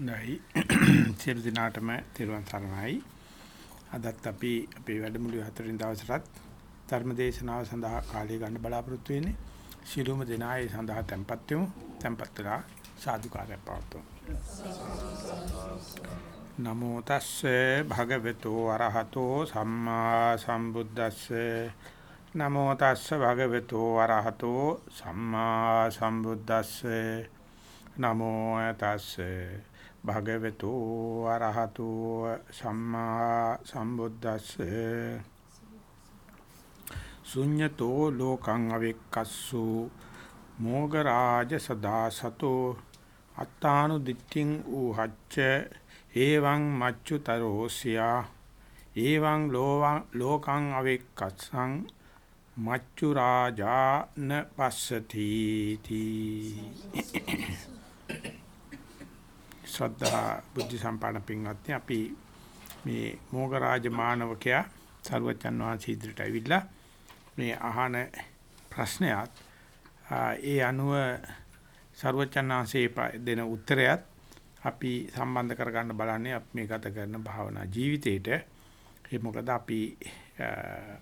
නැයි සියලු දිනාටම තෙරුවන් සරණයි. අදත් අපි අපේ වැඩමුළුවේ හතරවෙනි දවසටත් ධර්ම දේශනාව සඳහා කාලය ගන්න බලාපොරොත්තු වෙන්නේ. ශිළුම දෙනා ඒ සඳහා tempත් වෙමු. tempත් වෙලා සාදුකාරය පවතුමු. නමෝ තස්සේ භගවතු වරහතෝ සම්මා සම්බුද්දස්සේ නමෝ තස්සේ භගවතු වරහතෝ සම්මා සම්බුද්දස්සේ. නමෝ තස්සේ භගවතු අරහතු සම්මා සම්බුද්දස්සේ. ශුඤ්ඤතෝ ලෝකං අවික්කස්සු මෝගරාජ සදාසතෝ අත්තානු දිට්ඨින් ඌහච්ච එවං මච්චුතරෝසියා. එවං ලෝකං අවික්කස්සං මච්චු රාජා න පස්සති තී ශ්‍රද්ධා බුද්ධ සම්පන්න පින්වත්නි අපි මේ මොගරාජ මානවකයා සර්වචන් වහන්සේ ඉදිරියට ඇවිල්ලා මේ අහන ප්‍රශ්නයත් ඒ අනුව සර්වචන්නාංශේ දෙන උත්තරයත් අපි සම්බන්ධ කරගන්න බලන්නේ අපි මේ ගත කරන භාවනා ජීවිතේට. ඒ මොකද අපි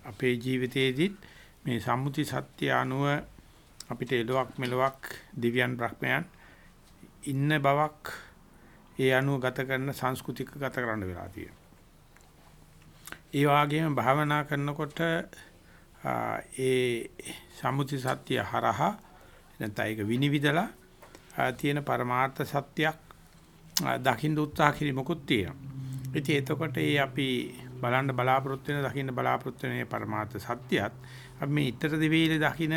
අපේ ජීවිතයේදීත් මේ සම්මුති සත්‍ය අනුව අපිට එලොවක් මෙලොවක් දිව්‍යන් බ්‍රහ්මයන් ඉන්න බවක් ඒ අනුව ගත කරන සංස්කෘතික ගත කරන්න වෙලා තියෙනවා. ඒ වගේම භාවනා කරනකොට ඒ සම්මුති සත්‍ය හරහා නැත්නම් ඒක විනිවිදලා තියෙන පරමාර්ථ සත්‍යයක් දකින්න උත්සාහ කිරීමකුත් තියෙනවා. ඉතින් එතකොට ඒ අපි බලන්න බලාපොරොත්තු වෙන දකින්න බලාපොරොත්තු වෙන පරමාර්ථ සත්‍යයත් අපි මේ ඊතර දෙවිලේ දකින්න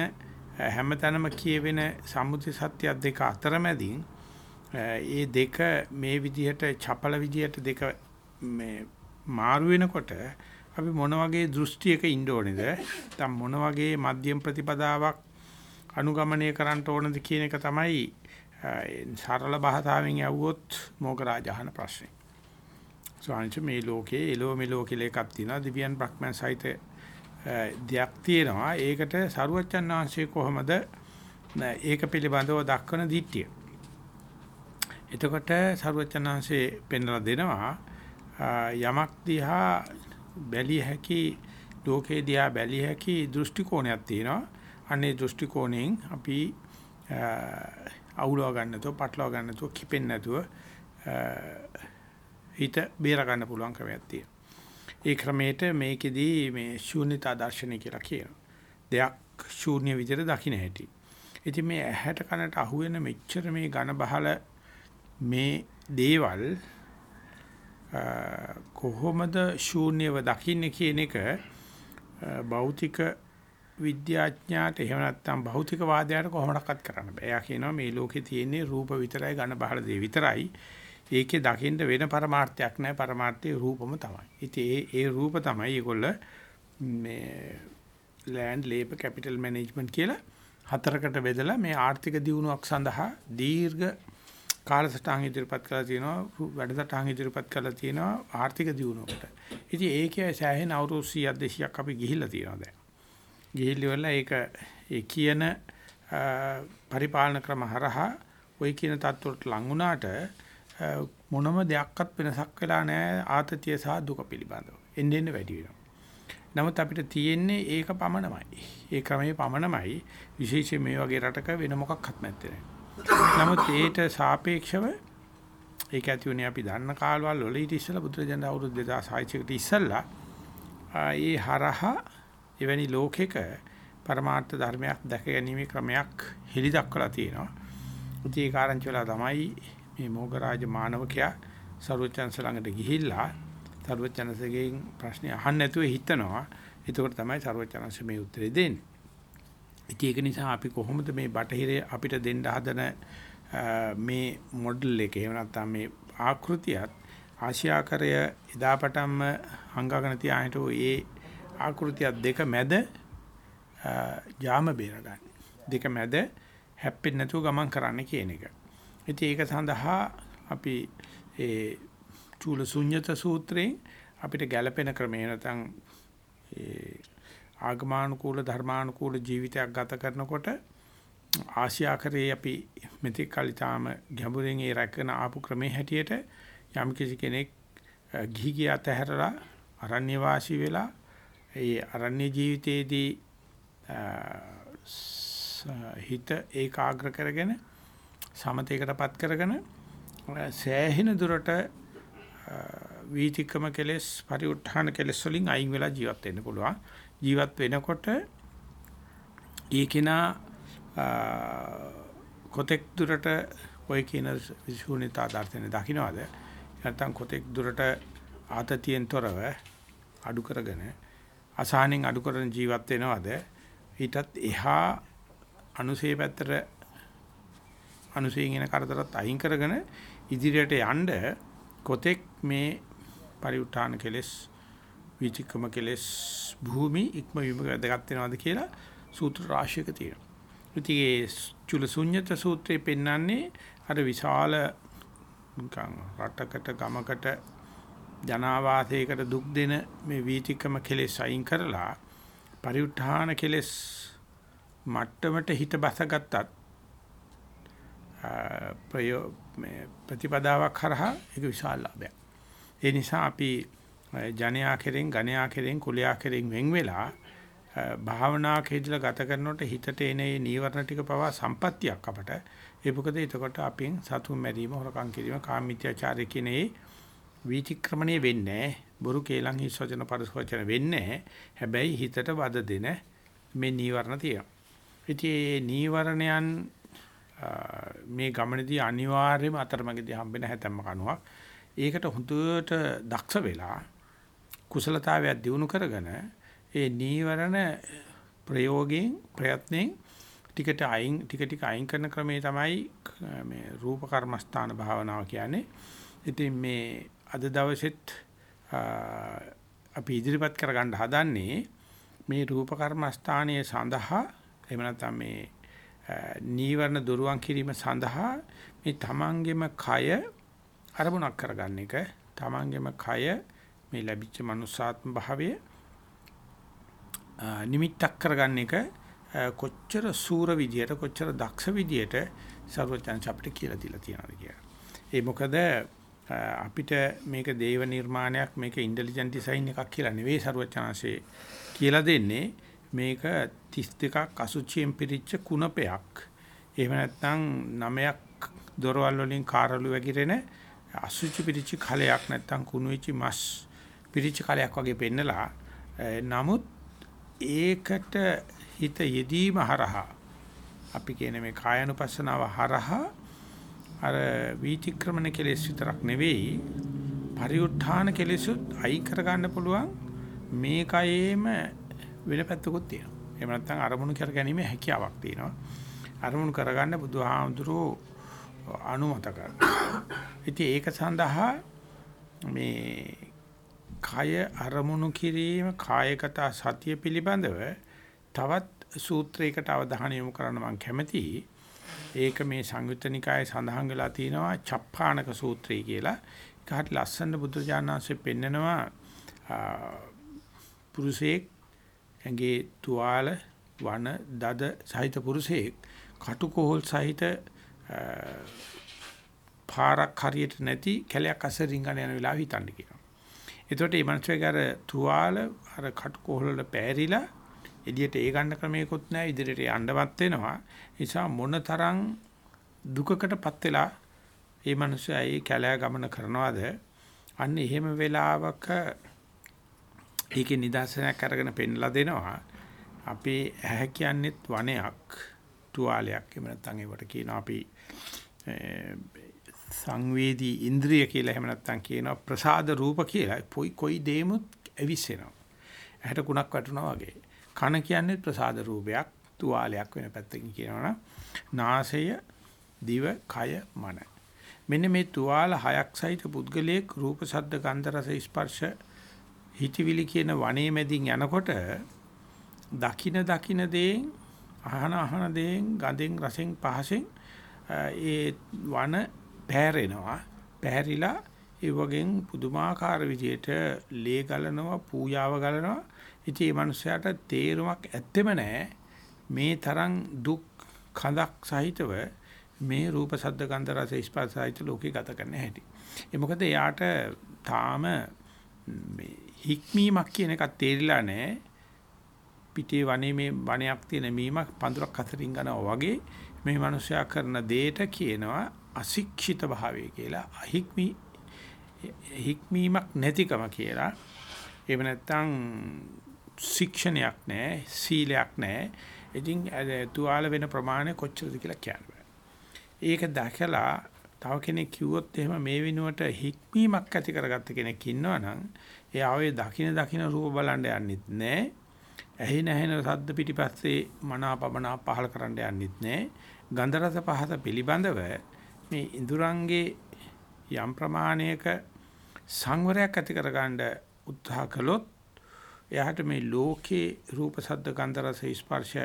හැමතැනම කියවෙන සම්මුති සත්‍ය දෙක අතරමැදින් ඒ දෙක මේ විදිහට චපල විදිහට දෙක මේ මාරු වෙනකොට අපි මොන වගේ දෘෂ්ටියක ඉන්න ඕනේද? නැත්නම් මොන වගේ මධ්‍යම ප්‍රතිපදාවක් අනුගමනය කරන්න ඕනද කියන එක තමයි සරල භාෂාවෙන් යවුවොත් මොගරාජහන ප්‍රශ්නේ. සෝංශ මේ ලෝකේ එලෝ මෙලෝ කියලා එකක් තියෙනවා. දිව්‍යන් බ්‍රහ්මයන් සහිත දෙයක් තියෙනවා. ඒකට සරුවච්චන් වහන්සේ කොහොමද ඒක පිළිබඳව දක්වන දිට්ඨිය. එතකොට සරුවචනාංශේ පෙන්වලා දෙනවා යමක් දිහා බැලිය හැකි ලෝකේ දිහා බැලිය හැකි දෘෂ්ටි කෝණයක් තියෙනවා. අනේ දෘෂ්ටි කෝණයෙන් අපි අවුලව ගන්න නැතුව, පටලවා ගන්න නැතුව, කිපෙන්නේ නැතුව හිත බේර ගන්න පුළුවන් ක්‍රමයක් තියෙනවා. ඒ ක්‍රමයට මේකෙදී මේ ශූන්‍යතා දර්ශනය කියලා කියනවා. දෙයක් ශූන්‍ය විදිහට දකින්න හැටි. ඉතින් මේ ඇහැට කනට අහුවෙන මෙච්චර මේ ඝන බහල මේ දේවල් කොහොමද ශූන්‍යව දකින්නේ කියන එක භෞතික විද්‍යාඥයාට එහෙම නැත්නම් භෞතික වාදයට කොහොමඩක්වත් කරන්න බෑ. එයා කියනවා මේ ලෝකේ තියෙන්නේ රූප විතරයි ඝන බහල දේ විතරයි. ඒකේ දකින්න වෙන પરමාර්ථයක් නැහැ. પરමාර්ථයේ රූපම තමයි. ඉතින් ඒ ඒ රූප තමයි ඒගොල්ල මේ ලෑන්ඩ් ලේබර් කැපිටල් මැනේජ්මන්ට් කියලා හතරකට බෙදලා මේ ආර්ථික දියුණුවක් සඳහා දීර්ඝ කාලසටහන් ඉදිරිපත් කරලා තියෙනවා වැඩසටහන් ඉදිරිපත් කරලා තියෙනවා ආර්ථික දියුණුවකට. ඉතින් ඒකේ සෑහෙන අවුරුදු 100ක් 200ක් අපි ගිහිල්ලා තියෙනවා දැන්. ගිහිල්ලා ඒක ඒ කියන පරිපාලන ක්‍රම හරහා ওই කියන තත්ත්වයට ලඟුණාට මොනම දෙයක්වත් වෙනසක් වෙලා නැහැ ආතතිය සහ දුක පිළිබඳව. එන්න එන්න වැඩි වෙනවා. නමුත් අපිට තියෙන්නේ ඒක පමණමයි. ඒ ක්‍රමයේ පමණමයි විශේෂයෙන් මේ වගේ රටක වෙන මොකක්වත් නැත්තේ. නමුත් ඒට සාපේක්ෂව ඒක ඇති වුණේ අපි දන්න කාලවල වල ඊට ඉස්සෙල්ලා බුදුරජාණන් අවුරුදු 2600කට ඉස්සෙල්ලා ඒ හරහා එවැනි ලෝකෙක පරමාර්ථ ධර්මයක් දැක ගැනීමේ ක්‍රමයක් හෙලි දක්වලා තියෙනවා. ඉතින් ඒ කාරණා වල තමයි මේ මොගරාජ මානවකයා සරුවචන්ස ළඟට ගිහිල්ලා සරුවචන්සගෙන් ප්‍රශ්න අහන්න නැතුව හිතනවා. එතකොට තමයි සරුවචන්ස මේ උත්තරේ දෙන්නේ. ඉතින් ඒක නිසා අපි කොහොමද මේ බටහිර අපිට දෙන්න හදන මේ මොඩල් එක එහෙම නැත්නම් මේ ආකෘතියත් ආශියාකරය එදා පටන්ම හංගගෙන තියාහිට ඒ ආකෘතියත් දෙක මැද ජාම බේරගන්න. දෙක මැද හැප්පෙන්නේ නැතුව ගමන් කරන්න කියන එක. ඉතින් ඒක සඳහා අපි ඒ චූල ශුන්්‍යත සූත්‍රයෙන් අපිට ගැළපෙන ක්‍රමය නැත්නම් ඒ ආගමානුකූල ධර්මානුකූල ජීවිතයක් ගත කරනකොට ආසියාකරේ අපි මෙතෙක් කලිතාම ගැඹුරින් ඒ රැකගෙන ආපු ක්‍රමේ හැටියට යම් කිසි කෙනෙක් ගිහි ගිය අතහැරලා අරණ්‍ය වාසී වෙලා ඒ අරණ්‍ය ජීවිතයේදී හිත ඒකාග්‍ර කරගෙන සමතේකටපත් කරගෙන සෑහෙන දුරට වීතික්‍රම කෙලෙස් පරිඋත්ථාන කෙලෙස් වලින් අයින් වෙලා ජීවත් වෙන්න පුළුවන්. ජීවත් වෙනකොට ඒකේනා කොතෙක් දුරට ඔය කියන විසුණිතා දර්ශනේ දකින්නවද නැත්නම් කොතෙක් දුරට ආතතියෙන් තොරව අඩු කරගෙන අසහනෙන් අඩු කරන ජීවත් වෙනවද? ඊටත් එහා අනුසේ පැත්තට අනුසයෙන් එන කරදරත් අයින් කරගෙන ඉදිරියට යන්න කොතෙක් මේ පරිඋත්ථාන කෙලෙස් විචිකම කෙලෙස් භූමි ඉක්ම විම දෙකක් වෙනවද කියලා සූත්‍ර රාශියක තියෙනවා. ඉතින් ඒ චුල ශුන්්‍යත සූත්‍රයේ පෙන්වන්නේ අර විශාල නිකන් රටකට ගමකට ජනාවාසයකට දුක් දෙන මේ වීතිකම කෙලෙස් අයින් කරලා පරිඋත්ථාන කෙලෙස් මට්ටමට හිත බසගත්තත් ප්‍රයෝ මේ ප්‍රතිපදාවක් කරහා ඒක විශාල ලාභයක්. ඒ නිසා අපි ජනයා කෙරෙන් ගණයා කෙරෙන් කුලයා කෙරෙන් වෙන් වෙලා භාවනා කේදලා ගත කරනකොට හිතට එන මේ නීවරණ ටික පවා සම්පත්තියක් අපට. ඒ මොකද එතකොට අපෙන් සතුන් මැරීම, හොරකම් කිරීම, කාමීත්‍යාචාරය කියන ඒ වීතික්‍රමණය වෙන්නේ බොරු කේලම් හිස් වචන පරිසවචන වෙන්නේ හැබැයි හිතට වද දෙන මේ නීවරණ තියෙනවා. ඉතින් මේ නීවරණයන් මේ ගමනේදී අනිවාර්යයෙන්ම අතරමැදි හම්බෙන හැතැම්ම කණුවක්. ඒකට හොඳට දක්ෂ වෙලා කුසලතාවයක් දිනු කරගෙන ඒ නීවරණ ප්‍රයෝගයෙන් ප්‍රයත්නෙන් ටිකට අයින් ටික ටික අයින් කරන ක්‍රමේ තමයි මේ රූප කර්මස්ථාන භාවනාව කියන්නේ. ඉතින් මේ අද දවසෙත් අපි ඉදිරිපත් කරගන්න හදන්නේ මේ රූප කර්මස්ථානයේ සඳහා එහෙම නැත්නම් මේ නීවරණ දුරුවන් කිරීම සඳහා මේ තමන්ගේම කය අරමුණක් කරගන්න එක තමන්ගේම කය මේ ලැබිච්ච මනුස්සාත්ම භාවයේ නිමිත්තක් කරගන්න එක කොච්චර සූර විදියට කොච්චර දක්ෂ විදියට සර්වඥාන්ස අපිට කියලා දීලා තියෙනවද කියලා. ඒ මොකද අපිට මේක දේව නිර්මාණයක් මේක ඉන්ටෙලිජන්ට් ඩිසයින් එකක් කියලා නෙවෙයි සර්වඥාන්සේ කියලා දෙන්නේ මේක 32ක් අසුචියෙන් පිරිච්ච කුණපයක්. එහෙම නැත්නම් නමයක් දොරවල් වලින් කාරළු වැగిරෙන අසුචි පිරිච්ච කලයක් නැත්නම් කුණු වෙච්ච මස් පිරිච්ච කලයක් වගේ පෙන්නලා නමුත් ඒකට හිත යෙදීම හරහා අපි කියන මේ කායනුපස්සනාව හරහා අර වීතික්‍රමණ කෙලෙස් විතරක් නෙවෙයි පරිඋත්ථාන කෙලෙසුත් අයි කර ගන්න පුළුවන් මේ කයේම වෙන පැත්තකුත් තියෙනවා. එහෙම නැත්නම් අරමුණු කර ගැනීම හැකියාවක් තියෙනවා. අරමුණු කරගන්න බුදුහාමුදුරෝ අනුමත කරනවා. ඉතින් ඒක සඳහා මේ කය අරමුණු කිරීම කායගත සතිය පිළිබඳව තවත් සූත්‍රයකට අවධානය යොමු කරන්න මම කැමතියි. ඒක මේ සංයුත්ත නිකායේ සඳහන් වෙලා තියෙනවා චප්පාණක සූත්‍රය කියලා. ඒකට ලස්සන බුදුජානනාංශයෙන් පෙන්නනවා පුරුෂයෙක් ඇඟේ තුවාල වන දද සහිත පුරුෂයෙක් කටුකොහල් සහිත පාරක් හරියට නැති කැලයක් අස රිංගන යන වෙලාව හිතන්න කියනවා. එතකොට මේ මිනිස්සුගේ අර තුවාල අර කටුකොහල වල පෑරිලා එළියට ඒ ගන්න ක්‍රමයකොත් නැහැ ඉදිරියට යන්නවත් වෙනවා. නිසා මොනතරම් දුකකටපත් වෙලා මේ මිනිස්සයා ඒ කැලෑ ගමන කරනවාද? අන්න එහෙම වෙලාවක ඒකේ නිදර්ශනයක් අරගෙන පෙන්ලා දෙනවා. අපේ ඇහැ කියන්නේත් වනයක් තුවාලයක් එහෙම නැත්නම් ඒවට කියනවා අපි සංවේදී ඉන්ද්‍රිය කියලා එහෙම නැත්නම් කියනවා ප්‍රසාද රූප කියලා. කොයි කොයි දෙයමුත් ඇවිස්සෙනවා. ඇහැට කුණක් වැටුණා වගේ. කන කියන්නේ ප්‍රසාද රූපයක්, තුවාලයක් වෙන පැත්තකින් කියනවනම් නාසය, දිව, කය, මන. මෙන්න මේ තුවාල හයක් සහිත පුද්ගලයෙක් රූප, ශබ්ද, ගන්ධ, රස, ස්පර්ශ, හිතවිලි කියන වනේ මැදින් යනකොට දකින දකින දේෙන් අහන අහන දේෙන් ගඳෙන් රසෙන් පහසෙන් ඒ වන පැහැරෙනවා. පැහැරිලා ඒ වගේන් පුදුමාකාර විදියට ලේ ගලනවා, පූජාව ගලනවා. ඉතින් මේ මනුස්සයාට තේරුමක් ඇත්තෙම නැහැ. මේ තරම් දුක් කඳක් සහිතව මේ රූප සද්ද ගන්ධ රස ස්පර්ශ සහිත ලෝකේ ගත කරන්න හැටි. ඒ මොකද එයාට තාම මේ හික්මීමක් කියන එකක් තේරිලා නැහැ. පිටේ වනේ මේ වනයක් තියෙන මීමක් පඳුරක් අතරින් ගනවා වගේ මේ මිනිසයා කරන දෙයට කියනවා අශික්ෂිත භාවය කියලා. අහික්මි හික්මීමක් නැතිකම කියලා. එහෙම නැත්නම් ශික්ෂණයක් නැහැ, සීලයක් නැහැ. ඉතින් තුවාල වෙන ප්‍රමාණය කොච්චරද කියලා කියන්න ඒක දැකලා තව කෙනෙක් කිව්වොත් එහෙම මේ විනුවට හික්මීමක් ඇති කරගත්ත කෙනෙක් ඉන්නවනම් එයා ඔය දකින දකින රූප බලන්න යන්නෙත් නැහැ. ඇහෙන ඇහෙන සද්ද පිටිපස්සේ මනාපමනා පහල කරන්න යන්නෙත් නැහැ. ගන්ධ රස පහස පිළිබඳව මේ ඉඳුරංගේ යම් ප්‍රමාණයක සංවරයක් ඇති කරගන්න උත්සාහ කළොත් එයාට මේ ලෝකේ රූප සද්ද ගන්ධ රස ස්පර්ශ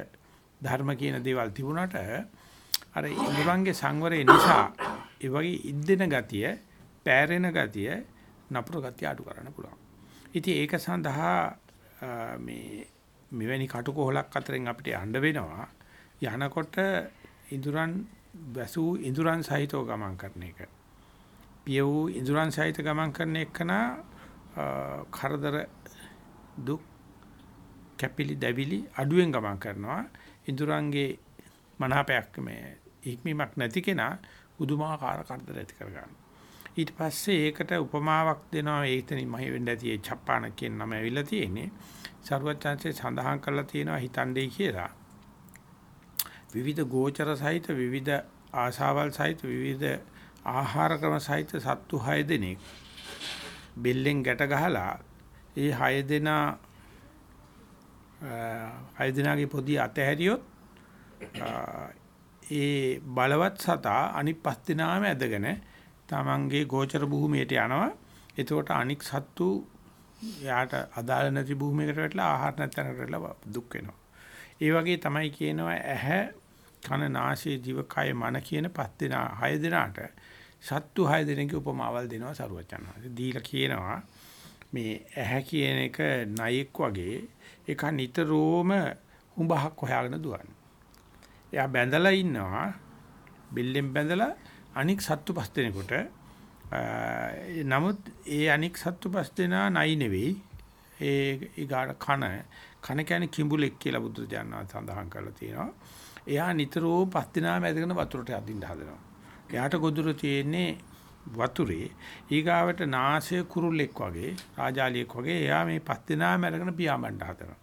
ධර්ම කියන දේවල් තිබුණාට අර ඉඳුරංගේ සංවරය නිසා ඒ වගේ ඉද්දෙන ගතිය, පෑරෙන ගතිය, නපුරු ගතිය අඩු කරන්න පුළුවන්. ඉතින් ඒක සඳහා මේ මෙවැනි කටුකොහලක් අතරින් අපිට යන්න වෙනවා. යනකොට ඉඳුරන් වැසූ ඉඳුරන් සහිතව ගමන් කරන එක. පිය වූ ඉඳුරන් සහිත ගමන් කරන එකන කරදර දුක් කැපිලි දැවිලි අඩුවෙන් ගමන් කරනවා. ඉඳුරන්ගේ මනාපයක් මේ ඉක්මීමක් නැති කෙනා උදුමාකාර කරදර ඇති කරගන්නවා. ඊට පස්සේ ඒකට උපමාවක් දෙනවා ඒතනින් මහ වෙන්න ඇති ඒ චප්පාන කියන නම ඇවිල්ලා තියෙන්නේ. සරුවචාන්සේ සඳහන් කරලා තියෙනවා හිතන්නේ කියලා. විවිධ ගෝචර සහිත විවිධ ආශාවල් සහිත විවිධ ආහාර ක්‍රම සහිත සත්තු 6 දෙනෙක් බෙල්ලෙන් ගැට ගහලා ඒ 6 දෙනා 6 දෙනාගේ පොඩි අතහැරියොත් ඒ බලවත් සතා අනිත් පස් දෙනාම ඇදගෙන තමන්ගේ ගෝචර භූමියට යනවා. එතකොට අනික් සත්තු යාට අදාළ නැති භූමියකට වැටලා ආහාර නැත්නම් වැටලා දුක් වෙනවා. ඒ වගේ තමයි කියනවා ඇහැ කන නාසය දිව කය මන කියන පස් දෙනා හය දෙනාට සත්තු හය දෙනෙක්ගේ උපමාවල් දෙනවා සරුවචනවා. දීලා කියනවා මේ ඇහැ කියන එක නයෙක් වගේ ඒක නිතරම හුඹහක් හොයාගෙන දුවන්නේ. එයා බැඳලා ඉන්නවා බිල්ලෙන් බැඳලා අනික් සත්තු පස් දෙනෙකුට නමුත් ඒ අනික් සත්තු පස් දෙනා නයි නෙවෙයි ඒ ඊගාට කන කන කියන්නේ කිඹුලෙක් කියලා බුදු දඥා සඳහන් කරලා තියෙනවා. එයා නිතරම පස් දෙනාම ඇදගෙන වතුරට අදින්න හදනවා. එයාට ගොදුර තියෙන්නේ වතුරේ ඊගාවට නාසය කුරුල්ලෙක් වගේ රාජාලියෙක් වගේ එයා මේ පස් දෙනාම අරගෙන පියාඹන්න හදනවා.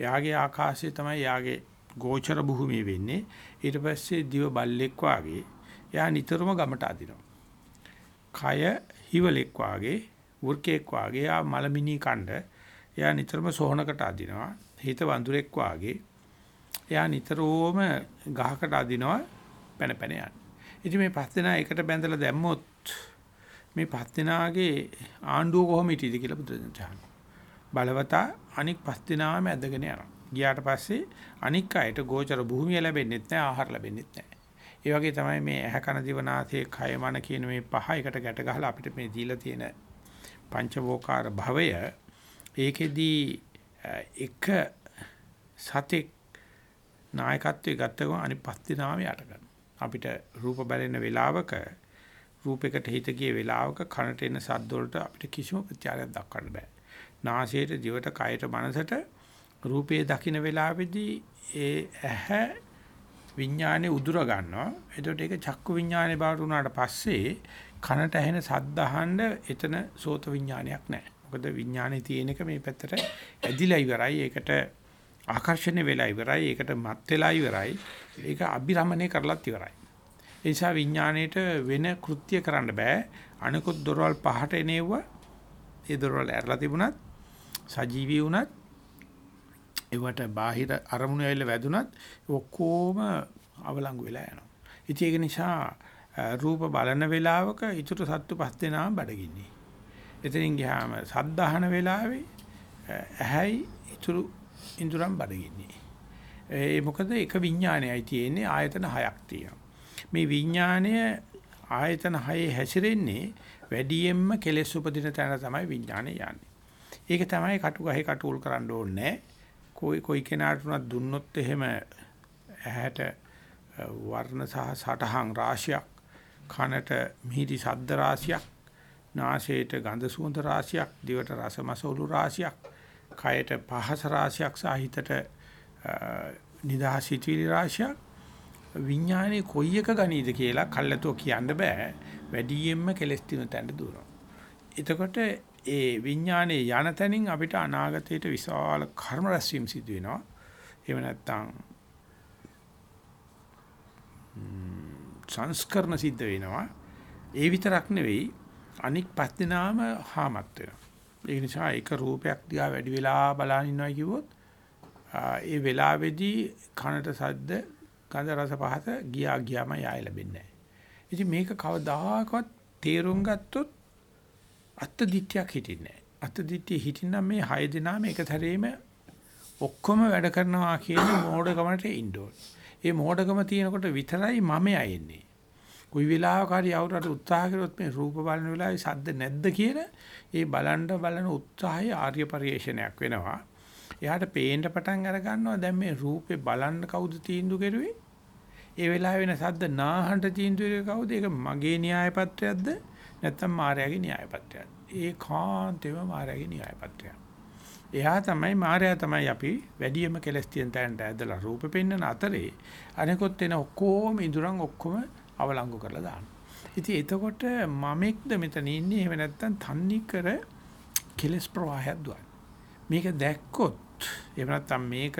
එයාගේ ආකාශය තමයි එයාගේ ගෝචර භූමිය වෙන්නේ. ඊට පස්සේ දිව බල්ලෙක් වාගේ එයා නිතරම ගමට අදිනවා. කය හිවලෙක් වාගේ වෘකෙක් වාගේ එයා මලමිනී කණ්ඩ එයා නිතරම සෝහනකට අදිනවා. හිත වඳුරෙක් වාගේ එයා නිතරම ගහකට අදිනවා පැන පැන යන. ඉතින් මේ පස් දෙනා එකට බැඳලා දැම්මොත් මේ පස් දෙනාගේ ආණ්ඩුව කොහොම හිටියද කියලා බුදුරජාණන් බලවතා අනික් පස් දෙනාම ඇදගෙන යනවා. ගියාට පස්සේ අනික් අයට ගෝචර භූමිය ලැබෙන්නේ නැහැ ආහාර ලැබෙන්නේ නැහැ. ඒ වගේ තමයි මේ ඇහැ කන දිව නාසය කය මන කියන මේ පහ එකට ගැට ගහලා අපිට මේ දීලා තියෙන පංචවෝකාර භවය ඒකෙදී එක සතෙක් නායකත්වයේ ගත්තම අනිත් පස් දිනාම යට කරනවා. අපිට රූප බැලෙන වෙලාවක රූපයකට හිත ගිය වෙලාවක කනට එන සද්ද වලට අපිට කිසිම ප්‍රත්‍යාරයක් දක්වන්න බෑ. නාසයට, දිවට, කයට, මනසට රූපයේ දකින්න වෙලාවේදී ඒ ඇහැ විඥානේ උදුර ගන්නවා. එතකොට ඒක චක්කු විඥානේ බවට උනාට පස්සේ කනට ඇහෙන සද්ද අහන්න එතන සෝත විඥානයක් නැහැ. මොකද විඥානේ තියෙන එක මේ පැත්තට ඇදිලා ඉවරයි. ඒකට ආකර්ෂණය වෙලා ඉවරයි. ඒකට මත් වෙලා ඉවරයි. ඒක අභිරමණය කරලත් ඉවරයි. ඒ නිසා විඥාණයට වෙන කෘත්‍ය කරන්න බෑ. අනිකුත් දොරවල් පහට එනෙව්ව ඒ දොරවල් ඇරලා තිබුණත් සජීවී වුණත් ඒවට බාහිර අරමුණු ඇවිල්ලා වැදුනත් ඔක්කොම අවලංගු වෙලා යනවා. ඉතින් ඒක නිසා රූප බලන වේලාවක ඊටු සත්තු පස් දෙනාම බඩගින්නේ. එතනින් ගියාම සද්ද අහන වෙලාවේ ඇහැයි ඊටු ඉඳුරම් බඩගින්නේ. ඒ මොකද එක විඥානයයි තියෙන්නේ ආයතන හයක් තියෙනවා. මේ විඥානය ආයතන හයේ හැසිරෙන්නේ වැඩියෙන්ම කෙලෙස් උපදින තැන තමයි විඥානය යන්නේ. ඒක තමයි කටු ගහේ කටුල් කරන්න ඕනේ. කොයි කොයි කෙනාට උනත් දුන්නොත් එහෙම ඇහැට වර්ණ සහ සටහන් රාශියක් කනට මිහිරි ශබ්ද රාශියක් නාසයට ගඳ සුවඳ රාශියක් දිවට රස මසවලු රාශියක් කයට පහස රාශියක් සහ හිතට නිදහස් හිතවිලි රාශියක්. විඥානේ කොයි එක ගනීද කියලා කල්ලාතෝ කියන්න බෑ. වැඩියෙන්ම කෙලස් තිනු තැන්න දුවනවා. එතකොට ඒ විඥානේ යන තැනින් අපිට අනාගතයට විශාල කර්ම රැස්වීම සිදු වෙනවා එහෙම නැත්නම් සංස්කරණ සිද්ධ වෙනවා. ඒ විතරක් නෙවෙයි අනික් පස් දෙනාම හාමත් වෙනවා. ඒ නිසා එක රූපයක් දිහා වැඩි වෙලා බලන ඉන්නවා කිව්වොත් ඒ වෙලාවේදී කනට සද්ද ගන්ධ රස පහත ගියා ගියාම යයි ලැබෙන්නේ නැහැ. ඉතින් මේක කවදාකවත් තේරුම් ගත්තොත් අත්ත දිට්ඨියක් හිටින්නේ නැහැ. අත්ත දිට්ඨිය හිටින්නම් මේ හය දෙනාම එක සැරේම ඔක්කොම වැඩ කරනවා කියන මෝඩකමට ඉන්න ඕනේ. ඒ මෝඩකම තියෙනකොට විතරයි මම යන්නේ. කොයි වෙලාවක හරි අවුරට උත්සාහ කරොත් මේ රූප බලන වෙලාවේ සද්ද නැද්ද කියන ඒ බලන්න බලන උත්සාහය ආර්ය පරිශ්‍රණයක් වෙනවා. එයාට පේන්න පටන් අර ගන්නවා දැන් මේ රූපේ බලන්න කවුද තීන්දුව කරුවේ? ඒ වෙලාවේ වෙන සද්ද නාහන්න තීන්දුව කවුද? ඒක මගේ න්‍යාය පත්‍රයක්ද නැත්නම් මායාවේ න්‍යාය පත්‍රයක්ද? ඒ කාන්තේම මායාවේ න්‍යාය පත්‍රයක්. එයා තමයි මායя තමයි අපි වැඩියම කෙලස් තියෙන තැනට ඇදලා රූපෙ පෙන්වන අතරේ අනිකොත් එන ඔක්කොම ඉදurang ඔක්කොම අවලංගු කරලා දානවා. ඉතින් එතකොට මමෙක්ද මෙතන ඉන්නේ එහෙම නැත්නම් තන්නේ කර කෙලස් ප්‍රවාහයක් දුවන. මේක දැක්කොත් එහෙම නැත්නම් මේක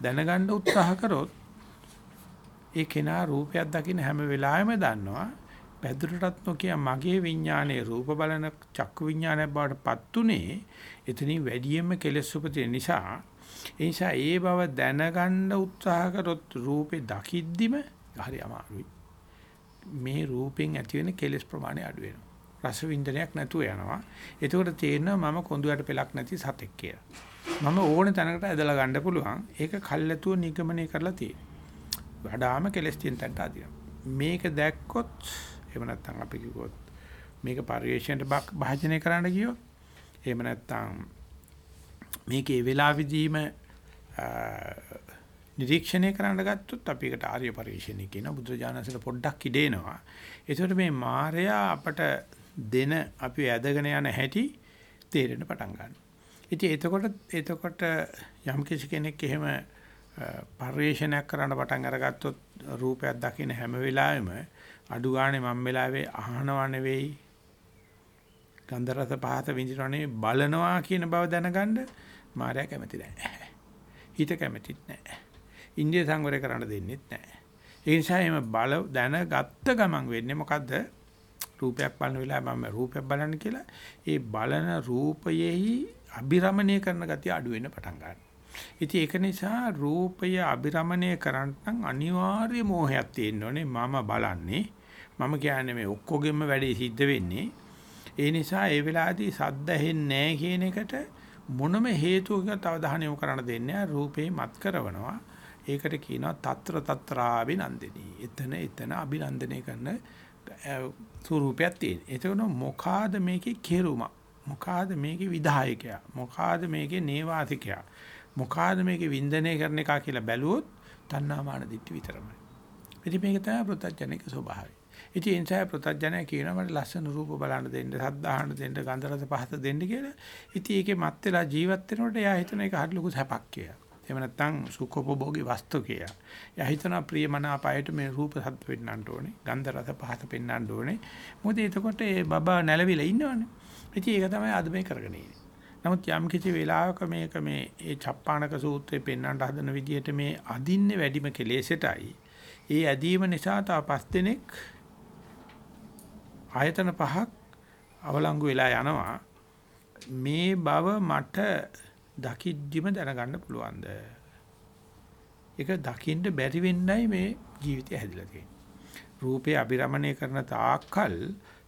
දැනගන්න උත්සාහ කරොත් ඒ කෙනා රූපයක් දකින්න හැම වෙලාවෙම දන්නවා පැදුරටත් නොකිය මගේ විඥානයේ රූප බලන චක්කු විඥානයක් බවට පත් උනේ එතනින් වැඩියෙන්ම කෙලෙස් උපදින නිසා. ඒ නිසා ඒ බව දැනගන්න උත්සාහ කරොත් රූපේ දකිද්දිම හරි අමාරුයි. මේ රූපෙන් ඇති වෙන කෙලෙස් ප්‍රමාණය අඩු වෙනවා. රස වින්දනයක් නැතුව යනවා. එතකොට තේරෙනවා මම කොඳුයට පෙලක් නැති සතෙක් කියලා. මම ඕන තැනකට ඇදලා ගන්න පුළුවන්. ඒක කල්ැතුව නිගමනය කරලා තියෙනවා. වඩාම කෙලෙස් තියෙන තැනට අදිනවා. මේක දැක්කොත් එහෙම නැත්නම් අපි කිව්වොත් මේක පරිශ්‍රයට භාජනය කරන්න ගියොත් එහෙම නැත්නම් මේකේ වේලාවෙදීම නිරීක්ෂණය කරන්න ගත්තොත් අපි ඒකට ආර්ය පරිශ්‍රණය කියන බුදුජානසල පොඩ්ඩක් ඉදේනවා. ඒකට මේ මායя අපට දෙන අපි ඇදගෙන යන හැටි තේරෙන්න පටන් ගන්නවා. ඉතින් එතකොට එතකොට යම් කිසි කෙනෙක් එහෙම පරිශ්‍රණයක් කරන්න පටන් අරගත්තොත් රූපයක් දකින්න හැම වෙලාවෙම අඩු ගානේ මම වෙලාවේ අහනව නෙවෙයි ගන්ධ රස පහත විඳිනවනේ බලනවා කියන බව දැනගන්න මායя කැමති නැහැ. හිත කැමතිත් නැහැ. ඉන්දිය සංවරය කරන්න දෙන්නෙත් නැහැ. ඒ නිසා එම බල දැනගත්ත ගමන් වෙන්නේ මොකද්ද? රූපයක් බලන වෙලාව මම රූපයක් බලන්න කියලා ඒ බලන රූපයෙහි අබිරමණය කරන ගතිය අඩු වෙන්න පටන් ගන්නවා. ඉතින් ඒක නිසා රූපය අබිරමණය කරන්න නම් අනිවාර්ය මෝහයක් තියෙන්න ඕනේ මම බලන්නේ මම කියන්නේ මේ ඔක්කොගෙම වැඩේ සිද්ධ වෙන්නේ. ඒ නිසා ඒ වෙලාවේදී සද්ද ඇහෙන්නේ නැහැ කියන එකට මොනම හේතුවකින්වත් අවධානය යොමු කරන්න දෙන්නේ නැහැ. රූපේ මත් කරනවා. ඒකට කියනවා తත්‍ර తත්‍රා විනන්දිනී. එතන එතන අභිනන්දනය කරන ස්වරූපයක් තියෙන. එතකොට මොකාද මේකේ කෙරුම? මොකාද මේකේ විධායකයා? මොකාද මේකේ නේවාසිකයා? මොකාද මේකේ වින්දනය කරන එක කියලා බැලුවොත් තණ්හාමාන දිට්ඨි විතරමයි. ඉතින් මේක තමයි ප්‍රත්‍යඥයක ස්වභාවය. ඉතින් ඒ නිසා ප්‍රත්‍යඥය කියනවා මට ලස්සන රූප බලන්න දෙන්න, සද්ද අහන්න දෙන්න, ගන්ධ රස පහත දෙන්න කියලා. ඉතින් ඒකේ මත් වෙලා ජීවත් වෙනකොට එයා හිතන එක හරි ලොකු සැපක් කියලා. එහෙම නැත්නම් සුඛෝපභෝගී වස්තු කියලා. එයා හිතනවා ප්‍රියමනාපයට මේ රූප සද්ද පෙන්වන්න ඕනේ, ගන්ධ රස පහත පෙන්වන්න ඕනේ. මොකද එතකොට ඒ බබා නැලවිලා ඉන්නවනේ. ඉතින් ඒක තමයි අද මේ කරගෙන ඉන්නේ. නමුත් යම් කිසි වෙලාවක මේක මේ ඒ චප්පාණක සූත්‍රේ පෙන්වන්න හදන විදිහට මේ අදින්නේ වැඩිම කෙලෙසටයි. ඒ ඇදීම නිසා තව පස් දෙනෙක් ආයතන පහක් අවලංගු වෙලා යනවා. මේ බව මට දකිද්දිම දැනගන්න පුළුවන්ද? ඒක දකින්න බැරි වෙන්නයි මේ ජීවිතය හැදිලා තියෙන්නේ. රූපේ අභිරමණය කරන තාක්කල්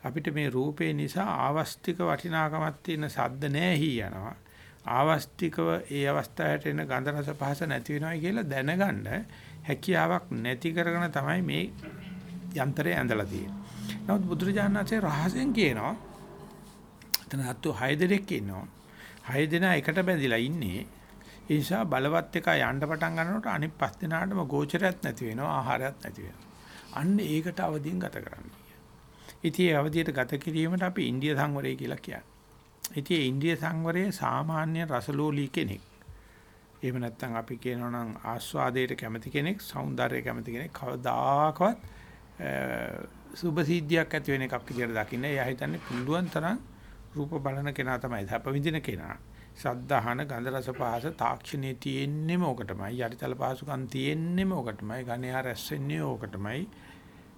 අපිට මේ රූපේ නිසා ආවස්තික වටිනාකමක් තියෙන සද්ද නැහැ යනවා. ආවස්තිකව ඒ අවස්ථාවට එන ගන්ධ රස පහස නැති වෙනවා කියලා දැනගන්න හැකියාවක් නැති කරගෙන තමයි මේ යන්ත්‍රය ඇඳලා තියෙන්නේ. නමුත් බුදුරජාණන්සේ රහසෙන් කියනවා එතන අත්තු 6 දෙනෙක් ඉන්නවා. 6 දෙනා එකට බැඳිලා ඉන්නේ. ඒ නිසා බලවත් එක යන්න පටන් ගන්නකොට අනිත් පස් දිනාටම ගෝචරයක් නැති වෙනවා ආහාරයක් නැති වෙනවා. අන්න ඒකට අවදියෙන් ගත කරන්න. ඉතින් ඒ අවදියට ගත කිරීමට අපි ඉන්දිය සංවරය කියලා කියන්නේ. ඉතින් ඒ ඉන්දිය සංවරයේ සාමාන්‍ය රසලෝලී කෙනෙක්. එහෙම නැත්නම් අපි කියනවා නම් ආස්වාදයට කැමති කෙනෙක්, సౌందර්යය කැමති කෙනෙක් කවදාකවත් සුභ සිද්ධියක් ඇති වෙන එකක් විදියට දකින්න. එයා හිතන්නේ පුළුවන් තරම් රූප බලන කෙනා තමයි සැප විඳින කෙනා. සද්ධාහන ගන්ධ රස පහස තාක්ෂණයේ තියෙන්නේම ඕකටමයි. යටිතල පහසුකම් තියෙන්නේම ඕකටමයි. ගණ්‍යා රැස් වෙන්නේ ඕකටමයි.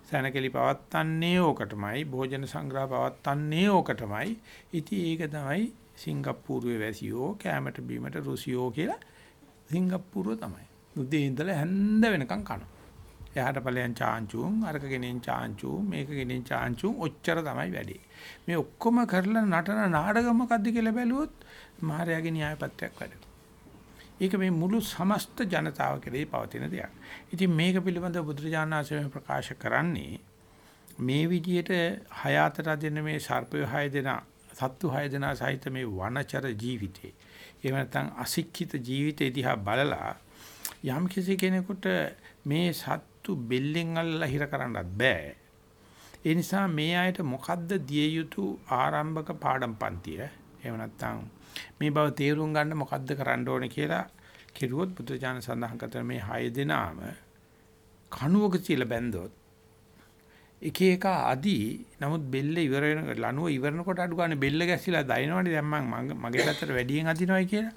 සැනකෙලි පවත්තන්නේ ඕකටමයි. භෝජන සංග්‍රහ පවත්තන්නේ ඕකටමයි. ඉතින් ඒක තමයි සිංගප්පූරුවේ වැසියෝ කැමට බීමට රුසියෝ කියලා සිංගප්පූරුව තමයි. උදේ ඉඳලා හැන්ද වෙනකන් කනවා. එහාට ඵලයන් චාන්චුන් අරක ගෙනෙන් චාන්චු මේක ගෙනෙන් චාන්චුන් ඔච්චර තමයි වැඩි. මේ ඔක්කොම කරලා නටන නාටකම මොකද්ද කියලා බැලුවොත් මහරයාගේ න්‍යායපත්‍යක් වැඩ. ඒක මේ මුළු සමස්ත ජනතාව කෙරෙහි පවතින දෙයක්. ඉතින් මේක පිළිබඳව බුදුරජාණන් වහන්සේ ප්‍රකාශ කරන්නේ මේ විදිහට හය අතර දෙන මේ සර්පය හය දෙනා සත්තු හය දෙනා සහිත මේ වනචර ජීවිතේ එහෙම නැත්නම් අසික්කිත ජීවිතේ දිහා බලලා යම් කිසි කෙනෙකුට මේ සත්තු බෙල්ලෙන් අල්ලලා හිර කරන්නත් බෑ. ඒ නිසා මේ අයට මොකද්ද දිය යුතු ආරම්භක පාඩම් පන්තිය? එහෙම නැත්නම් මේ බව තේරුම් ගන්න මොකද්ද කරන්න ඕනේ කියලා කිරුවොත් බුදුචාන සඳහන් කරන මේ හය දෙනාම කණුවක තියලා බැන්දොත් එක එක අදි නමුත් බෙල්ල ඉවර වෙන ලනුව ඉවරනකොට අඩු ගන්න බෙල්ල ගැසිලා දයින්නවනේ දැන් මම මගේ පැත්තට වැඩියෙන් අදිනවයි කියලා.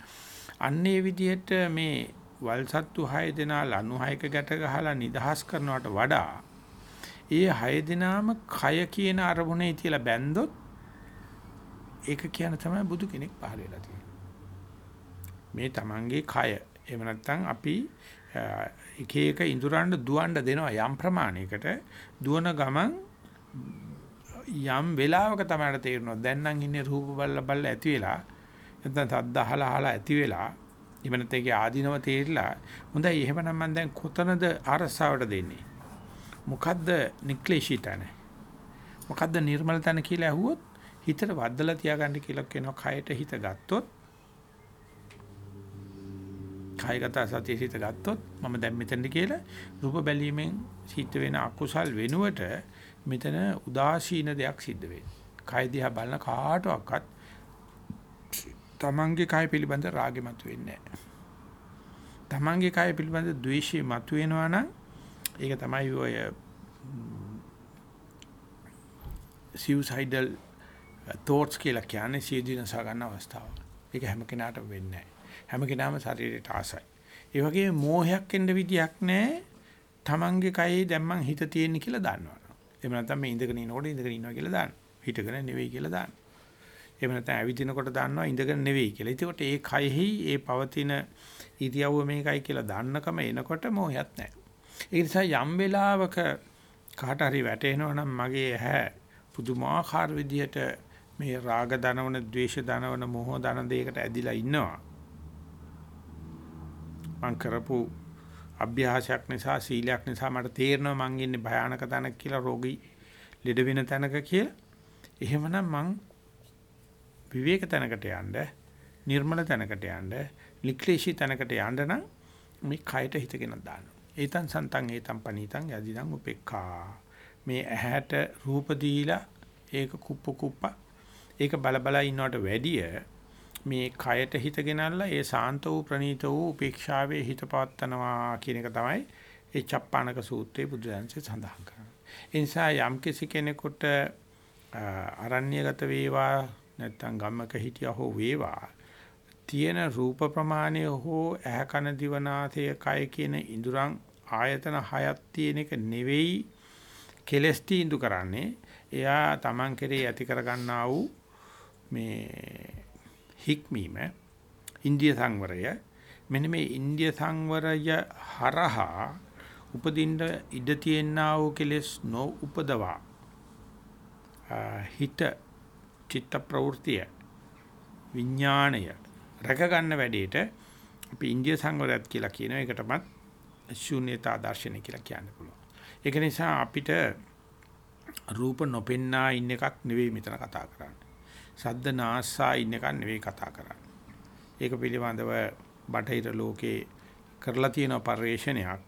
අන්න ඒ විදිහට මේ වල්සත්තු 6 දෙනා ලනු 6ක ගැට ගහලා නිදහස් කරනවට වඩා ඒ 6 දෙනාම කය කියන අරමුණේ තියලා බැන්දොත් ඒක කියන තමයි බුදු කෙනෙක් පහළ වෙලා තියෙන්නේ. මේ Tamange කය. එහෙම නැත්නම් අපි එක එක ඉඳුරන්න දුවන්න දෙනවා යම් ප්‍රමාණයකට දුවන ගමන් යම් වෙලාවක තමයි තේරෙනවා දැන් නම් ඉන්නේ රූප බල්ල බල්ල ඇති වෙලා නැත්නම් සද්ද අහලා අහලා ඇති වෙලා ඉවනත් ඒකේ ආධිනව තේරිලා හොඳයි. එහෙමනම් මම දැන් කොතනද අරසාවට දෙන්නේ? මොකද්ද නික්ලේශී තැන? මොකද්ද නිර්මල තැන කියලා ඇහුවොත් හිතට වද්දලා තියාගන්න කියලා කියනවා. කයට හිත ගත්තොත් කායගත සතිය හිත ගත්තොත් මම දැන් මෙතනද කියලා රූප බැලීමෙන් සිද්ධ වෙන අකුසල් වෙනුවට මෙතන උදාසීන දෙයක් සිද්ධ වෙනවා. කය දිහා බලන කාටවත් තමන්ගේ කය පිළිබඳ රාගෙ මතුවෙන්නේ නැහැ. තමන්ගේ කය පිළිබඳ ද්වේෂය මතුවෙනවා නම් ඒක තමයි ඔය suicidal thoughts කියලා කියන්නේ සියදිනස ගන්න අවස්ථාව. ඒක හැම කෙනාටම වෙන්නේ නැහැ. හැම කෙනාම ශරීරයට ආසයි. ඒ වගේ මෝහයක් එන්න විදියක් නැහැ. තමන්ගේ කයේ දැන් මං හිත තියෙන කියලා දන්නවා. එහෙම නැත්නම් මේ ඉඳගෙන ඉනකොට ඉඳගෙන ඉන්නවා කියලා දාන්න. හිටගෙන නෙවෙයි කියලා දාන්න. එහෙම නැත්නම් ඇවිදිනකොට දන්නවා ඉඳගෙන නෙවෙයි කියලා. ඒකට ඒ කයෙහි ඒ පවතින ඉරියව්ව මේකයි කියලා දන්නකම එනකොට මොහයක් නැහැ. ඒ නිසා යම් වෙලාවක කාට හරි වැටෙනවා නම් මගේ ඇහැ පුදුමාකාර විදියට මේ රාග දනවන, ద్వේෂ දනවන, මොහ දනන දෙයකට ඇදිලා ඉන්නවා. මං කරපු අභ්‍යාසයක් නිසා සීලයක් නිසා මට තේරෙනවා මං ඉන්නේ භයානක තැනක කියලා රෝගී ලෙඩ වෙන තැනක කියලා. එහෙමනම් මං විවේක තැනකට යන්න, නිර්මල තැනකට යන්න, ලික්ලේශී තැනකට යන්න නම් මේ කයට හිතගෙන දාන්න. ඒතන් සන්තං ඒතම් පනීතං යදිදං උපේක්ඛා. මේ ඇහැට රූප දීලා ඒක කුප්ප කුප්ප ඒක බල බල ඉන්නවට වැඩිය මේ කයට හිතගෙනල්ලා ඒ සාන්ත වූ ප්‍රණීත වූ උපේක්ෂාවේ හිත පවත්නවා කියන එක තමයි ඒ චප්පාණක සූත්‍රයේ බුදුදහමේ සඳහන් කරන්නේ. ඒ නිසා යම් කිසි කෙනෙකුට අරණ්‍යගත වේවා නැත්තම් ගම්මක හිටියා හෝ වේවා. තියෙන රූප ප්‍රමාණය හෝ ඇහ කන දිවනාසය කය කියන ඉඳුරන් ආයතන හයක් තියෙන එක නෙවෙයි කෙලස් තීඳු කරන්නේ. එයා Taman කෙරේ ඇති කර ගන්නා වූ මේ හික්මීම ඉන්දිය සංවරය. මෙන්න මේ ඉන්දිය සංවරය හරහා උපදින්න ඉඩ තියෙනා වූ කෙලස් නො උපදවා හිත චිත්ත ප්‍රවෘතිය විඥාණය රැක ගන්න වැඩේට අපි ඉන්දිය සංවරයත් කියලා කියන එකටමත් ශූන්‍යතා දර්ශනය කියලා කියන්න පුළුවන්. ඒක නිසා අපිට රූප නොපෙන්නා ඉන්න එකක් නෙවෙයි මෙතන කතා කරන්නේ. සද්ද නාස්සා ඉන්න එකක් නෙවෙයි කතා කරන්නේ. ඒක පිළිබඳව බටහිර ලෝකේ කරලා තියෙන පරිශ්‍රණයක්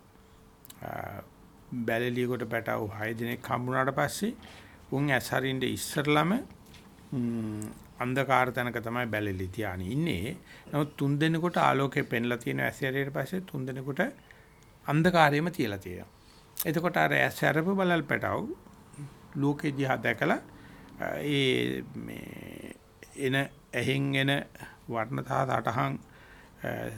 බැලලියකට පැටව 6 දිනක් හම්බුනාට පස්සේ උන් ඇසරින්ද ඉස්සරළම අන්ධකාර තැනක තමයි බැලලි තියානේ ඉන්නේ. නමුත් තුන් දිනකට ආලෝකය පෙන්ලා තියෙන ඇසරියට පස්සේ තුන් දිනකට අන්ධකාරයම තියලා තියෙනවා. එතකොට අර ඇසරපු බලල් පැටව ලෝකේ දිහා දැකලා ඒ මේ එන ඇහෙන් එන වර්ණ සටහන්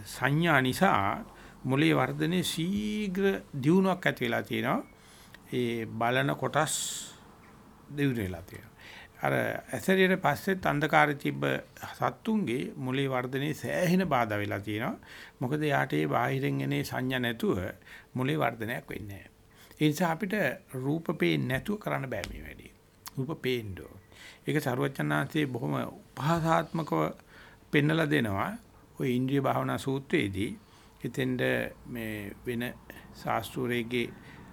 සංඥා නිසා මොළයේ වර්ධනයේ ශීඝ්‍ර දියුණුවක් ඇති වෙලා තියෙනවා. ඒ බලන කොටස් දියුණු වෙලා තියෙනවා. අර ඇසරියට පස්සෙත් අන්ධකාරය තිබ්බ සත්තුන්ගේ මොළේ වර්ධනයේ සෑහෙන බාධා වෙලා තියෙනවා. මොකද යාට ඒ බාහිරින් එනේ සංඥා නැතුව මොළේ වර්ධනයක් වෙන්නේ නැහැ. ඒ නිසා අපිට රූප පේන්නේ නැතුව කරන්න බෑ මේ වැඩේ. රූප පේන්න ඕන. ඒක සරුවචනාංශයේ බොහොම උපහාසාත්මකව පෙන්නලා දෙනවා. ওই ඉන්ද්‍රිය භාවනා සූත්‍රයේදී එතෙන්ද මේ වෙන ශාස්ත්‍රයේ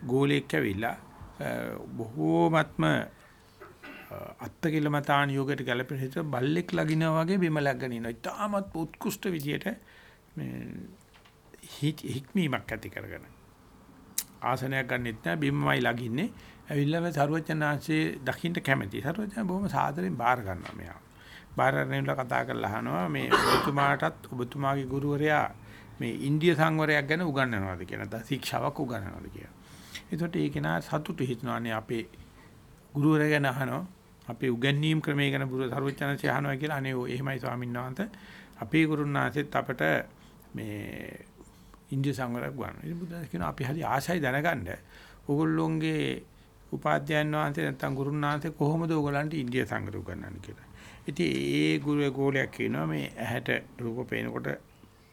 ගෝලයක් ඇවිල්ලා බොහෝමත්ම අත්කලමතාන යෝගයට ගැලපෙන හිත බල්ලෙක් ලගිනවා වගේ බිම ලැගගෙන ඉනවා. ඉතාමත් උත්කෘෂ්ඨ විදියට මේ හික්මීමක් ඇති කරගෙන. ආසනයක් ගන්නෙත් නැහැ බිමමයි ලගින්නේ. ඇවිල්ලා මේ සරුවචනාංශයේ දකින්න කැමැති. සරුවචන බොහොම සාදරෙන් බාර ගන්නවා මෙයා. බාර අරගෙන කතා කරලා අහනවා මේ ඔබතුමාටත් ඔබතුමාගේ ගුරුවරයා මේ ඉන්දිය සංවරයක් ගැන උගන්වනවාද කියලා. නැත්නම් ශික්ෂාවක් උගන්වනවාද කියලා. ඒකට ඒක නා සතුටු හිතනවානේ අපේ ගුරුවරයා ගැන අහනවා. අපේ උගන්වීම් ක්‍රමය ගැන බුදු සර්වචනන්සේ අහනවා කියලා අනේ ඔය එහෙමයි ස්වාමීන් වහන්සේ අපේ ගුරුනාථෙත් අපට මේ ඉන්දිය සංවරයක් ගන්නවා. ඉතින් බුදුන් කියනවා අපි හරි ආශයි දැනගන්න. ඕගොල්ලෝගේ උපාධ්‍යයන් වහන්සේ නැත්නම් ගුරුනාථේ කොහොමද ඕගලන්ට ඉන්දිය සංවර උගන්වන්නේ කියලා. ඉතින් ඒ ගුරු ගෝලයක් කියනවා මේ ඇහැට රූප පේනකොට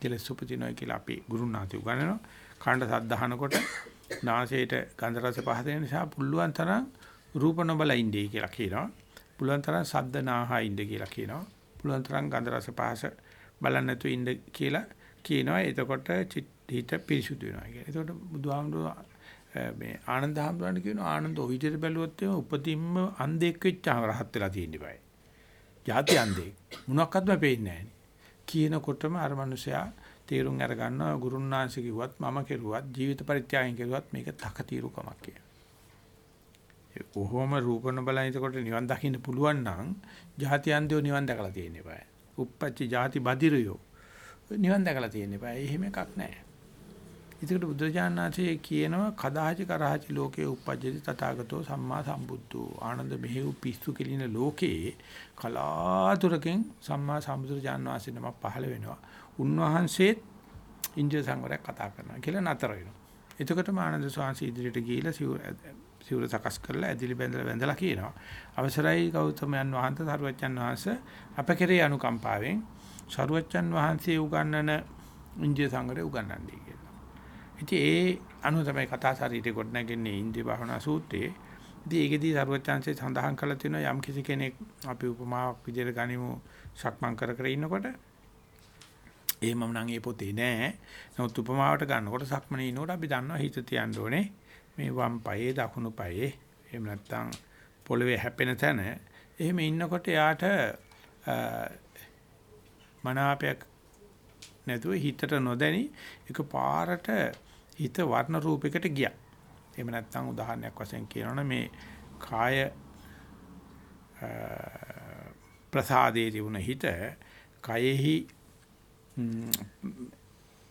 කෙලස් උපදිනවා කියලා අපි ගුරුනාථේ උගන්වනවා. කාණ්ඩ සද්ධාහනකොට නාසයට ගන්ධ රස පහද නිසා පුළුවන් තරම් රූප නොබල ඉන්නේ කියලා කියනවා. පුළුවන් තරම් ශබ්ද නාහා ඉන්න කියලා කියනවා. පුළුවන් තරම් ගන්ධ රස පහස බලන්න නැතුව ඉන්න කියලා කියනවා. එතකොට හිත පිරිසුදු වෙනවා කියලා. එතකොට බුදුහාමුදුරුවෝ මේ ආනන්ද හාමුදුරන් කියනවා ආනන්ද ඔය විදිහට බැලුවොත් එම උපතින්ම අන්ධෙක් වෙච්චාම රහත් වෙලා තියෙන්න බෑ. ಜಾති අන්ධෙක්. මොනක්වත්ම පේන්නේ නැහැ. කියනකොටම අර මිනිසයා තේරුම් අර ගන්නවා ගුරුන්නාංශ කිව්වත් මම කෙරුවත් ජීවිත පරිත්‍යාගයෙන් කෙරුවත් මේක තකතිරුකමක් කියලා. කොහොම රූපන බලන එතකොට නිවන් දකින්න පුළුවන් නම් ජාතියන්තයෝ නිවන් දැකලා තියෙන්න eBay. උප්පච්චි ජාති බදිරියෝ නිවන් දැකලා තියෙන්න eBay. එහෙම එකක් නැහැ. ඒකට බුදුජානනාථේ කියනවා කදාච කරහච ලෝකේ උප්පජ්ජති තථාගතෝ සම්මා සම්බුද්ධෝ ආනන්ද මෙහෙව් පිස්සු කෙලින ලෝකේ කලාතුරකින් සම්මා සම්බුදුරජාන් වහන්සේ නම පහළ වෙනවා. උන්වහන්සේත් ඉන්ද්‍රිය සංවරයක් කතා කරනවා කියලා නතර වෙනවා. එතකොටම ආනන්ද ස්වාමීන් ඉදිරියට ගිහිලා සිවුර සකස් කරලා ඇදිලි බැඳලා වැඳලා කියනවා. අවසරයි ගෞතමයන් වහන්සේ සරුවච්චන් වහන්සේ අප කෙරේ අනුකම්පාවෙන් සරුවච්චන් වහන්සේ උගන්වන ඉන්දිය සංගරේ උගන්වන්නේ කියලා. ඉතින් ඒ අනුව තමයි කතා ශරීරේ කොට නැගෙන්නේ ඉන්දිය භාවනා සූත්‍රයේ. ඉතින් ඒකෙදී සරුවච්චන්සේ සඳහන් කළා තියෙනවා යම් කිසි කෙනෙක් අපි උපමාවක් විදිහට ගනිමු සක්මන් කර කර ඉන්නකොට එහෙමම නම් ඒ පොතේ නෑ. නමුත් උපමාවට ගන්නකොට සක්මනේ ඉනකොට අපි දන්නවා හිත තියන්න ඕනේ. මේ වම් පායේ දකුණු පායේ එහෙම නැත්නම් පොළවේ හැපෙන තැන එහෙම ඉන්නකොට යාට මනාපයක් නැතුව හිතට නොදැනි එක පාරට හිත වර්ණ රූපයකට ගියා. එහෙම නැත්නම් උදාහරණයක් වශයෙන් කියනවනේ මේ කාය ප්‍රසාදයේ තිබුණ හිත කයෙහි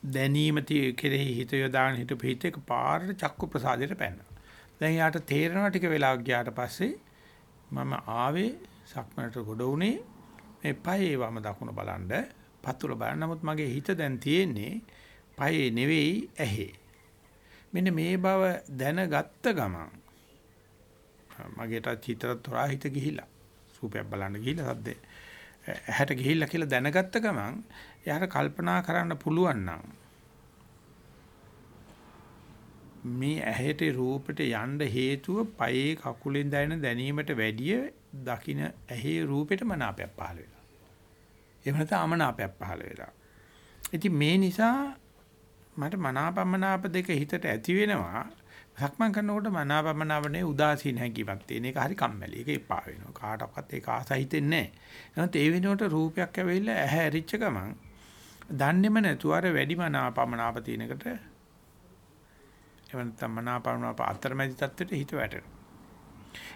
දැනීම කෙරෙහි හිත යොදාගෙන හිටපු හිත එක පාරට චක්කු ප්‍රසාදයට පැනනවා. දැන් යාට තේරෙනවා ටික වෙලාවක් ගියාට පස්සේ මම ආවේ සක්මනට ගොඩ උනේ මේ පයේ වම දකුණ බලන්න පතුල බලන්න. නමුත් මගේ හිත දැන් තියෙන්නේ පයේ නෙවෙයි ඇහි. මෙන්න මේ බව දැනගත්ත ගමන් මගේට චිත්‍රත් තොරා හිත ගිහිලා රූපයක් බලන්න ගිහිලා සද්දේ ඇහැට ගිහිල්ලා කියලා දැනගත්ත ගමන් එයාට කල්පනා කරන්න පුළුවන් නම් මේ ඇහැට රූපෙට යන්න හේතුව පයේ කකුලෙන් දැනෙන දැනීමට වැඩිය දකින ඇහි රූපෙට මනාපයක් පහළ වෙලා. එහෙම නැත්නම් අමනාපයක් පහළ වෙලා. ඉතින් මේ නිසා මට මනාපමනාප දෙක හිතට ඇති වෙනවා. සක්මන් කරනකොට මනාපමනාපනේ උදාසීන හැකියාවක් තියෙන එක හරි කම්මැලි. ඒක එපා වෙනවා. කාටවත් ඒක ආසහිතෙන්නේ නැහැ. එහෙනම් ඒ වෙනුවට රූපයක් ඇවිල්ලා ඇහැ ඇරිච්ච ගමන් දන්නේම නැතුව අර වැඩිම නාපමනාප තිනකට එවනතම මනාපමනාප අතරමැදි තත්ත්වයට හිත වැටෙනවා.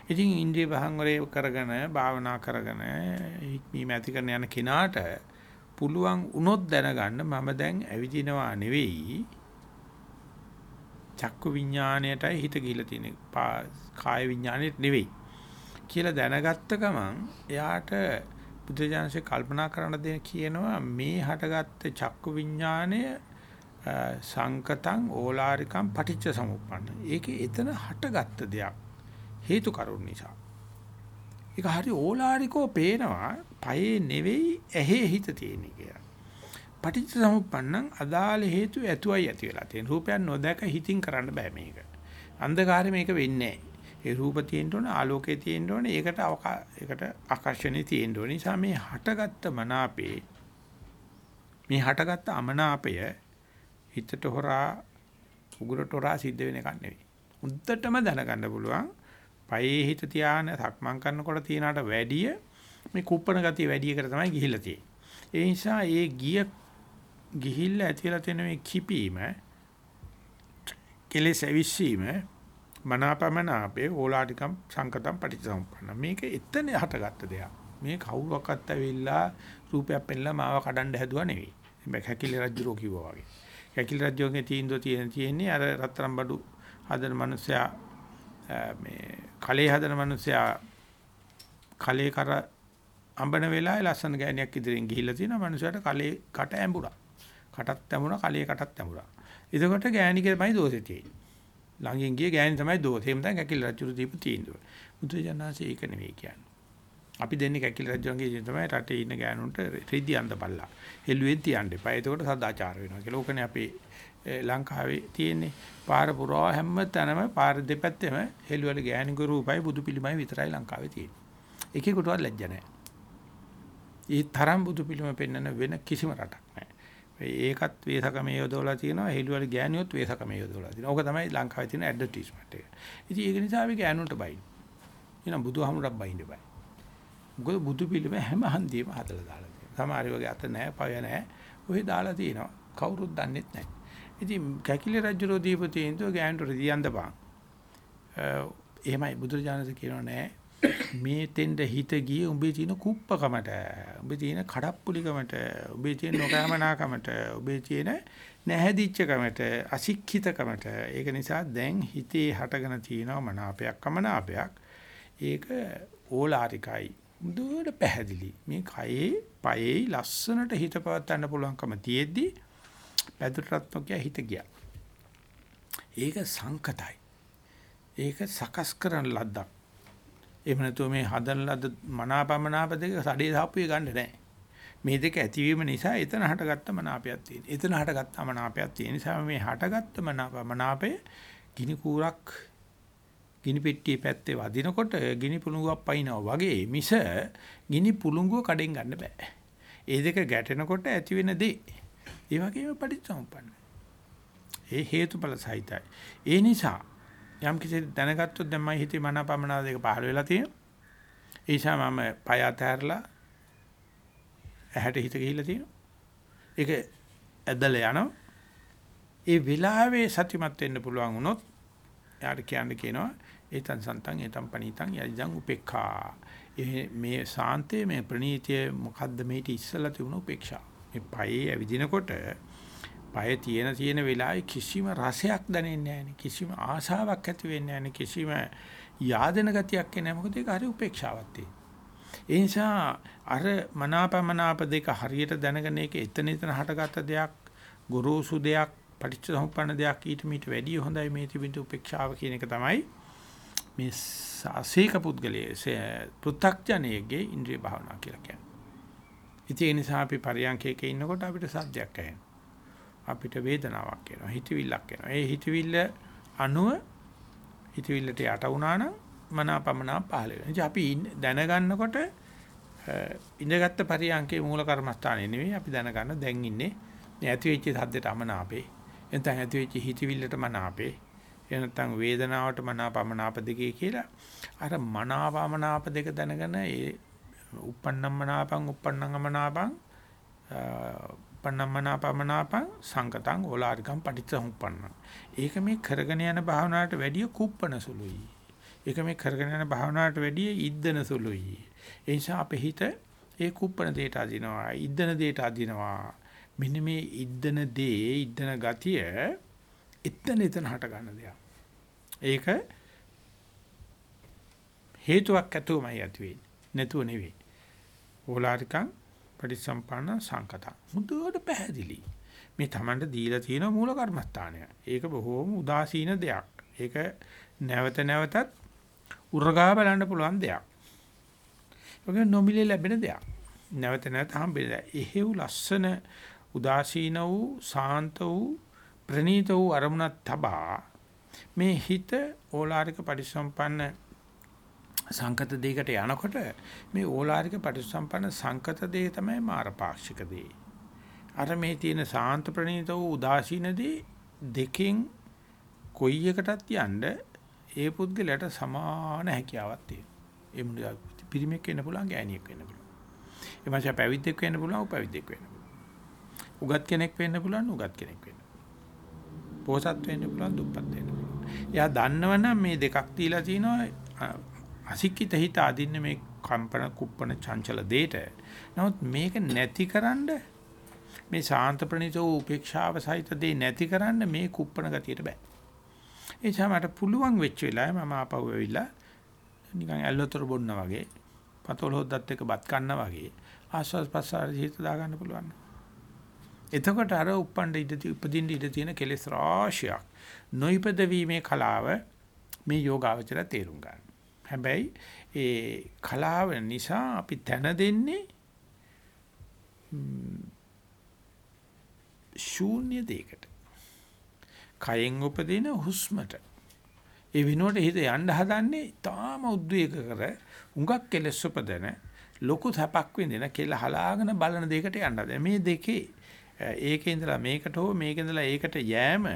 ඉතින් ඉන්ද්‍රිය භංගරේ කරගෙන භාවනා කරගෙන හික්මීම ඇති කරන යන කෙනාට පුළුවන් වුණොත් දැනගන්න මම දැන් ඇවිදිනවා නෙවෙයි. චක්කු විඥාණයටයි හිත ගිහිලා තියෙන්නේ. කාය විඥාණයට නෙවෙයි. කියලා දැනගත්ත ගමන් එයාට බුදුජානසෙ කල්පනා කරන්න දෙන කියනවා මේ හටගත්ත චක්කු විඥාණය සංකතං ඕලාරිකං පටිච්ච සමුප්පන්න. ඒකේ එතන හටගත්ත දෙයක්. හේතු කරුණ නිසා. ඒක හරි ඕලාරිකෝ පේනවා. පයේ නෙවෙයි ඇහි හිත තියෙන්නේ කියලා. පටිච්ච සමුප්පන්නං අදාළ හේතු ඇතුවයි ඇති වෙලා තියෙන. රූපයන් නොදක හිතින් කරන්න බෑ මේක. අන්ධකාරය මේක වෙන්නේ ඒ රූප තියෙන්න ඕන ආලෝකයේ තියෙන්න ඕන ඒකට ඒකට ආකර්ෂණේ තියෙන්න ඕන නිසා මේ හටගත්ත මනාපේ මේ හටගත්ත අමනාපය හිතට හොරා උගුරට හොරා සිද්ධ වෙන එකක් නෙවෙයි. උද්දටම දැනගන්න පුළුවන්. පයේ හිත තියාන සක්මන් කරනකොට තියනට වැඩිය මේ කුප්පණ ගතිය වැඩි එකට තමයි ගිහිල්ලා තියෙන්නේ. ඒ නිසා ඒ ගිය ගිහිල්ලා ඇතිලා තියෙන මේ කිපීම කෙලෙස් ඇවිස්සීම මනාපමනාපේ ඕලාටිකම් සංකතම් පටිච්චසමුප්පන්න මේක එතන හටගත්ත දෙයක්. මේ කවුරක්වත් ඇවිල්ලා රූපයක් පෙන්නලා මාව කඩන්න හැදුවා නෙවෙයි. මේ කැකිලි රජුරෝ කිව්වා වගේ. කැකිලි රජුගේ තීන්දුව තියෙන තියෙන්නේ අර රත්තරන් බඩු හදන මිනිස්සයා මේ කලේ හදන මිනිස්සයා කලේ කර අඹන වෙලාවේ ලස්සන ගෑණියක් ඉදිරියෙන් ගිහිල්ලා තියෙනවා මිනිස්සයාට කලේ කට ඇඹුණා. කටත් ඇඹුණා කලේ කටත් ඇඹුණා. එතකොට ගෑණිගේ තමයි දෝෂේ තියෙන්නේ. ළඟින් ගිය ගෑණි තමයි දෝෂේ. එහෙම තමයි කැකිලි රජුරු දීපු තීන්දුව. මුද්‍රජනාසේ ඒක නෙවෙයි කියන්නේ. අපි දෙන්නේ කැකිලි රජුන්ගේ තමයි රටේ ඉන්න ගෑනුන්ට රිදි අඳ බල්ලා. හෙළුවෙන් තියන්න එපා. එතකොට සදාචාර වෙනවා කියලා. ඕකනේ අපේ ලංකාවේ තියෙන්නේ. පාර පුරා හැම තැනම පාර දෙපැත්තෙම හෙළුවල ගෑණිකු රූපයි බුදු පිළිමයි විතරයි ලංකාවේ තියෙන්නේ. එකෙකුටවත් ලැජ්ජ නැහැ. ඒ තරම් බුදු පිළිම පෙන්වන වෙන කිසිම රටක් නැහැ. ඒකත් වේසකමේ යොදවලා තියෙනවා හෙළුවල ගෑණියොත් වේසකමේ යොදවලා තියෙනවා. ඕක තමයි ලංකාවේ තියෙන ඇඩ්වර්ටයිස්මන්ට් එක. ඉතින් ඒක නිසා අපි ගෑනුන්ට බයින්. එහෙනම් බුදුහාමුදුරක් බයින්න බෑ. මොකද බුදු පිළිම හැම හන්දියම හදලා දාලා තියෙනවා. සමහර වගේ අත නැහැ, පය නැහැ. ඔය දාලා තියෙනවා. කවුරුත් දන්නෙත් නැහැ. ඉතින් කැකිලි රජුරෝ දීපු තීන්දුව ගෑනට රියන්දපන්. එහෙමයි බුදුරජාණන් කියනවා නෑ. මේ තෙන්ද හිත ගියේ උඹේ තියෙන කුප්පකමට, උඹේ තියෙන කඩප්පුලිකමට, උඹේ තියෙන නොකෑමනාකමට, උඹේ තියෙන නැහැදිච්චකමට, අසික්ඛිතකමට. ඒක නිසා දැන් හිතේ හටගෙන තියෙනවා මනාපයක් කමනාපයක්. ඒක ඕලාරිකයි. දුර පැහැදිලි. මේ කයේ, පයේ ලස්සනට හිත පවත්වන්න පුළුවන්කම තියෙද්දි පැදුරටත් නොකිය හිත ගියා. ඒක සංකතයි. ඒක සකස් කරන ලද්දක්. එහෙම නැතුව මේ හදන ලද්ද මනාපමනාප දෙක සඩේ සාප්පුවේ ගන්න නැහැ. මේ දෙක ඇතිවීම නිසා එතන හටගත්ත මනාපයක් තියෙන. එතන හටගත්ත මනාපයක් තියෙන නිසා මේ හටගත්ත මනාපය ගිනි කූරක් ගිනි පෙට්ටියේ පැත්තේ වදිනකොට ගිනි පුළඟුවක් පයින්නවා වගේ මිස ගිනි පුළඟුව කඩෙන් ගන්න බෑ. ඒ දෙක ගැටෙනකොට ඇති වෙන දේ. ඒ වගේම පටිච්චසමුප්පන්න. ඒ හේතුඵල සහිතයි. ඒ නිසා යම් කිසි දැනගත්තොත් දැන් මම හිතේ මනාපමනාව දෙක පහළ වෙලා තියෙනවා. ඒ නිසා මම පය අතහැරලා ඇහැට හිත ගිහිල්ලා තියෙනවා. ඒක ඇදලා යනවා. ඒ වෙලාවේ සතිමත් වෙන්න පුළුවන් වුණොත් එයාට කියන්න කියනවා ඒතන් සන්තන් ඒතන් පණීතන් යජං උපේක්ඛා මේ සාන්තේ මේ ප්‍රණීතිය මොකද්ද මේටි ඉස්සලා තිබුණ උපේක්ෂා මේ පයේ ඇවිදිනකොට පය තියෙන තියෙන වෙලාවේ කිසිම රසයක් දැනෙන්නේ නැහැ කිසිම ආශාවක් ඇති වෙන්නේ නැහැ කිසිම yaadena ගතියක් එන්නේ මොකද ඒක හරි උපේක්ෂාවක් තියෙන ඒ නිසා අර මනාපමනාප දෙක හරියට දැනගෙන ඒක එතන එතන හටගත්ත දෙයක් ගොරෝසු දෙයක් පටිච්ච සමුප්පන්න දෙයක් ඊට මීට වැඩිය හොඳයි මේ තිබෙන උපේක්ෂාව කියන එක තමයි මේ සාසීක පුද්ගලයේ පෘථග්ජනයේ ඉන්ද්‍රිය භාවනා කියලා කියන්නේ. ඉතින් ඒ නිසා අපි පරියන්කයක ඉන්නකොට අපිට සද්දයක් ඇහෙනවා. අපිට වේදනාවක් එනවා. හිතවිල්ලක් එනවා. ඒ හිතවිල්ල අනුව හිතවිල්ලට යට වුණා නම් මනාපමනා පහළ වෙනවා. ඉතින් අපි දැනගන්නකොට ඉඳගත්තු පරියන්කේ මූල කර්මස්ථානේ නෙවෙයි අපි දැනගන්න දැන් ඉන්නේ මේ ඇති වෙච්ච සද්දට අමනාපේ. එතන ඇති වෙච්ච හිතවිල්ලට මනාපේ. එහෙම නැත්නම් වේදනාවට මනාපමනාප දෙකේ කියලා අර මනාපමනාප දෙක දැනගෙන ඒ uppannam මනාපං uppannam අමනාපං uppannammanapamanapan සංකතං ඕලාරිකං පටිච්චසමුප්පන්න. ඒක මේ කරගෙන යන භාවනාවට වැඩිය කුප්පන සුළුයි. ඒක මේ කරගෙන යන භාවනාවට වැඩිය ඉද්දන සුළුයි. ඒ නිසා අපේ හිත ඒ කුප්පන දෙයට අදිනවා, ඉද්දන දෙයට අදිනවා. මෙන්න මේ ඉද්දන දේ, ඉද්දන ගතිය එතන එතන හට ගන්න දෙයක්. ඒක හේතුවක් ඇතුවමයි ඇති වෙන්නේ. නැතුව නෙවෙයි. ඕලාරිකං පටිසම්පන්න සංකතං. මුදුවට පැහැදිලි. මේ Tamanට දීලා තියෙන මූල කර්මස්ථානය. ඒක බොහෝම උදාසීන දෙයක්. ඒක නැවත නැවතත් උරගා බලන්න පුළුවන් දෙයක්. ඒක නොමිලේ ලැබෙන දෙයක්. නැවත නැවත හම්බෙන්න. එහෙව් ලස්සන උදාසීන වූ සාන්ත වූ ප්‍රණීත වූ අරමුණක් තබා මේ හිත ඕලාරික පරිසම්පන්න සංකත දෙයකට යනකොට මේ ඕලාරික පටිසම්පන්න සංකත දෙය තමයි මාරපාක්ෂික දෙය. අර මේ තියෙන සාන්ත ප්‍රණීත වූ උදාසීනදී දෙකෙන් කොයි එකටත් යන්න ඒ පුද්ගලයාට සමාන හැකියාවක් තියෙනවා. ඒ මුල පිරිමෙක් වෙන්න පුළුවන් ගෑණියෙක් වෙන්න පුළුවන්. ඒ මාස පැවිද්දෙක් වෙන්න පුළුවන් උපවිද්දෙක් වෙන්න පුළුවන්. උගත් කෙනෙක් වෙන්න පුළුවන් උගත් කෙනෙක් වෙන්න. පොසත් වෙන්න පුළුවන් දුප්පත් වෙන්න පුළුවන්. එයා දන්නවනම් මේ දෙකක් දීලා තිනවා අසික්කිත හිත අදින්න මේ කම්පන කුප්පන චංචල දෙයට. නමුත් මේක නැතිකරන්න මේ ශාන්ත ප්‍රණීතෝ උපේක්ෂාව සහිත දේ නැතිකරන්න මේ කුප්පන ගතියට බෑ. ඒ නිසා මට පුළුවන් වෙච්ච වෙලාවේ මම ආපහු ඇවිල්ලා නිකන් ඇල්ලතර බොන්න වගේ පතොල් හොද්දත් එක බත් කන්න වගේ ආස්වාස් පස්සාර හිත දාගන්න පුළුවන්. එතකොට අර උප්පණ්ඩ ඉඳ උපදින්න ඉඳ තියෙන කෙලෙස් රාශියක් නොයිපද වීමේ කලාව මේ යෝගාවචර තේරුම් ගන්න. හැබැයි ඒ කලාව නිසා අපි තැන දෙන්නේ ශූන්‍ය දෙයකට. කයෙන් උපදින හුස්මට. ඒ විනෝඩ හිත යන්න හදන්නේ තාම උද්වේග කර උඟක් කෙලස් උපදන ලොකු සැපක් විඳින කෙල හලාගෙන බලන දෙයකට යන්න හදන. මේ දෙකේ ඒකේ ඉඳලා මේකට හෝ මේකේ ඉඳලා ඒකට යෑම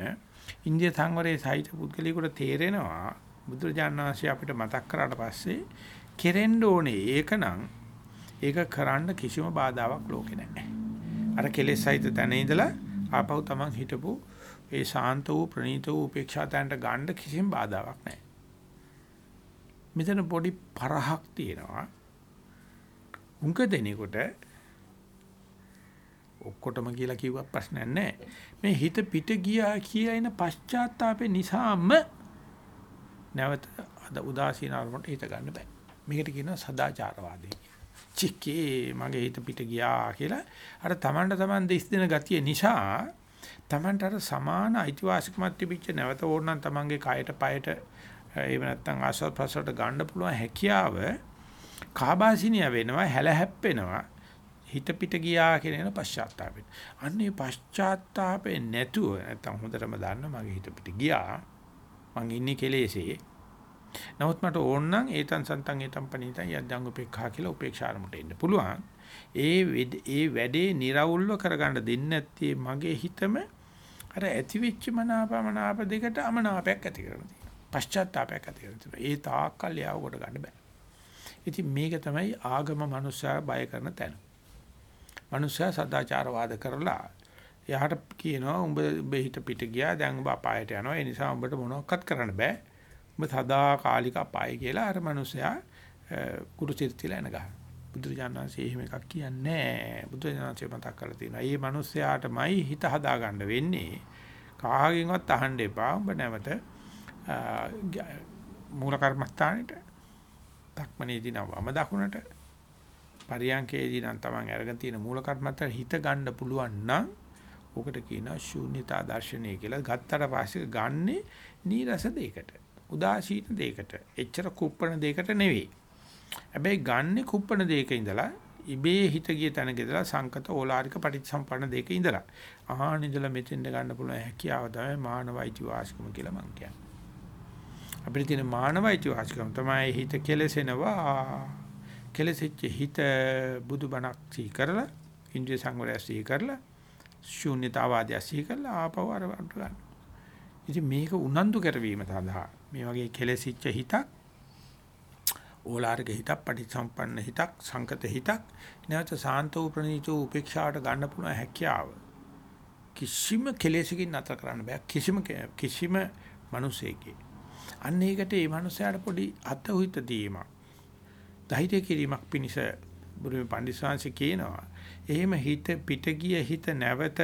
ඉන්දිය සංවරයේ සහිත පුද්ගලයාට තේරෙනවා බුදුරජාණන් වහන්සේ අපිට මතක් කරාට පස්සේ කෙරෙන්න ඕනේ ඒකනම් ඒක කරන්න කිසිම බාධාවක් ලෝකේ නැහැ. අර කෙලෙස් සහිත තැන ඉඳලා ආපහු තමන් හිටපු ඒ ශාන්ත වූ ප්‍රණීත වූ උපේක්ෂා තැනට ගන්න කිසිම බාධාවක් නැහැ. මෙතන පොඩි පරහක් තියෙනවා. උන්ක දෙනකොට ඔක්කොටම කියලා කිව්වා ප්‍රශ්නයක් නැහැ. මේ හිත පිට ගියා කියලා එන පශ්චාත්තාපේ නිසාම නැවත අද උදාසීන අරමුණට හිත ගන්න බෑ. මේකට කියනවා සදාචාරවාදී කියලා. චිකේ මගේ හිත පිට ගියා කියලා අර තමන්ට තමන් දෙස් දෙන ගතිය නිසා තමන්ට අර සමාන අයිතිවාසිකමක් තිබිච්ච නැවත ඕනනම් තමන්ගේ කයට පයට එහෙම නැත්නම් ආස්වාද ප්‍රසවට ගන්න පුළුවන් හැකියාව කාබාසිනිය වෙනවා හැල හැප්පෙනවා හිත පිට ගියා කියන එන පශ්චාත්තාපෙන්. අන්නේ පශ්චාත්තාපේ නැතුව නැත්නම් හොඳටම දන්න මගේ හිත පිට ගියා. මං ඉන්නේ කෙලෙසේ. නමුත් මට ඕන නම් ඒතන් සන්තන් ඒතන් පණීතන් යද්දං උපේක්ඛා කියලා උපේක්ෂාරමුට එන්න පුළුවන්. ඒ ඒ වැඩේ निराවුල්ව කරගන්න දෙන්නේ නැත්තේ මගේ හිතම අර ඇති වෙච්ච මනාපමනාප දෙකට අමනාපයක් ඇති කරන තියෙනවා. පශ්චාත්තාවයක් ඇති කරන තියෙනවා. ඒ තාක්කල් යාව කොට ගන්න බෑ. ඉතින් මේක තමයි ආගම මනුස්සයා බය කරන තැන. මනුස්සයා සදාචාරවාද කරලා එයාට කියනවා උඹ උඹ හිත පිට ගියා දැන් උඹ අපායට යනවා. ඒ නිසා උඹට මොනවක්වත් කරන්න බෑ. උඹ සදා කාලික අපාය කියලා අර මිනිසයා කුරුසිට තියලා එන ගහ බුදුරජාණන්සේ එහෙම එකක් කියන්නේ නැහැ බුදුරජාණන්සේ මතක් කරලා තියෙනවා. මේ මිනිසයාටමයි හිත හදාගන්න වෙන්නේ. කාගෙන්වත් අහන්න එපා. උඹ නැවත මූල කර්මස්ථානෙට ධක්මනේදී නම් වම දකුණට පරියංකේදී නම් Taman අරගෙන තියෙන මූල කර්මස්ථාන හිත ගන්න පුළුවන් නම් ඕකට කියනවා ශූන්‍යතා දර්ශනය කියලා. ගත්තට පස්සේ ගන්නෙ නීරස දෙයකට. උදාසීන දෙයකට. එච්චර කුප්පණ දෙයකට නෙවෙයි. හැබැයි ගන්නෙ කුප්පණ දෙයක ඉඳලා ඉබේ හිත ගිය තැනක ඉඳලා සංකත ඕලාරික පටිච්චසම්පන්න දෙයක ඉඳලා. ආහන ඉඳලා මෙතෙන්ද ගන්න පුළුවන් හැකියාව තමයි මානවයිති වාස්කම කියලා මම කියන්නේ. අපිට තියෙන මානවයිති වාස්කම තමයි හිත කෙලසෙනවා. කෙලසෙච්ච හිත බුදුබණක් සී කරලා ඉන්ද්‍රිය සංවරය සී කරලා ශූන්‍යතාවාදී අසී කරලා ආපහු අර වන්ට ගන්න. ඉතින් මේක උනන්දු කරවීම සඳහා මේ වගේ කෙලෙසිච්ච හිතක් ඕලාරික හිතක් පටිසම්පන්න හිතක් සංකත හිතක් නැවත සාන්ත වූ ප්‍රණීත වූ උපේක්ෂාවට ගන්න පුළුවන් හැකියාව. කිසිම කෙලෙසකින් නතර කරන්න බෑ. කිසිම කිසිම මිනිසෙකේ අන්න ඒකට මේ මිනිසයාට පොඩි අත උහිත දීමක් ධෛර්ය කිරීමක් පිණිස බුදුම පඬිස්සංශ කියනවා. එහෙම හිත පිට ගිය හිත නැවත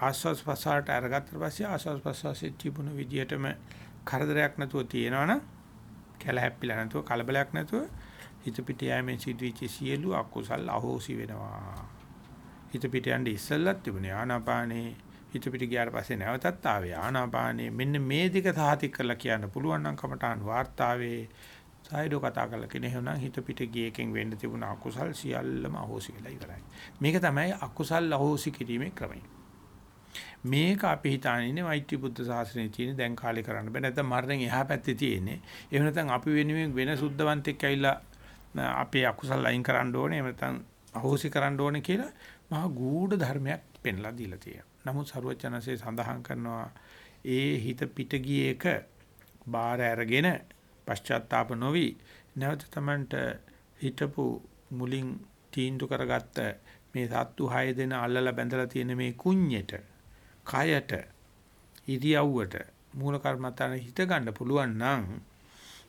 ආස්වාස් ප්‍රසාරට අරගත්තට පස්සේ ආස්වාස් ප්‍රසාරයේ තිබුණු විදියටම කරදරයක් නැතුව තියෙනවනම් කැලහැප්පිලා නැතුව කලබලයක් නැතුව හිත පිට යෑමෙන් සිදුවෙච්ච සියලු අකුසල් අහෝසි වෙනවා. හිත පිට යන්නේ ඉස්සෙල්ලත් තිබුණේ ආනාපානේ හිත පිට ගියාට පස්සේ නැවතත් ආවේ ආනාපානේ මෙන්න මේ දෙක සාහිතික කරලා කියන්න පුළුවන් නම් කමටහන් වාර්තාවේ සායදෝ කතා කරලා කෙනෙක් නම් හිත පිට ගිය එකෙන් වෙන්න තිබුණ අකුසල් සියල්ලම අහෝසි වෙලා ඉවරයි. මේක තමයි අකුසල් අහෝසි කිරීමේ ක්‍රමය. මේක අපි හිතාන ඉන්නේ මෛත්‍රී බුද්ධ ශාසනයේ තියෙන දැන් කාලේ කරන්න බෑ නැත්නම් මරණයෙන් එහා පැත්තේ තියෙන්නේ එහෙම නැත්නම් අපි වෙනුවෙන් වෙන සුද්ධවන්තෙක් ඇවිල්ලා අපේ අකුසල් අයින් කරන්න ඕනේ එහෙම නැත්නම් අහෝසි කරන්න ඕනේ කියලා මහා ගූඪ ධර්මයක් පෙන්ලා දීලා තියෙනවා නමුත් සරුවචනසේ සඳහන් කරනවා ඒ හිත පිට එක බාර අරගෙන පශ්චාත්තාප නොවි නැවත තමන්ට හිතපු මුලින් තීන්දුව කරගත්ත මේ සත්තු 6 දෙන අල්ලලා බැඳලා තියෙන මේ කුඤ්ඤෙට කයට ඉරියව්වට මූල කර්මත්තාන හිත ගන්න පුළුවන් නම්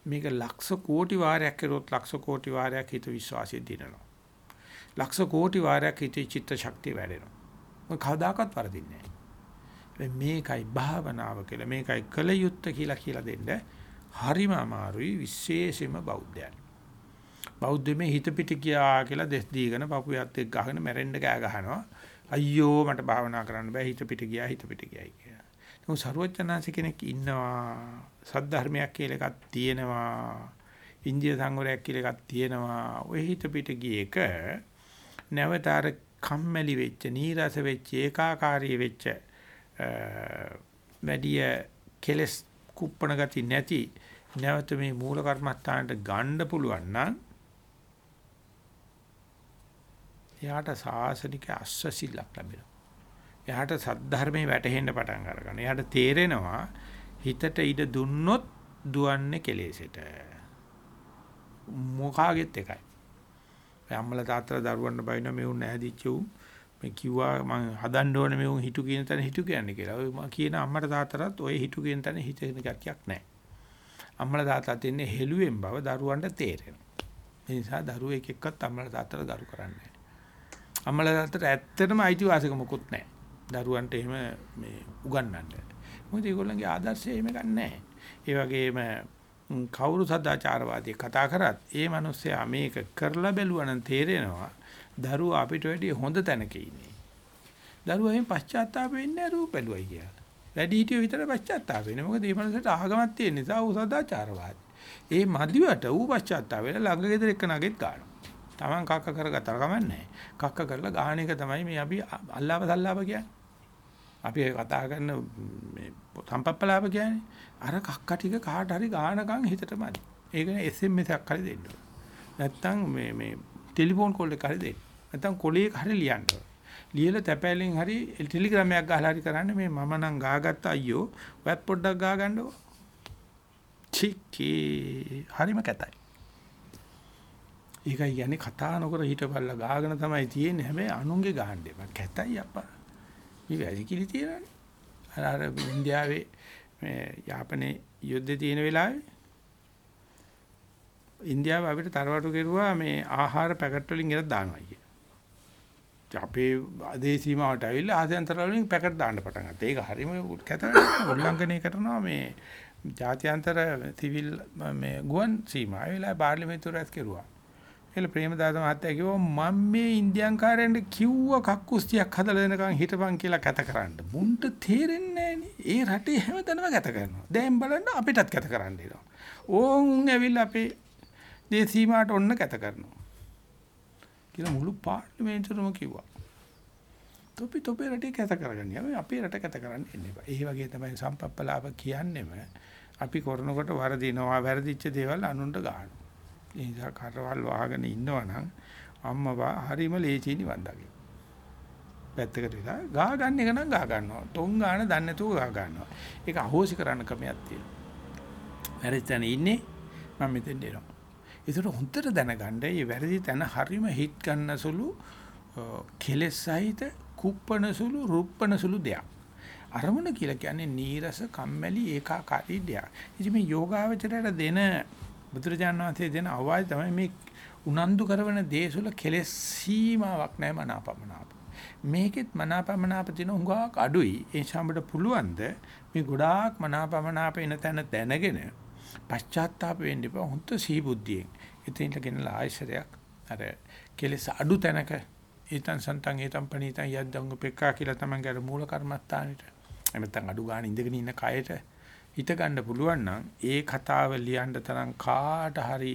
මේක ලක්ෂ කෝටි වාරයක් කරොත් ලක්ෂ කෝටි වාරයක් හිත විශ්වාසය දිනනවා. ලක්ෂ කෝටි වාරයක් හිතේ චිත්ත ශක්තිය වැඩෙනවා. මොකද කවදාකවත් වරදින්නේ නැහැ. මේකයි භාවනාව කියලා මේකයි කල යුත්තේ කියලා කියලා දෙන්න හරිම අමාරුයි විශේෂයෙන්ම බෞද්ධයන්. බෞද්ධ මේ හිත පිට ගියා කියලා දෙස් දීගෙන පපුවත් එක්ක ගහගෙන මැරෙන්න කෑ ගහනවා. අයියෝ මට භාවනා කරන්න බෑ හිත පිට ගියා හිත පිට ගියයි කියලා. නමුත් ਸਰවඥාන්ස කෙනෙක් ඉන්නවා සද්ධර්මයක් කියලා එකක් තියෙනවා. ඉන්දිය සංවරයක් කියලා එකක් තියෙනවා. ඔය හිත පිට ගිය එක නැවත අර කම්මැලි වෙච්ච, නීරස වෙච්ච, ඒකාකාරී වෙච්ච වැඩිය කෙලස් කුප්පණ ගති නැති නැවත මේ මූල කර්මස්ථානට ගන්න පුළුවන් නම් එයාට සාසනික අස්සසිල්ලක් ලැබෙනවා. එයාට සද්ධර්මයේ වැටහෙන්න පටන් ගන්නවා. එයාට තේරෙනවා හිතට ඉඩ දුන්නොත් දුවන්නේ කෙලෙසට. මොකාගෙත් එකයි. අම්මලා තාත්තලා දරුවන්ට බයින මේ උන් නැහැදිච්ච උන් මේ කිව්වා මං හදන්න ඕනේ මේ උන් හිටු කියන තැන හිටු කියන්නේ කියලා. ඔය මම කියන අම්මට තාත්තටත් ඔය හිටු කියන තැන හිතෙන ගතියක් නැහැ. අම්මලා තාත්තා තින්නේ හෙළුවෙන් බව දරුවන්ට තේරෙනවා. ඒ නිසා දරුවෝ එක එක්කත් අම්මලා තාත්තලා ගරු කරන්නේ අම්මලා තාත්තට ඇත්තටම අයිතිවාසිකම මොකුත් නැහැ. දරුවන්ට එහෙම මේ උගන්වන්න. මොකද ඒගොල්ලන්ගේ ආදර්ශය එහෙම ගන්නෑ. ඒ වගේම කවුරු සදාචාරවාදී කතා කරත් ඒ මිනිස්සයා මේක කරලා බැලුවා නම් තේරෙනවා දරුවා අපිට වැඩිය හොඳ තැනක ඉන්නේ. දරුවා එහෙම පශ්චාත්තාප වෙන්නේ නැහැ රූප බැලුවයි කියලා. වැඩි හිටියෝ විතර පශ්චාත්තාප වෙන්නේ. මොකද මේ මිනිස්සට ආගමක් තියෙන නිසා ඌ සදාචාරවාදී. ඒ මදිවට ඌ පශ්චාත්තාප වෙලා ළඟ ගෙදර එක්ක නගෙත් ගන්නවා. Taman කක්ක කරගත්තා කමන්නේ. කක්ක කරලා ගාහන එක තමයි මේ අපි අල්ලාප සල්ලාප කියන්නේ. අපි කතා කරන මේ සම්පප්පලාප කියන්නේ. අර කක්ක ටික කාට හරි ගානකම් හිතටමයි. ඒක SMS එකක් හරි දෙන්න. නැත්තම් මේ මේ ටෙලිෆෝන් කෝල් එකක් හරි දෙන්න. නැත්තම් කොලේක හරි ලියන්න. ලියලා තැපෑලෙන් හරි ටෙලිග්‍රෑම් එකක් ගහලා හරි කරන්නේ මේ මම නම් ගාගත්ත අයියෝ ඔයත් පොඩ්ඩක් ගා ගන්නකො. චිකේ හරිම කැතයි. ඒකයි කියන්නේ කතා නොකර හිටපල්ලා ගාගෙන තමයි තියෙන්නේ. හැබැයි අනුන්ගේ ගහන්න එපා. කැතයි අප්පා. මේ වැසිකිලි තියනනේ. අර අර ඉන්දියාවේ මේ යාපනයේ යුද්ධ තියෙන වෙලාවේ ඉන්දියාව අපිට තරවටු කෙරුවා මේ ආහාර පැකට් වලින් ගෙනත් දානවා කිය. අපේ ආදේ සීමාවට ඇවිල්ලා ආසෙන්තර වලින් පැකට් දාන්න පටන් ගත්තා. ඒක හරිම කැතයි. උල්ලංඝනය කරනවා මේ ජාත්‍යන්තර සිවිල් මේ ගුවන් සීමාව. ඒ වෙලාවේ පාර්ලිමේන්තුව රැස් කෙරුවා. එල ප්‍රේමදාස මහත්තයා කිව්වා මම මේ ඉන්දියන්කාරයන්ට කිව්ව කක්කුස්තියක් හදලා දෙනකන් හිටපන් කියලා කැත කරන්න. මුන්ට තේරෙන්නේ ඒ රටේ හැමතැනම කැත කරනවා. දැන් බලන්න අපිටත් කැත කරන්න එනවා. ඕන් ඇවිල්ලා අපේ දේශීමාට ඔන්න කැත කරනවා. කියලා මුළු පාර්ලිමේන්තුවම කිව්වා. තොපි තොපේ රටේ කැත කරගන්නේ. අපි අපේ රට කැත කරන්න එන්න එපා. ඒ වගේ තමයි සම්පප්පලාප කියන්නේම අපි කරනකොට වරදිනවා වැරදිච්ච දේවල් අනුන්ට ගන්නවා. ඒ නිසා කරවල් වහගෙන ඉන්නවනම් අම්මා හරිම ලේසි නිවන් දකින්න. පැත්තකට වෙලා ගා ගන්න එක නම් ගා ගන්නවා. තොන් ගාන දන්නේ නැතුව ගා ගන්නවා. ඒක අහෝසි කරන්න ක්‍රමයක් තියෙනවා. වැරදිතන ඉන්නේ මම මෙතෙන් එනවා. ඒතර හොඳට දැනගන්න මේ වැරදි තැන හරීම හිට ගන්න සුළු කෙලෙස් සහිත කුප්පන සුළු රුප්පන සුළු දෙයක්. අරමුණ කියලා කියන්නේ නීරස කම්මැලි ඒකාකාරී දෙයක්. ඉතින් මේ යෝගාවචරයට දෙන බුදුරජාණන් වහන්සේ දෙන අවවාද තමයි මේ උනන්දු කරන දේසුල කෙලෙස් සීමාවක් නැහැ මනාපමනාප. මේකෙත් මනාපමනාප තියෙන උඟාවක් අඩුයි. ඒ සම්බට පුළුවන්ද මේ ගොඩාක් මනාපමනාප එන තැන දැනගෙන පශ්චාත්තාප වෙන්න එපා. හොඳ සිහිබුද්ධියෙන්. ඉතින් ගෙනලා ආයශරයක් අර කෙලෙස් අඩු තැනක ඊතන් සන්තන් ඊතන් පණීතන් යද්දං උපේක්ඛා කියලා තමන්ගේ අර මූල කර්මස්ථානෙට එමෙතන් අඩු ගන්න ඉඳගෙන ඉන්න කයට හිත ගන්න පුළුවන් නම් ඒ කතාව ලියන්න තරම් කාට හරි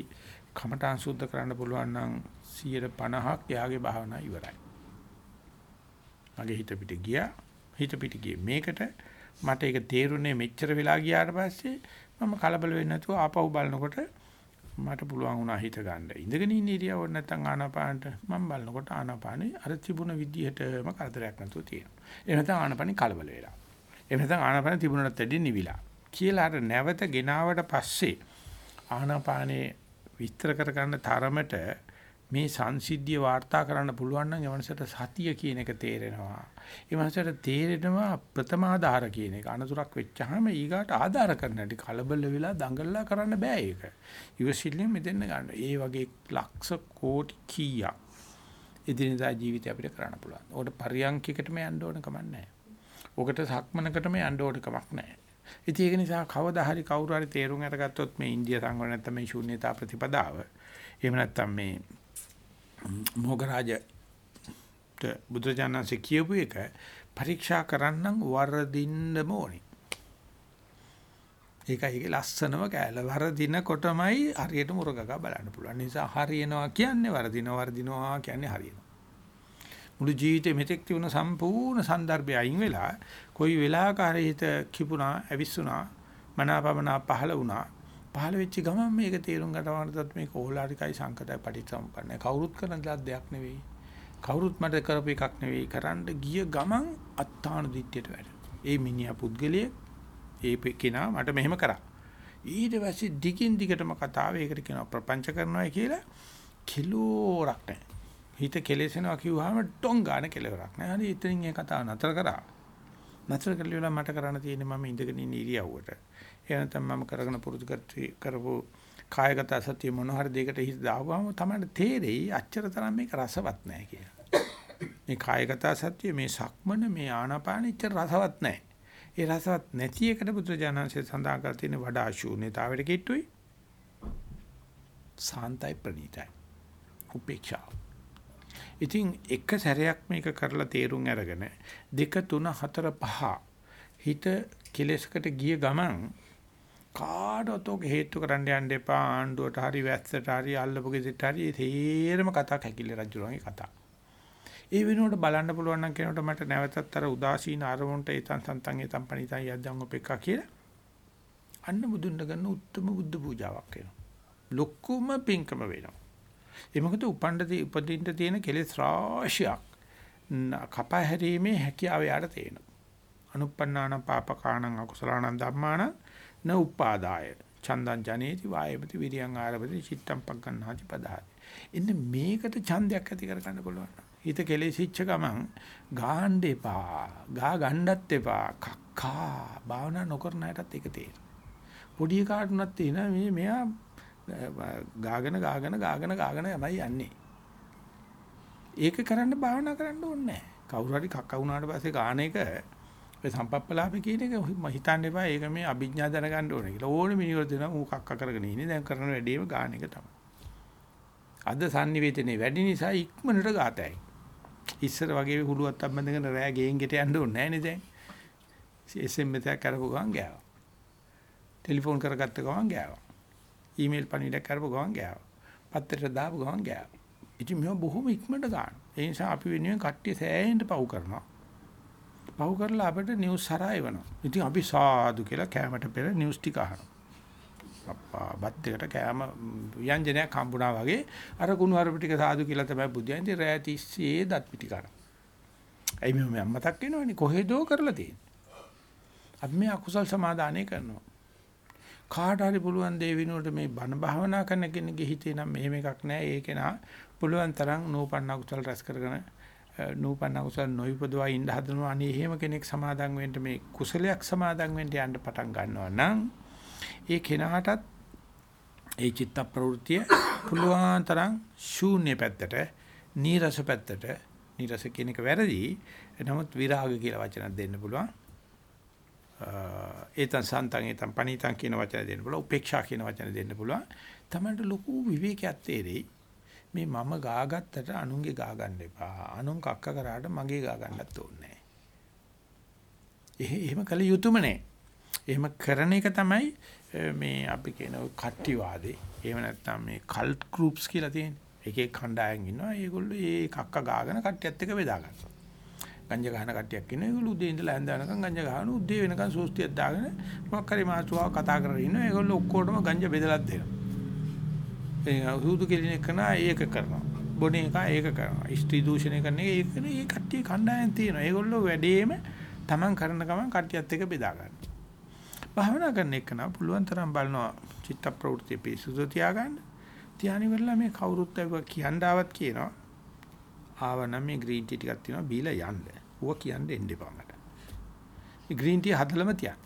කමඨාන් සුද්ධ කරන්න පුළුවන් නම් 150ක් යාගේ භාවනා ඉවරයි. මගේ හිත පිට ගියා. හිත පිට ගියේ මේකට මට ඒක තේරුනේ මෙච්චර වෙලා ගියාට පස්සේ මම කලබල වෙන්නේ නැතුව ආපහු බලනකොට මට පුළුවන් වුණා හිත ගන්න. ඉඳගෙන ඉන්න ඉරියව්ව නැත්තම් ආනාපානට මම බලනකොට ආනාපානේ අර තිබුණ විදිහටම කරදරයක් නැතුව තියෙනවා. එහෙම නැත්නම් ආනාපානේ කලබල වෙලා. එහෙම නැත්නම් ආනාපානේ තිබුණට වැඩි නිවිලා. කියලා අර නැවත ගෙනාවට පස්සේ ආනාපානේ විස්තර කරගන්න තරමට මේ සංසිද්ධිය වාර්තා කරන්න පුළුවන් නම් එවනසට සතිය කියන එක තේරෙනවා. එවනසට තේරෙනවා ප්‍රථමාධාර කියන එක. අනතුරක් වෙච්චාම ඊගාට ආධාර කරන්න ඇති කලබල වෙලා දඟලලා කරන්න බෑ ඒක. ඉවසිල්ලෙන් මෙතෙන්න ගන්න. ඒ වගේ ලක්ෂ කෝටි කීයක් එදිනදා ජීවිතය අපිට කරන්න පුළුවන්. ඕකට පරියන්කිකටම යන්න ඕන කමක් නැහැ. ඕකට සක්මනකටම යන්න ඕන කමක් නැහැ. ඉතින් ඒක නිසා කවදා හරි කවුරු හරි තේරුම් අරගත්තොත් මේ ඉන්දියා සංවර නැත්නම් මේ ශූන්‍යතා ප්‍රතිපදාව එහෙම නැත්නම් මේ මොගරාජ බුදුජානන්සේ කියපු එක පරීක්ෂා කරන්නම් වරදින්නම ඕනේ. ඒකයි ඒකේ ලස්සනම කෑල. වරදිනකොටමයි හරියට මුරගක බලන්න පුළුවන්. නිසා හරියනවා කියන්නේ වරදිනවා වරදිනවා කියන්නේ හරියනවා. මුළු ජීවිතේ මෙතෙක් තිබුණ සම්පූර්ණ සන්දර්භය අයින් වෙලා කොයි වෙලාවක හරි හිත කිපුණා, ඇවිස්සුණා, මනාපමනා පහළ වුණා, පහළ වෙච්ච ගමන් මේක තේරුම් ගන්නවනතත් මේක ඕලාරිකයි සංකතයි පටිච්චසමුප්පන්නයි. කවුරුත් කරන දෙයක් නෙවෙයි. කවුරුත් මට කරපු එකක් නෙවෙයි. කරන්න ගිය ගමන් අත්තාන දිට්ඨියට වැටෙනවා. ඒ මිනිහා පුද්ගලයේ ඒ කෙනා මට මෙහෙම කරා. ඊට පස්සේ දිගින් දිගටම කතාව ඒකට කියනවා ප්‍රපංච කරනවා කියලා කිලෝරක් නැහැ. හිත කෙලෙසෙනවා කිව්වහම ඩොං ගන්න කෙලවරක් නෑ. හරි ඉතින් මේ කතාව නතර කරා. නතර කරලා මට කරන්න තියෙන්නේ මම ඉඳගෙන ඉන්න ඉරියව්වට. එහෙම නැත්නම් මම කරගෙන පුරුදු කරපු කායගත සතිය මොන හරි දෙයකට හිත දාවම තමයි තේරෙයි අච්චර තරම් මේක රසවත් නෑ කියලා. මේ කායගත සතිය මේ සක්මන මේ ආනාපාන ඉච්චර රසවත් නෑ. ඒ රසවත් නැති එකට බුදුජානන්සේ සඳහන් කර තියෙන වඩා ශූන්‍යතාවයට කිට්ටුයි. සාන්තයි ප්‍රණීතයි. උපේක්ෂාව. ඉතින් එක සැරයක් මේක කරලා තේරුම් අරගෙන දෙක තුන හතර පහ හිත කෙලෙස්කට ගිය ගමන් කාටවත් ඔක හේතු කරන්න යන්න එපා ආණ්ඩුවට හරි වැස්සට හරි අල්ලපු ගෙදරට හරි තේරම කතා කැකිල්ල රජුරන්ගේ කතා. ඒ වෙනුවට බලන්න පුළුවන් නම් කෙනෙකුට මට නැවතත් අර උදාසීන අරමුණට ඒතන් සන්තන් ඒතන් පණිතන් යද්දන් ඔපෙක්කා කියලා අන්න බුදුන් ගන්න උත්තම බුද්ධ පූජාවක් වෙනවා. ලොකුම පින්කම වෙනවා. ඒ මොකද උපණ්ඩදී උපදින්න තියෙන කෙලෙස් රාශියක් කපා හැරීමේ හැකියාව යාට තියෙනවා. අනුප්පන්නාන පාපකාණං අකුසලාණං ධම්මාන න උපාදාය. චන්දං ජනේති වායමති විරියං ආරබති චිත්තං පග්ගණ්ණාති පදාති. එන්න මේකට ඡන්දයක් ඇති කර ගන්න පුළුවන්. හිත කෙලෙසිච්ච ගමන් ගාන්න එපා. ගා ගන්නත් එපා. කක්කා භාවනා නොකරන අයටත් ඒක තේරෙනවා. පොඩි කාටුණක් තියෙන මේ මෙයා ගාගෙන ගාගෙන ගාගෙන ගාගෙන යමයි යන්නේ. ඒක කරන්න භාවනා කරන්න ඕනේ නැහැ. කවුරු හරි කක්ක වුණාට පස්සේ ගාන එක ඒ සම්පප්පලාපේ කියන එක හිතන්න එපා. ඒක මේ අභිඥා දැනගන්න ඕනේ කියලා. ඕනේ මිනිවරු දෙනවා ඌ කක්ක කරගෙන ඉන්නේ. දැන් කරන වැඩේම ගාන එක තමයි. අද sannivedanaye වැඩි නිසා ඉක්මනට ගාතයි. ඉස්සර වගේ හුලුවත් අම්බඳගෙන රෑ ගෙයින් ගෙට යන්න ඕනේ නැහැ නේද දැන්. SMS එකක් කරපු ගමන් ගෑවා. ටෙලිෆෝන් කරගත්ත ගමන් ගෑවා. ඊමේල් පණිවිඩයක් කරපුව ගමන් ගෑවා. පත්තරයට දාපු ගමන් ගෑවා. ඉතින් මේව බොහොම ඉක්මනට ගන්නවා. ඒ නිසා අපි වෙනුවෙන් කට්ටිය සෑහෙන්න පව් කරනවා. පව් කරලා අපිට නිවුස් හරහා එවනවා. ඉතින් අපි සාදු කියලා කැමරට පෙර නිවුස් ටික අහනවා. අප්පා බත් එකට කෑම ව්‍යංජනයක් හම්බුණා වගේ අර කුණු හරප ටික සාදු කියලා තමයි බුදියන්ති රෑ තිස්සේ දත් පිටි කරා. ඇයි මේ මතක් වෙනවනේ කොහෙදෝ කරලා තියෙන්නේ. අපි මේ අකුසල් සමාදානය කරනවා. කාට හරි පුළුවන් දේ විනුවට මේ බණ භාවනා කරන කෙනෙක්ගේ හිතේ නම් මෙහෙම එකක් නැහැ. ඒක නා පුළුවන් තරම් නූපන්න කුසල රැස් කරගෙන නූපන්න කුසල නොයිපදවා ඉඳ හදනවා. අනේ එහෙම කෙනෙක් සමාදන් වෙන්න මේ කුසලයක් සමාදන් වෙන්න යන්න පටන් ගන්නවා නම් ඒ කෙනාටත් ඒ චිත්ත ප්‍රවෘත්තිය පුළුවන් තරම් ශූන්‍ය පැත්තට, නීරස පැත්තට, නීරස කියන එක වැරදි. නමුත් විරාග කියලා වචනක් දෙන්න පුළුවන්. ඒතන් සන්තන් ඒතන් පණීතන් කියන වචන දෙන්න පුළුවන් උපේක්ෂා කියන වචන දෙන්න පුළුවන් තමන්ට ලොකු විවේකයක් තේරෙයි මේ මම ගාගත්තට අනුන්ගේ ගා ගන්න එපා. අනුන් කක්ක කරාට මගේ ගා ගන්නත් ඕනේ නැහැ. එහෙම කළ යුතුම නෑ එහෙම කරන එක තමයි මේ අපි කියන කට්ටිවාදේ. එහෙම නැත්නම් මේ කල්ට් ගෲප්ස් කියලා තියෙන්නේ. එක එක කණ්ඩායම් ඉන්නවා. ඒගොල්ලෝ ඒ කක්ක ගාගෙන කට්ටියත් එක්ක බෙදා ගන්නවා ගංජා ගහන කට්ටියක් ඉන්නවා. ඒගොල්ලෝ උදේ ඉඳලා හැන්ද වෙනකන් ගංජා ගහන උදේ වෙනකන් සෝස්තියක් දාගෙන මොකක් හරි මාතුවාව කතා කරගෙන ඉන්නවා. ඒගොල්ලෝ ඔක්කොටම ගංජා බෙදලා දෙනවා. ඒ හුදු කෙලින එක නා ඒක කරනවා. බොනේ එක ඒක කරනවා. ස්ත්‍රී දූෂණය කරන එක ඒක නේ කට්ටිය කණ්ඩායම් තියෙනවා. ඒගොල්ලෝ වැඩේම Taman කරන ගමන් කට්ටියත් එක්ක බෙදා ගන්නවා. භාවනා කරන එක නා පුළුවන් තරම් බලනවා චිත්ත ප්‍රවෘත්ති පිසුදු තියාගන්න. තියානි වෙලා මේ කවුරුත් අය කියන්න ආවත් කියනවා. ආවනම් මේ ග්‍රීන් ටී ටිකක් තියෙනවා බීලා යන්න. ඌව කියන්න එන්න එපා මට. මේ ග්‍රීන් ටී හදලම තියන්න.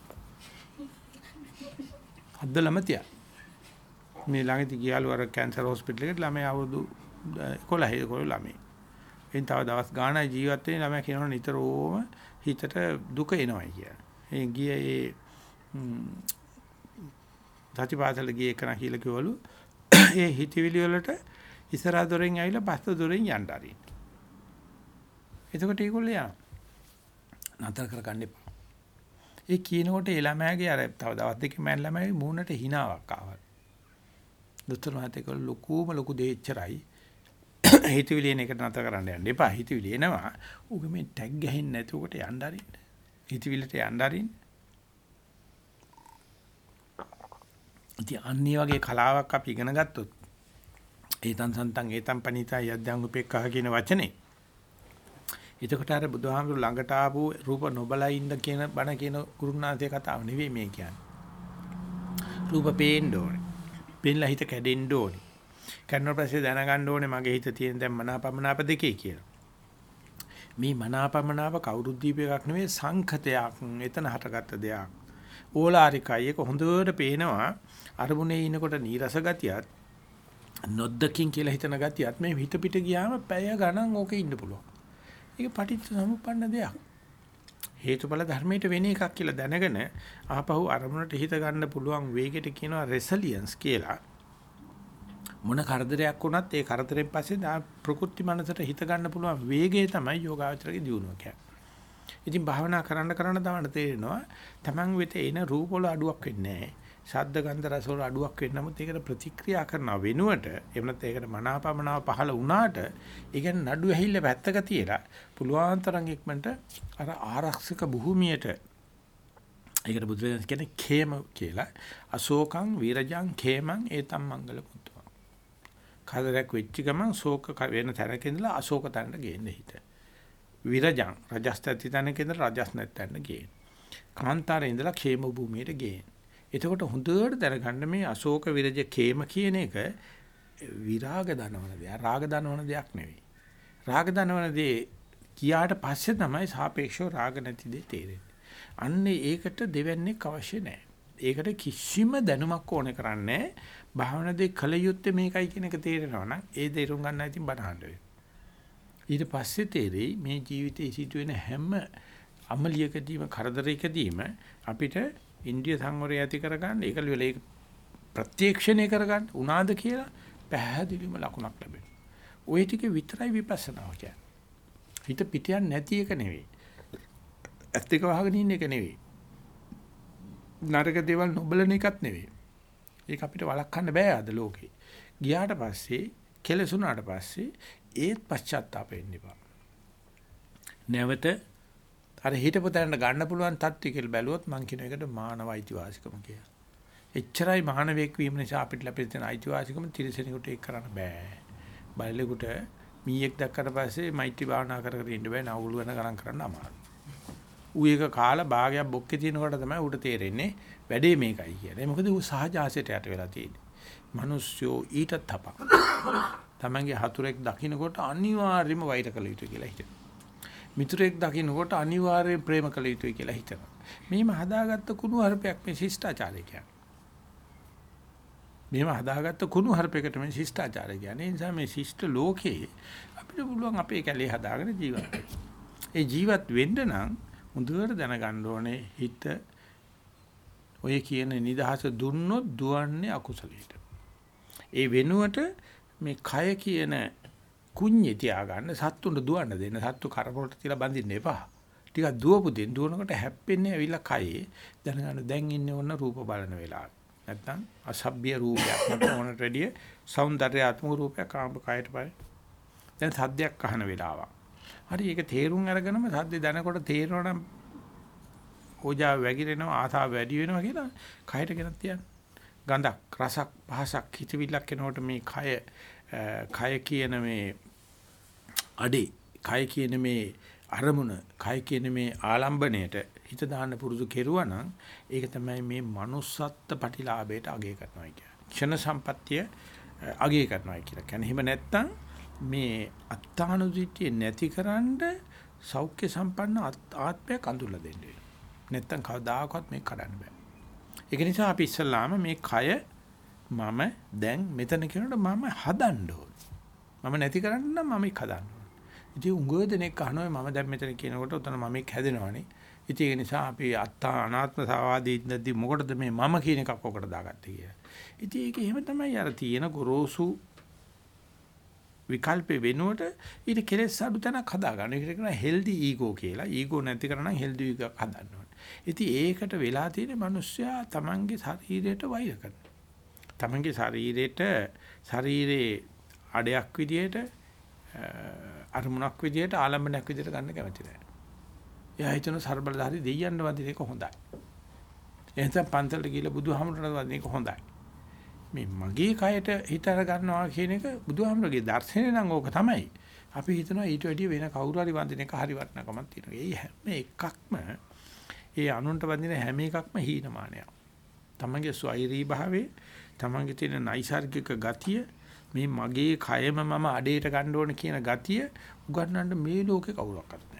හදලම තියන්න. මේ ළඟදී ගියාලු අර කැන්සර් හොස්පිටල් එකට ළමයි අවුරුදු 11 11 ළමයි. එන් තව දවස් ගාණක් ජීවත් වෙන ළමයි කියනවා නිතරම හිතට දුක එනවායි කියලා. ඒ ගිය ඒ සතිපාසල ගියේ කරා කියලා කිව්වලු ඒ හිතවිලි වලට ඉස්සරහ දොරෙන් ඇවිල්ලා පස්ස දොරෙන් යන්න ආරින්. එතකොට ඒගොල්ලෝ යනවා. නතර කරගන්න එපා. ඒ කියනකොට ඒ ළමයාගේ අර තව දවස් දෙකකින් මෑන් ළමයාගේ මූණට හිනාවක් ආවා. දොස්තර මහත්තයා ලොකුම ලොකු දෙච්චරයි. හිතවිලි එන එකට නතර කරන්න යන්න එපා. හිතවිලි එනවා. ඌගේ මේ ටැග් ගහින්න නැති උකට යන්න අරින්න. හිතවිල්ලට යන්න අරින්න. ඉතින් අන්නේ වගේ කලාවක් අපි ඉගෙන ගත්තොත් ඒතන් සන්තන් ඒතන් පනිතා යද්දන් උපේක්ඛා කියන වචනේ එතකොට අර බුදුහාමුදුරු ළඟට ආපු රූප නොබලා ඉන්න කියන බණ කියන ගුරුනාථයේ කතාව නෙවෙයි මේ කියන්නේ. රූප පේන්න ඕනේ. පෙන්ලා හිත කැඩෙන්න ඕනේ. කන්නෝ පස්සේ දැනගන්න ඕනේ මගේ හිත තියෙන දැන් මනාපමනාප දෙකේ කියලා. මේ මනාපමනාප කවුරුත් දීප එකක් නෙවෙයි සංඛතයක්. එතන හටගත්ත දෙයක්. ඕලාරිකයි එක හොඳට පේනවා අරමුණේ ඉනකොට නීරස ගතියත් නොද්දකින් කියලා හිතන ගතියත් මේ හිත පිට ගියාම පැය ගණන් ඕකේ ඉන්න පුළුවන්. ඒක පටිච්ච සමුප්පන්න දෙයක්. හේතුඵල ධර්මයට වෙන එකක් කියලා දැනගෙන ආපහු අරමුණට හිත ගන්න පුළුවන් වේගයට කියනවා රෙසිලියන්ස් කියලා. මොන කරදරයක් වුණත් ඒ කරදරෙන් පස්සේ ප්‍රකෘති මනසට හිත ගන්න පුළුවන් වේගය තමයි යෝගාවචරගේ දියුණුව කියන්නේ. ඉතින් භාවනා කරන්න කරන්න තමයි තේරෙනවා Taman වෙත එන රූප වල අඩුවක් වෙන්නේ නැහැ. ශබ්ද ගන්ධ රස වල අඩුවක් වෙන්න නමුත් ඒකට ප්‍රතික්‍රියා කරන වෙනුවට එහෙම නැත්නම් ඒකට මනාපමනාව පහළ වුණාට ඒක නඩු ඇහිල්ල පැත්තක තියලා පුළුවන් තරම් ඉක්මනට අර ආරක්ෂක භූමියට ඒකට බුදුරජාණන් කියන්නේ khema කියලා. අශෝකං වීරජං khemං ඒතම් මංගල පුත්තුවා කලරක් වෙච්ච ගමන් ශෝක වෙන තැනක ඉඳලා අශෝක තැනට ගේන්න හිට විරජං රජස් තැති තැනක ඉඳලා රජස් නැත්තැන්න ගේන්න. කාන්තාරේ ඉඳලා khema භූමියට ගේන්න. එතකොට හොඳට දැනගන්න මේ අශෝක විරජ කේම කියන එක විරාග දනවන දෙයක්. රාග දනවන දෙයක් නෙවෙයි. රාග දනවන දේ කියාට පස්සේ තමයි සාපේක්ෂව රාග නැති දේ තේරෙන්නේ. අන්නේ ඒකට දෙවන්නේක් අවශ්‍ය නැහැ. ඒකට කිසිම දැනුමක් ඕනේ කරන්නේ භාවනා දෙක කල යුත්තේ මේකයි කියන එක තේරෙනවා නම් ඒ දේරුම් ගන්න ඉතින් බනහඬ ඊට පස්සේ තේරෙයි මේ ජීවිතයේ සිදුවෙන හැම අමලියකදීම කරදරයකදීම අපිට ඉන්ද්‍රිය සංවරය ඇති කරගන්න ඒක වෙලේ ප්‍රත්‍යක්ෂණය කරගන්න උනාද කියලා පැහැදිලිවම ලකුණක් ලැබෙනවා. ওই ටික විතරයි විපස්සනාව කියන්නේ. හිත පිටියන් නැති එක නෙවෙයි. ඇත්ත එක වහගෙන ඉන්න එක නෙවෙයි. නරක දේවල් නොබලන එකත් නෙවෙයි. ඒක අපිට වළක්වන්න බෑ අද ලෝකේ. ගියාට පස්සේ කෙලසුණාට පස්සේ ඒත් පශ්චාත්තාප වෙන්න එපා. නැවත අර හිතපු තැනට ගන්න පුළුවන් තත්ත්වය කියලා බැලුවොත් මං කියන එකට මානව අයිතිවාසිකම කියලා. එච්චරයි මානවයෙක් වීම නිසා අපිට ලැබෙන තියෙන අයිතිවාසිකම තිරසනෙකුට ඒක කරන්න බෑ. බයලෙකුට මීයක් දැක්කට පස්සේ මෛත්‍රී භාවනා කර කර ඉන්න බෑ නවුල් වෙන ගණන් කරන්න අමාරුයි. ඌ එක කාලා භාගයක් බොක්කේ තිනකොට තමයි ඌට තේරෙන්නේ වැඩේ මේකයි කියලා. මොකද ඌ සහජාසයට යට වෙලා තියෙන්නේ. මිනිස්සු ඊටත් තපක්. තමන්ගේ හතුරෙක් දකින්නකොට අනිවාර්යයෙන්ම වෛර කළ යුතුයි කියලා හිතෙනවා. මිතුරෙක් දකින්නකොට අනිවාර්යයෙන් ප්‍රේම කළ යුතුයි කියලා හිතනවා. මේම හදාගත්ත කුණු හරපයක් මේ ශිෂ්ටාචාරය කියන්නේ. මේව හදාගත්ත කුණු හරපයකට මේ ශිෂ්ටාචාරය කියන්නේ. ඒ නිසා මේ ශිෂ්ට ලෝකේ අපිට පුළුවන් අපේ කැලේ හදාගෙන ජීවත් ඒ ජීවත් වෙන්න නම් මුදුවර දැනගන්න ඕනේ හිත ඔය කියන නිදහස දුන්නොත් දුවන්නේ අකුසලයට. ඒ වෙනුවට මේ කය කියන කුඤ්ඤේ තියාගන්න සත්තුන්ට දුවන්න දෙන්න සත්තු කරකොලට තියලා බඳින්න එපා. ටිකක් දුවපු දෙන් දුවනකොට හැප්පෙන්නේ ඇවිල්ලා කයේ දැනගන්න දැන් ඉන්නේ ඕන රූප බලන වෙලාවේ. නැත්තම් අසභ්‍ය රූපයක් නැත්නම් ඕනට වැඩිය సౌందర్యාත්මක රූපයක් ආඹ කයට බලයි. දැන් සද්දයක් අහන වෙලාවක්. හරි ඒක තේරුම් අරගෙනම සද්ද දැනකොට තේරෙනවා නම් ඕජා වැగిරෙනවා ආසාව වැඩි වෙනවා කියලා කයට ගෙනත් තියන්න. ගඳක් රසක් පහසක් හිතවිල්ලක් එනකොට මේ කය කය කියන මේ අඩේ කය කියන මේ අරමුණ කය කියන මේ ආලම්බණයට හිත දාන්න පුරුදු කෙරුවා නම් ඒක තමයි මේ manussත්ත්ව ප්‍රතිලාභයට අගය කරනවා කියන්නේ. ක්ෂණ සම්පත්තිය අගය කරනවා කියලා. කියන්නේ එහෙම නැත්තම් මේ අත්තානුදිටිය නැතිකරන්න සෞඛ්‍ය සම්පන්න ආත්මයක් අඳුල්ලා දෙන්න වෙනවා. නැත්තම් කවදාකවත් මේක කඩන්න බෑ. ඒක නිසා අපි ඉස්සල්ලාම මේ කය මම දැන් මෙතන කියනකොට මම හදන්න ඕන. මම නැති කරන්න නම් මම එක් හදන්න ඕන. ඉතින් උංගව දෙනෙක් අහනවා මම දැන් මෙතන කියනකොට උතන මම එක් හැදෙනවනේ. ඉතින් ඒ නිසා අපි අත්තා අනාත්ම සාවාදී ඉඳද්දි මොකටද මේ මම කියන එකක් ඔකට දාගත්තේ කියලා. ඉතින් ඒක එහෙම තමයි අර තියෙන ගොරෝසු විකල්පේ වෙනුවට ඊට කෙලෙස් අඩු තැනක් හදා ගන්න. ඒකට කියනවා හෙල්දි ඊගෝ කියලා. ඊගෝ නැති කරනම් හෙල්දි ඊගෝ හදන්න ඕනේ. ඉතින් ඒකට වෙලා තියෙන මිනිස්සයා Tamange ශරීරයට වෛර කරනවා. Tamange ශරීරයට ශරීරේ අඩයක් විදියට අරමුණක් විදියට ආලම්බනයක් විදියට ගන්න කැමති නැහැ. එයා හිතන ਸਰබලධාරි දෙයියන්ව වදින එක හොඳයි. එහෙනම් පන්සලට ගිහලා බුදුහාමුදුරට වදින එක හොඳයි. මේ මගේ කයට හිත අර ගන්නවා කියන එක බුදුහාමුදුරගේ දර්ශනය නම් ඕක තමයි. අපි හිතනවා ඊට වැඩිය වෙන කවුරු හරි වදින එක හරි වටිනකමක් තියෙනවා. ඒ හැම එකක්ම ඒ අනුන්ට වදින හැම එකක්ම හීනමානයක්. තමන්ගේ ස්වෛරී භාවයේ තමන්ගේ තියෙන නයිසાર્ගික ගතිය මේ මගේ කයම මම අඩේට ගන්න ඕන කියන ගතිය උගන්නන්න මේ ලෝකේ කවුරක්වත්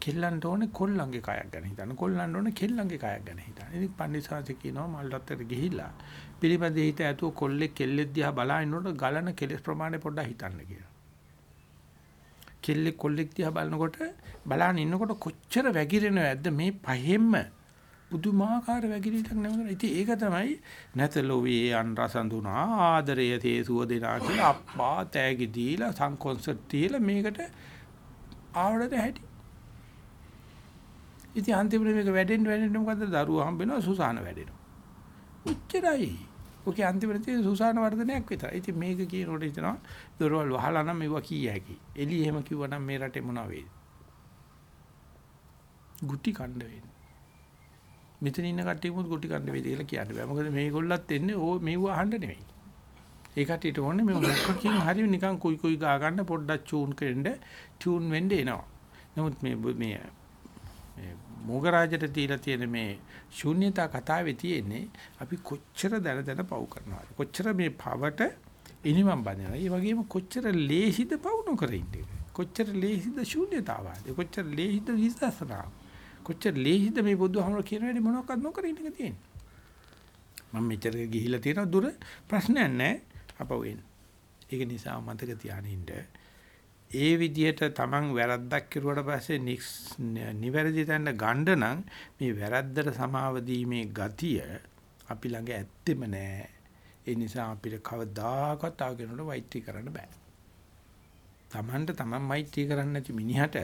කෙල්ලන්ට ඕනේ කොල්ලන්ගේ කයක් ගැන හිතන්න. කොල්ලන්ට ඕනේ කෙල්ලන්ගේ කයක් ගැන හිතන්න. ඉතින් පන්දිසාංශ කියනවා මල්ලත්තර ගිහිල්ලා පිළිපදේ හිත ඇතුව කොල්ලෙක් කෙල්ලෙක් දිහා බලනකොට ගලන කෙලස් ප්‍රමාණය පොඩ්ඩක් හිතන්න කියලා. කෙල්ලෙක් කොල්ලෙක් දිහා බලනකොට බලන ඉන්නකොට කොච්චර වැగిරෙනවද මේ පහෙන්ම පුදුමාකාර වැగిරීමක් නෙමෙයි. ඉතින් ඒක තමයි නැතලෝවේ අන් රසඳුනා ආදරය තේසුව දෙනා කියලා අප්පා තෑගි දීලා සංකොන්සර්ට් දීලා මේකට ආවඩට හැටි. ඉතින් අන්තිමට මේක වැඩෙන්න වැඩෙන්න මොකද දරුවා හම්බෙනවා සුසාන වැඩෙනවා. උච්චරයි. ඔකේ අන්තිමට තියෙන සුසාන වර්ධනයක් විතරයි. ඉතින් මේක කියනකොට හිතනවා දොරවල් වහලා නම් මේවා කී හැකි. එළි එහෙම කිව්වනම් මේ රටේ මොනවා වෙයිද? ගුටි කණ්ඩ වෙන්නේ. මෙතන ඉන්න කට්ටියමුත් ගුටි කණ්ඩ වෙයිද කියලා කියන්න බෑ. මොකද මේගොල්ලත් එන්නේ ඕ මෙව අහන්න නෙමෙයි. ඒ කට්ටියට ඕනේ මේ මොකකින් හරි නිකන් කුයි කුයි ගා ගන්න පොඩ්ඩක් චූන් කරන්න ටියුන් වෙන්න එනවා. නමුත් මේ මේ මොගරාජට දීලා තියෙන මේ ශූන්‍යතා කතාවේ තියෙන්නේ අපි කොච්චර දැන දැන පව් කරනවද කොච්චර මේ පවට ඉනිමම් බඳිනවා ඒ වගේම කොච්චර ලේසිද පව් නොකර ඉන්නේ කොච්චර ලේසිද ශූන්‍යතාවාද කොච්චර ලේසිද විශ්වාසනා කොච්චර ලේසිද මේ බුදුහමර කියන වැඩි මොනවක්වත් නොකර ඉන්න එක තියෙන්නේ මම මෙච්චර ගිහිලා තියෙන දුර ප්‍රශ්නයක් නැහැ අපව එන්න ඒක නිසා මතක තියාගෙන ඉන්න ඒ විදිහට Taman වැරද්දක් කෙරුවට පස්සේ නිවැරදි තැනට ගන්න නම් මේ වැරද්දට සමාව දීමේ ගතිය අපි ළඟ ඇත්තෙම නැහැ. ඒ නිසා අපිට කවදාකවත් ආගෙනට වෛත්‍රී කරන්න බෑ. Tamanට Taman මෛත්‍රී කරන්න නැති මිනිහට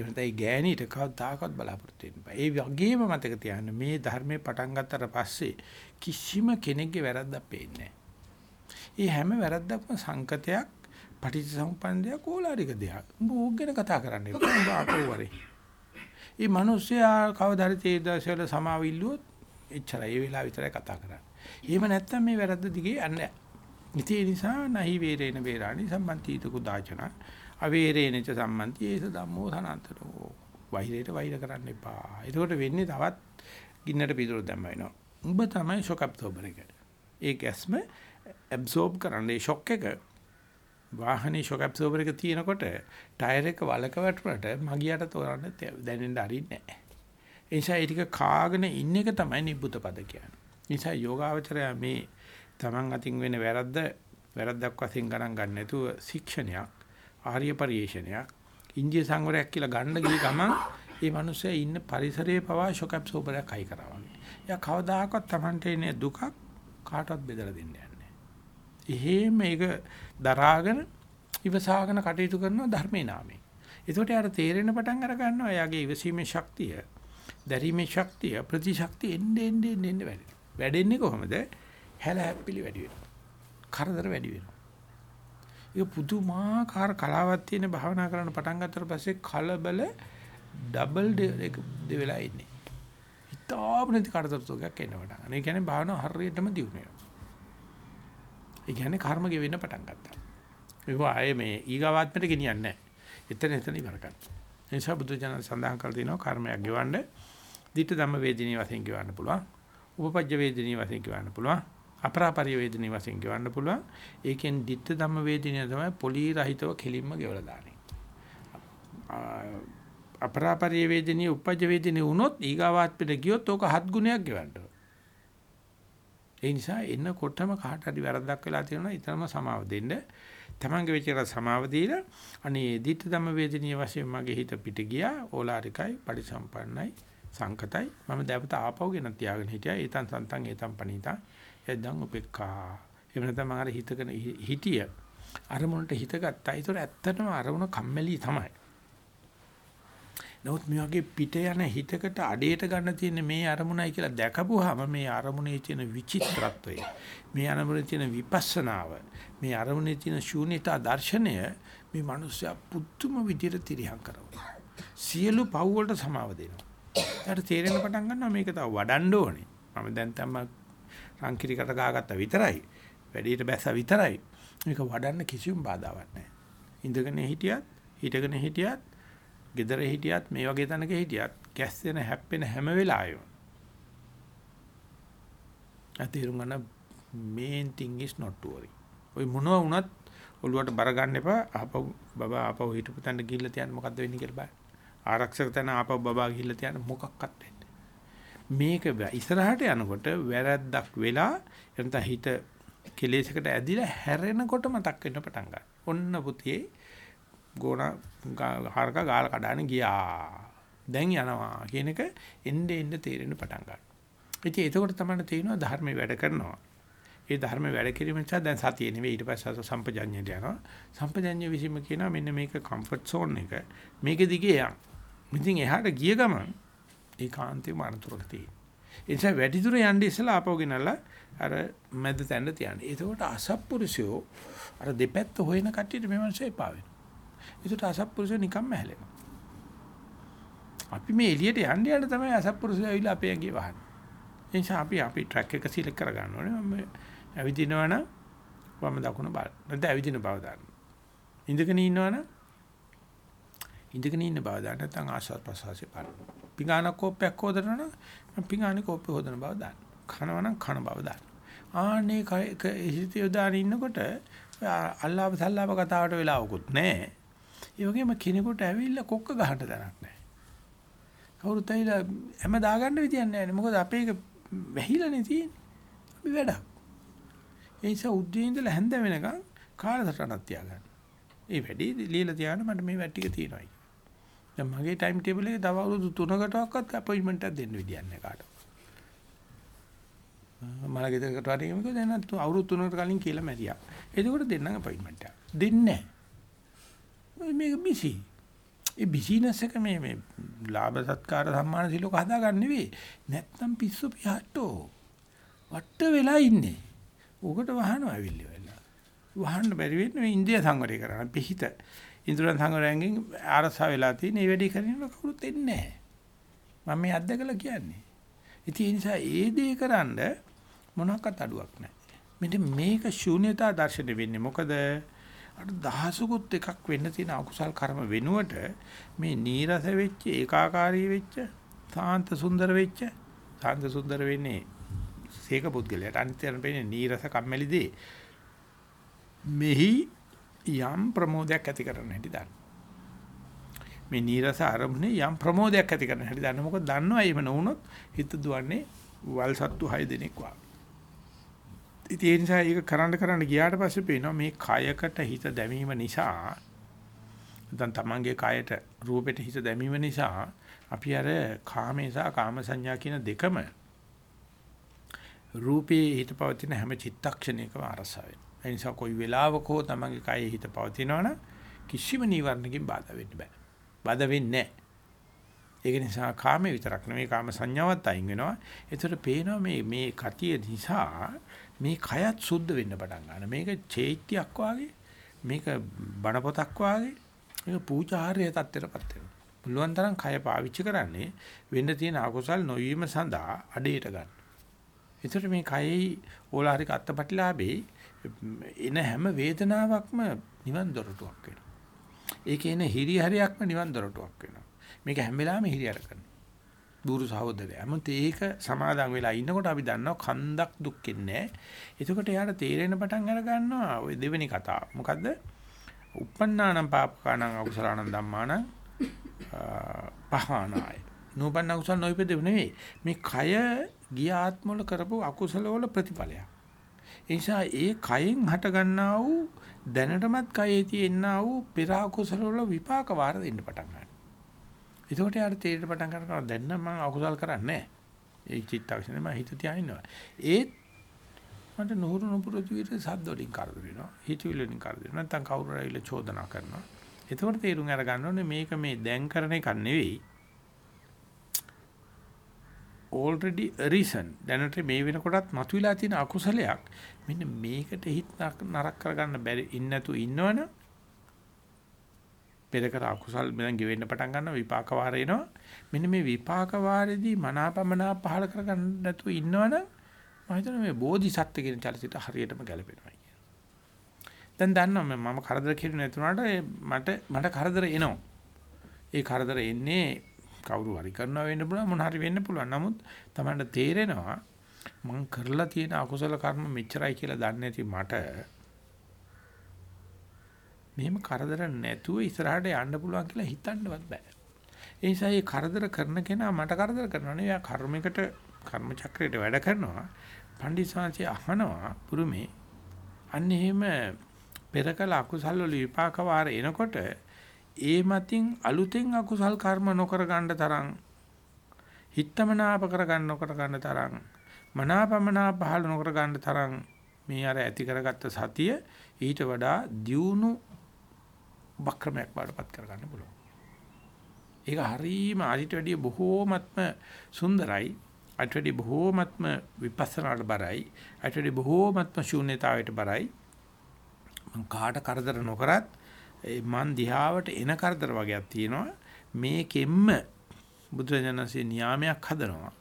එවනතයි ගෑණීට කවදාකවත් බලාපොරොත්තු වෙන්න බෑ. ඒ වගේම මතක තියාගන්න මේ ධර්මයේ පටන් ගත්තට පස්සේ කිසිම කෙනෙක්ගේ වැරද්දක් පේන්නේ නැහැ. ඒ හැම වැරද්දක්ම සංකතයක් පටිච්චසමුප්පන්දය කෝලාරික දෙයක්. උඹ ඕක ගැන කතා කරන්න එපා. උඹ අපෝවරේ. මේ මිනිස්සයා කවදාද තේදසවල සමාව ඉල්ලුවොත් එච්චරයි. ඒ වෙලාව විතරයි කතා කරන්නේ. එහෙම නැත්නම් මේ වැරද්ද දිගේ යන්නේ නැහැ. ඒ නිසා නහි වේරේන වේරාණි සම්බන්තිත කුදාචන අවේරේනච සම්මන්ති ඒස ධම්මෝ සනන්තරෝ වෛරයට වෛර කරන්න එපා. එතකොට වෙන්නේ තවත් ගින්නට පිටුරු දැම්ම වෙනවා. උඹ තමයි ෂොක් ඇබ්සෝබර් එක. ඒ ගැස්ම ඇබ්සෝබ් කරන්නේ ෂොක් එක වාහනේ ෂොක් ඇබ්සෝබර් එක තියෙනකොට ටයර් එක වලක වැටුණට මගියට තෝරන්න දැනෙන්න අරින්නේ නැහැ. ඒ නිසා ඒ ටික කාගෙන ඉන්න එක තමයි නිබ්බුත පද කියන්නේ. නිසා යෝගාවචරය මේ Taman අතින් වෙන වැරද්ද වැරද්දක් වශයෙන් ගණන් ගන්න නැතුව ශික්ෂණයක් ආර්ය පරිශ්‍රණයක් ඉන්දිය සංවරයක් කියලා ගන්න ගිය ගමන් මේ මිනිස්සයා ඉන්න පරිසරයේ පවා ෂොක් ඇබ්සෝබරයක් අයි කරා වගේ. එයා කවදාකවත් Tamante එන දුකක් කාටවත් බෙදලා දෙන්නේ නැහැ. එහෙම මේක දරාගෙන ඉවසාගෙන කටයුතු කරන ධර්මේ නාමයෙන්. ඒකට යාර තේරෙන පටන් අර ගන්නවා එයාගේ ඉවසීමේ ශක්තිය, දැරීමේ ශක්තිය, ප්‍රතිශක්තිය එන්නේ එන්නේ එන්නේ වැඩි. වැඩෙන්නේ කොහොමද? හැල හැප්පිලි වැඩි වෙනවා. කරදර වැඩි වෙනවා. ඒක පුදුමාකාර කලාවක් තියෙන භාවනා කරන්න පටන් ගත්තට පස්සේ කලබල ඩබල් දෙවෙලා ඉන්නේ. හිතාම නැති කරදර තුනක් එනවා. ඒ කියන්නේ භාවනාව හරියටම දියුණු වෙනවා. ඒ කියන්නේ කර්ම ගෙවෙන්න පටන් ගත්තා. ඒක ආයේ මේ ඊගාවාත්මයට ගෙනියන්නේ නැහැ. එතන එතන ඉවර කරනවා. ඒ නිසා බුදු ජානක සඳහන් කර තිනවා කර්මයක් ගෙවන්න ditta ධම්ම වේදිනිය වශයෙන් ගෙවන්න පුළුවන්. උපපජ්ජ වේදිනිය වශයෙන් ගෙවන්න පුළුවන්. අපරාපරිය වේදිනිය වශයෙන් ගෙවන්න පුළුවන්. ඒකෙන් ditta ධම්ම වේදිනිය තමයි පොලී රහිතව කෙලින්ම ගෙවලා දාන්නේ. අපරාපරිය වේදිනිය උපපජ්ජ වේදිනිය වුණොත් ඊගාවාත්මයට ගියොත් ඕක හත් ගුණයක් ගෙවන්න ඕන. ඒ නිසා එන්නකොටම කාට හරි වැරද්දක් වෙලා තියෙනවා ඊතරම සමාව දෙන්න. තමන්ගේ විචාර සමාව දීලා අනේ ditta ධම්ම වේදිනිය වශයෙන් මගේ හිත පිට ගියා ඕලාරිකයි පරිසම්පන්නයි සංකතයි මම දැවත ආපහුගෙන තියාගෙන හිටියා ඒතන් සන්තන් ඒතන් පණීතා එදන් උපේක්ඛා. එහෙම නැත්නම් මම අර හිතගෙන හිටිය අරමුණට හිත ගත්තා ඒතර ඇත්තටම අරමුණ කම්මැලි තමයි. නමුත් මේ වගේ පිට යන හිතකට අඩේට ගන්න තියෙන මේ අරමුණයි කියලා දැකපුවාම මේ අරමුණේ තියෙන විචිත්‍රත්වය මේ අරමුණේ තියෙන විපස්සනාව මේ අරමුණේ තියෙන ශූන්‍යතා දර්ශනය මේ මිනිස්සයා පුදුම විදියට තිරියම් කරනවා. සියලු පව් වලට සමාව දෙනවා. ඊට තේරෙන පටන් ගන්නවා මේක තව වඩන්න ඕනේ. මම දැන් තම රංකිරිකට ගහගත්තා විතරයි වැඩේට බැස්සා විතරයි මේක වඩන්න කිසිම බාධාවක් නැහැ ඉඳගෙන හිටියත් හිටගෙන හිටියත් gedara හිටියත් මේ වගේ තැනක හිටියත් කැස්සෙන හැප්පෙන හැම වෙලාවෙම අතීරුම් ගන්න main thing is not to worry. ඔය මොනවා වුණත් ඔළුවට බර ගන්න එපා. ආපහු බබා ආපහු හිටපු තැනට ගිහිල්ලා තියන්න මොකද්ද වෙන්නේ කියලා බලන්න. ආරක්ෂක තැන ආපහු බබා ගිහිල්ලා තියන්න මොකක්වත් වෙන්නේ. මේක ඉස්සරහට යනකොට වැරද්දක් වෙලා එතන හිත කෙලෙසකට ඇදිලා හැරෙනකොට මතක් වෙන්න පටන් ගන්නවා. ඔන්න පුතේ ගෝණ හරක ගාල කඩාන ගියා. දැන් යනවා කියන එක එnde එnde තේරෙන්න පටන් ගන්නවා. ඉතින් එතකොට තමයි තේරෙනවා ධර්මයේ වැඩ කරනවා. ඒ ධර්මයේ වැඩ කිරීම නිසා දැන් සතිය නෙවෙයි ඊට පස්සේ සම්පජඤ්ඤයට යනවා. සම්පජඤ්ඤ විසීම කියනවා මෙන්න මේක කම්ෆර්ට් සෝන් එක. මේක දිගේ යන්න. ඉතින් එහාට ගිය ගමන් ඒකාන්තේ මානතුරක තියෙනවා. ඒ නිසා වැඩි දුර යන්න ඉස්සලා ආපහු ගෙනල්ලා අර මැද තැන්න තියන්නේ. එතකොට අසත්පුරුෂයෝ අර දෙපැත්ත හොයන කට්ටියට මේ මිනිස්සු එපා වෙනවා. ඒකට අසත්පුරුෂය නිකම්ම හැලෙනවා. අපි මේ එළියට යන්න යන තමයි අසත්පුරුෂය ඇවිල්ලා අපේ ඇඟේ වහන්නේ. ඒ නිසා අපි අපි ට්‍රැක් එක සිලෙක්ට් කර ගන්න ඕනේ. මම ඇවිදිනවනම් වම දකුණ බලන්න. නැත්නම් ඇවිදින බව දාන්න. ඉඳගෙන ඉන්නවනම් ඉඳගෙන ඉන්න බව දාන්න නැත්නම් ආශ්වාස ප්‍රශ්වාසය බලන්න. පිඟාන කෝප්පයක් හොදනවනම් මම පිඟානේ කෝප්පේ හොදන බව දාන්න. කනවනම් කන බව දාන්න. ආනේ හිත යොදාගෙන ඉන්නකොට අල්ලාප සල්ලාප කතාවට වෙලාවකුත් නැහැ. ඒ වගේම කෙනෙකුට ඇවිල්ලා කොක්ක ගහන්න තරක් නැහැ. කවුරුත් ඇවිල්ලා හැම දාගන්න විදියක් නැහැ. මොකද අපේ එක වැහිලානේ තියෙන්නේ. අපි වැඩක්. ඒ නිසා උදේ ඉඳලා හැන්ද වෙනකන් කාලසටහනක් තියාගන්න. ඒ වැඩි ලියලා තියාගන්න මට මේ වැට් ටික තියෙනවා. දැන් මගේ ටයිම් ටේබල් එකේ තව අවුරුදු 3කටවත් අපොයින්ට්මන්ට් එකක් දෙන්න විදියක් නැහැ කාටවත්. මල ගෙදරකට වරින් මේක දැන් අවුරුදු 3කට කලින් කියලා මැරියා. එතකොට දෙන්නම් අපොයින්ට්මන්ට් එක. දෙන්නේ නැහැ. මේක බිසි. ඒ බිසිනස් එක මේ මේ ලාභ සත්කාර සම්මාන සිලෝක හදාගන්න නෙවෙයි. නැත්තම් පිස්සු පිහට්ටෝ. වට වෙලා ඉන්නේ. උකට වහනවා ඇවිල්ලි වෙලා. වහන්න බැරි වෙන්නේ මේ ඉන්දියා සංවරය කරන්න පිහිට. ඉන්ද්‍රයන් සංවරයෙන් ආරසා වෙලා තියෙන මේ වැඩි කරගෙන කවුරුත් එන්නේ නැහැ. මම මේ අත්දකලා කියන්නේ. ඉතින් ඒ නිසා ඒ දේ කරන්න මොනක්වත් අඩුවක් නැහැ. මෙන්න මේක ශූන්‍යතා දර්ශනය වෙන්නේ මොකද අර දහසකුත් එකක් වෙන්න තියෙන අකුසල් කර්ම වෙනුවට මේ නීරස වෙච්ච ඒකාකාරී වෙච්ච සාන්ත සුන්දර වෙච්ච සාන්ත සුන්දර වෙන්නේ සීක පුද්ගලයාට අනිත්‍යයෙන් පෙන්නේ නීරස කම්මැලිදී මෙහි යම් ප්‍රමෝදයක් ඇති කරන්න හැටි දන්න. මේ නීරස අරමුණේ යම් ප්‍රමෝදයක් ඇති කරන්න හැටි දන්න. මොකද දන්නවා එහෙම නොවුනොත් හිත දුවන්නේ වල් සත්තු 6 දෙනෙක් වගේ. ඉතින් ඒ නිසා ඒක කරන්න කරන්න ගියාට පස්සේ පේනවා මේ කයකට හිත දැමීම නිසා දැන් තමන්ගේ කයට රූපෙට හිත දැමීම නිසා අපි අර කාමේසා කාම සංඥා කියන දෙකම රූපේ හිත පවතින හැම චිත්තක්ෂණයකම අරසා වෙනවා. ඒ නිසා කොයි වෙලාවක හෝ තමන්ගේ කයේ හිත පවතිනවනම් කිසිම නීවරණකින් බාධා වෙන්න බෑ. බාධා වෙන්නේ නැහැ. ඒක නිසා කාමේ විතරක් නෙමෙයි කාම සංඥාවත් අයින් වෙනවා. ඒතර පේනවා මේ මේ කතිය නිසා මේ කයත් සුද්ධ වෙන්න පටන් ගන්නවා. මේක චෛත්‍යයක් වාගේ මේක බණ පොතක් වාගේ මේක පූජාහාරය තත්ත්වයටපත් වෙනවා. පුළුවන් තරම් කය පාවිච්චි කරන්නේ වෙන්න තියෙන අකුසල් නොවීම සඳහා අඩේට ගන්න. ඒතර මේ කයෙහි ඕලාරික අත්පටිලාභේ එන හැම වේදනාවක්ම නිවන් දොරටුවක් වෙනවා. ඒකේ එන හිරිහරියක්ම නිවන් දොරටුවක් වෙනවා. මේක හැම වෙලාවෙම හිරියර කරනවා. බුරු සහෝදරයා. මොකද ඒක සමාදන් වෙලා ඉන්නකොට අපි දන්නවා කන්දක් දුක්ෙන්නේ නැහැ. එතකොට එයාට තේරෙන පටන් අර ගන්නවා ওই දෙවෙනි කතාව. මොකද්ද? uppannānaṁ pāpakānaṁ akusalaṇaṁ dhammānaṁ පහානාය. නූපන්න අකුසල නොයිපදෙව නෙවෙයි. මේ කය ගිය ආත්මවල කරපු අකුසල වල ප්‍රතිඵලයක්. ඒ නිසා ඒ කයෙන් හට ගන්නා වූ දැනටමත් කයේ තියෙනා වූ පෙර අකුසල වල විපාක වාර දෙන්න පටන් ගන්නවා. එතකොට යාට තේරෙන්න පටන් ගන්නවා දැන් නම් මම අකුසල් කරන්නේ නැහැ. ඒ චිත්තක්ෂණය මම හිත තියා ඉන්නවා. ඒත් මට නුහුරු නුපුරුදු විදිහට සද්ද වලින් කරදර වෙනවා. හිතවිලි වලින් කරදර වෙනවා. නැත්නම් කවුරු හරි ඇවිල්ලා චෝදනා කරනවා. එතකොට තේරුම් අර ගන්න ඕනේ මේක මේ දැන් කරන එකක් නෙවෙයි. Already a reason දැනට මේ වෙනකොටත් මතුවලා තියෙන අකුසලයක් මෙන්න මේකට හිත නරක කරගන්න බැරි ඉන්න නැතු ඉන්නවනේ පෙර කර අකුසල් මෙතන ගෙවෙන්න පටන් ගන්නවා විපාක වාර එනවා. මෙන්න මේ විපාක වාරෙදී මනාපමනා පහල කරගන්න නැතුව ඉන්නවනම් මම හිතනවා මේ බෝධිසත්ත්ව කියන චරිතයට හරියටම ගැලපෙනවා කියන. දැන් දන්නවා මම කරදර කෙරුවේ නැතුණාට මට මට කරදර එනවා. ඒ කරදර එන්නේ කවුරු හරි කරනවා වෙන්න පුළුවන් මොන හරි වෙන්න පුළුවන්. නමුත් Tamanට තේරෙනවා මං කරලා තියෙන අකුසල කර්ම මෙච්චරයි කියලා දන්නේ නැති මට මෙහෙම කරදර නැතුව ඉස්සරහට යන්න පුළුවන් කියලා හිතන්නවත් බෑ. ඒ නිසා මේ කරදර කරන කෙනා මට කරදර කරනවා නෙවෙයි. එයා කර්මයකට කර්ම චක්‍රයට වැඩ කරනවා. පණ්ඩිතසාංශي අහනවා පුරුමේ. අන්න එහෙම පෙරකල අකුසල් වල විපාක වාර එනකොට ඒ මතින් අලුතෙන් අකුසල් කර්ම නොකර ගන්න තරම් හිතමනාප කර ගන්න නොකර ගන්න තරම් මනාපමනා පහළ නොකර ගන්න තරම් මේ අර ඇති කරගත්ත සතිය ඊට වඩා දියුණු උපක්‍රමයක් බාටපත් කරගන්න පුළුවන්. ඒක හරීම අරිට වැඩිය බොහෝමත්ම සුන්දරයි. අරිට වැඩිය බොහෝමත්ම විපස්සනාට බරයි. අරිට වැඩිය බොහෝමත්ම ශූන්‍යතාවයට බරයි. මං කාට කරදර නොකරත් මන් දිහාවට එන කරදර වගේක් තියෙනවා. මේකෙම්ම බුදුරජාණන්සේ නියාමයක් හදනවා.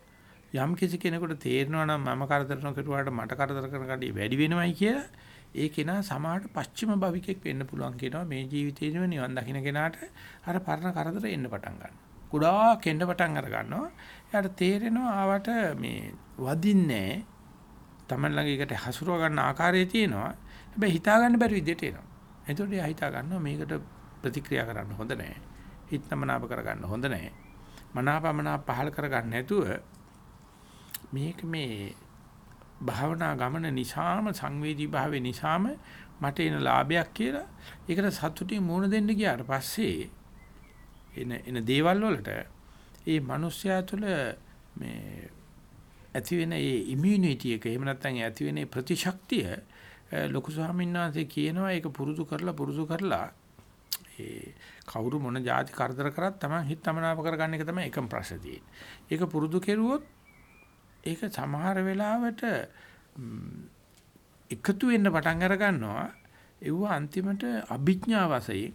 යම් කිසි කෙනෙකුට තේරෙනවා නම් මම කරදර නොකරුවාට මට කරදර කරන කඩේ වැඩි වෙනවයි කියලා ඒ කෙනා සමාහට පස්චිම භවිකෙක් වෙන්න පුළුවන් කියනවා මේ ජීවිතේදීම නිවන් දකින්න කෙනාට අර පරණ කරදර එන්න පටන් ගන්නවා. ගොඩාක් එන්න පටන් අර ගන්නවා. එයාට තේරෙනවා ආවට මේ වදින්නේ තමන් ළඟ එකට හසුරව ගන්න ආකාරය තියෙනවා. හැබැයි හිතා ගන්න බැරි විදිහට එනවා. එතකොට එයා හිතා ගන්නවා මේකට ප්‍රතික්‍රියා කරන්න හොඳ නැහැ. හිතමනාප කරගන්න හොඳ නැහැ. මනාපමනා පහල කරගන්න නැතුව මේක මේ භාවනා ගමන නිසාම සංවේදී භාවයේ නිසාම මට එන ලාභයක් කියලා ඒකට සතුටින් මුහුණ දෙන්න ගියාට පස්සේ එන එන දේවල් වලට ඒ මිනිස්යා තුළ මේ ඇති වෙන ඒ ඉමුනිටි එක එහෙම නැත්නම් ඇති වෙන ප්‍රතිශක්තිය ලොකු ස්වාමීන් වහන්සේ කියනවා ඒක පුරුදු කරලා පුරුදු කරලා ඒ කවුරු මොන જાති කරදර කරත් තමයි හිතමනාප කරගන්න එක තමයි එකම ප්‍රශ්නේ තියෙන්නේ. ඒක පුරුදු කෙරුවොත් ඒක සමහර වෙලාවට එකතු වෙන්න පටන් අර ගන්නවා ඒව අන්තිමට අභිඥා වශයෙන්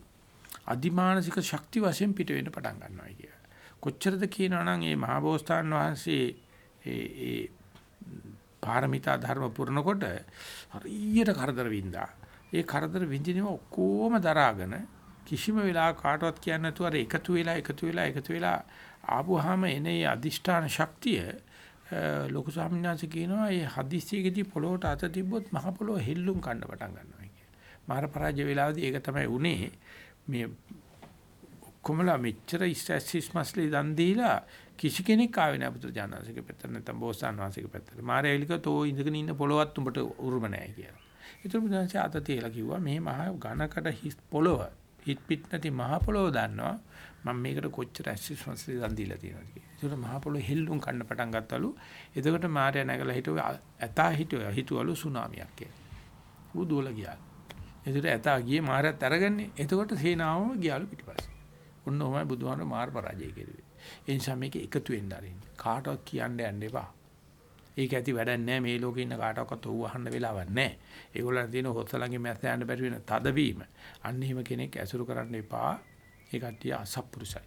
අදිමානසික ශක්ති වශයෙන් පිට වෙන්න පටන් ගන්නවා කිය. කොච්චරද කියනවනම් මේ මහබෝසතාන් වහන්සේ ඒ ඒ පාරමිතා ධර්ම පුරනකොට හරියට කරදර වින්දා. ඒ කරදර විඳිනව ඔක්කොම දරාගෙන කිසිම වෙලාවක කාටවත් කියන්න නැතුව අර එකතු වෙලා එකතු වෙලා එකතු වෙලා ආපුවාම එනේ අදිෂ්ඨාන ශක්තිය ලොකු ස්වාමීන් කියනවා මේ හදිස්සියකදී පොළොවට අත තිබ්බොත් මහ පොළොව හෙල්ලුම් කන්න පටන් ගන්නවා කිය. මාර පරාජය වෙලාවදී ඒක තමයි උනේ. මේ කොමලා මෙච්චර ඉස්ටැසිස් මස්ලි දන් දීලා කිසි කෙනෙක් ආවේ නැහැ පුත්‍ර ජානසික පැත්තට නැත්නම් බෝසතාන් වහන්සේගේ පැත්තට. මාර එලික තෝ ඉඳගෙන ඉන්න පොළොවත් උඹට උරුම නැහැ කියලා. ඒතර බුදුන්සේ අත තියලා කිව්වා මේ මහා ඝනකට හිස් පොළොව හිට පිට නැති මහා පොළොව දන්නවා මම මේකට කොච්චර ඇසිස් මස්ලි දන් දීලා තියෙනවද කියලා. ඒතර මහා පොළොව හෙල්ලුම් කන්න පටන් ගත්තලු. එතකොට මාරයා නැගලා හිටුව ඇතා හිටුව හිටවලු සුනාමියක් කියලා. ඌ දුවලා ගියා. එතකොට ඇතා ගියේ මාරයත් අරගන්නේ. එතකොට සේනාවම ගියාලු පිටිපස්සේ. ඔන්න ඔහමයි බුදුහාමර මාර් පරාජය කෙරුවේ. ඒ නිසා මේක එකතු වෙන්න ආරින්න. කාටවත් කියන්න යන්න එපා. ඒක ඇති වැඩක් නැහැ මේ ලෝකේ ඉන්න කාටවත් ඔව් අහන්න වෙලාවක් නැහැ. ඒගොල්ලන් තියෙන හොස්සලංගේ මැස්ස යන්න බැරි වෙන තදවීම. අන්න එහෙම කෙනෙක් ඇසුරු කරන්න එපා. ඒ කට්ටිය අසත්පුරුසයි.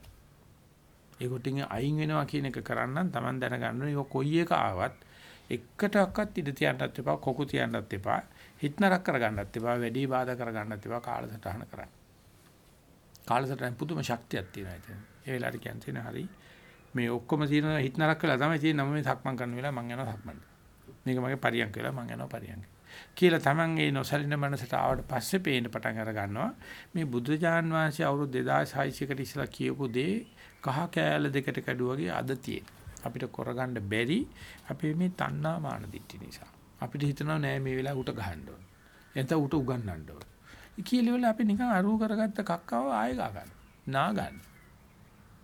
ඒකොටින් අයින් වෙනවා කියන එක කරන්න තමන් දැනගන්න ඕනේ. ඒක කොයි එක ආවත් එකටවත් ඉඳ තියන්නත් එපා, කොකු තියන්නත් එපා, හිත නරක කරගන්නත් එපා, වැඩි බාධා කරගන්නත් එපා, කාලසටහන කරන්න. කාලසටහන පුදුම ශක්තියක් තියෙනවා ඉතින්. ඒ වෙලාවට කියන්නේ හරි මේ ඔක්කොම තියෙන හිත නරක වෙලා තමයි තියෙන මම මේ සක්මන් කරන වෙලාව මං යනවා සක්මන්. මේක මගේ පරියන්ක වෙලා මං යනවා පරියන්ක. කියලා Taman ඒ නොසලින මනසට ආවට පස්සේ පේන්න පටන් අර ගන්නවා මේ බුදුජාන් වහන්සේ අවුරුදු 2600කට ඉස්සලා කියපු දේ කහ කෑල්ල දෙකට කැඩුවාගේ අද තියෙන. අපිට කරගන්න බැරි අපේ මේ තණ්හා මාන දිට්ඨි නිසා. අපිට හිතනවා නෑ මේ වෙලාව උට ගහන්න ඕන. එතන උට උගන්නන්න ඕන. කියලා වෙලාව අපි නිකන් අරුව කරගත්ත කක්කව ආයෙ ගා ගන්න. නා ගන්න.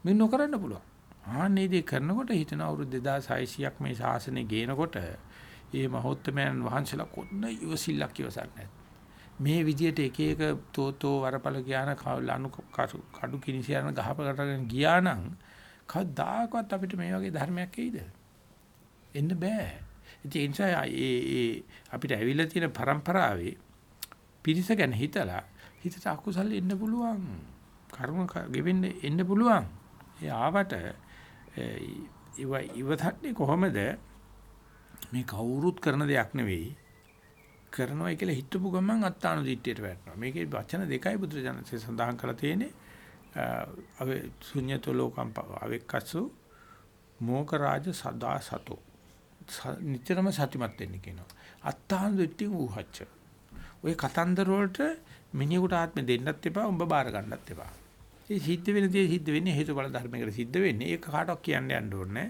මේ නොකරන්න පුළුවන්. ආන්නේ දේ කරනකොට හිතන අවුරුදු 2600ක් මේ ශාසනය ගේනකොට ඒ මහෞත්මයන් වහන්සේලා කොන්න ඉවසිල්ලක් ඉවසන්නේ මේ විදියට එක එක තෝතෝ වරපල ඥාන ලනු කඩු කිනිසියන ගහපකටගෙන ගියා නම් කවදාකවත් අපිට මේ වගේ ධර්මයක් එයිද? එන්න බෑ. ඒ නිසා ඒ ඒ අපිට ඇවිල්ලා තියෙන પરම්පරාවේ පිරිස ගැන හිතලා හිතට අකුසල් එන්න පුළුවන්. කර්ම ගෙවෙන්න එන්න පුළුවන්. ඒ ආවට ඉව ඉවතන්නේ කොහොමද? මේ කවුරුත් කරන දෙයක් නෙවෙයි. කරනවා කියලා හිතපු ගමන් අත්තානු දිට්ඨියට වැටෙනවා. මේකේ වචන දෙකයි බුදුරජාණන්සේ සඳහන් කරලා තියෙන්නේ. අවේ ශුන්‍යතෝ ලෝකම් අවෙක්කසු මෝක රාජ සදා සතෝ. නිතරම සතිමත් වෙන්න කියනවා. අත්තානු දිට්ඨි ඌහච්ච ඔය කතන්දර වලට මිනිහෙකුට ආත්මෙ දෙන්නත් එපා උඹ බාර ගන්නත් එපා. ඒ සිද්ධ වෙන දේ සිද්ධ වෙන්නේ හේතුඵල ධර්මයකට සිද්ධ වෙන්නේ. ඒක කාටවත් කියන්න යන්න ඕනේ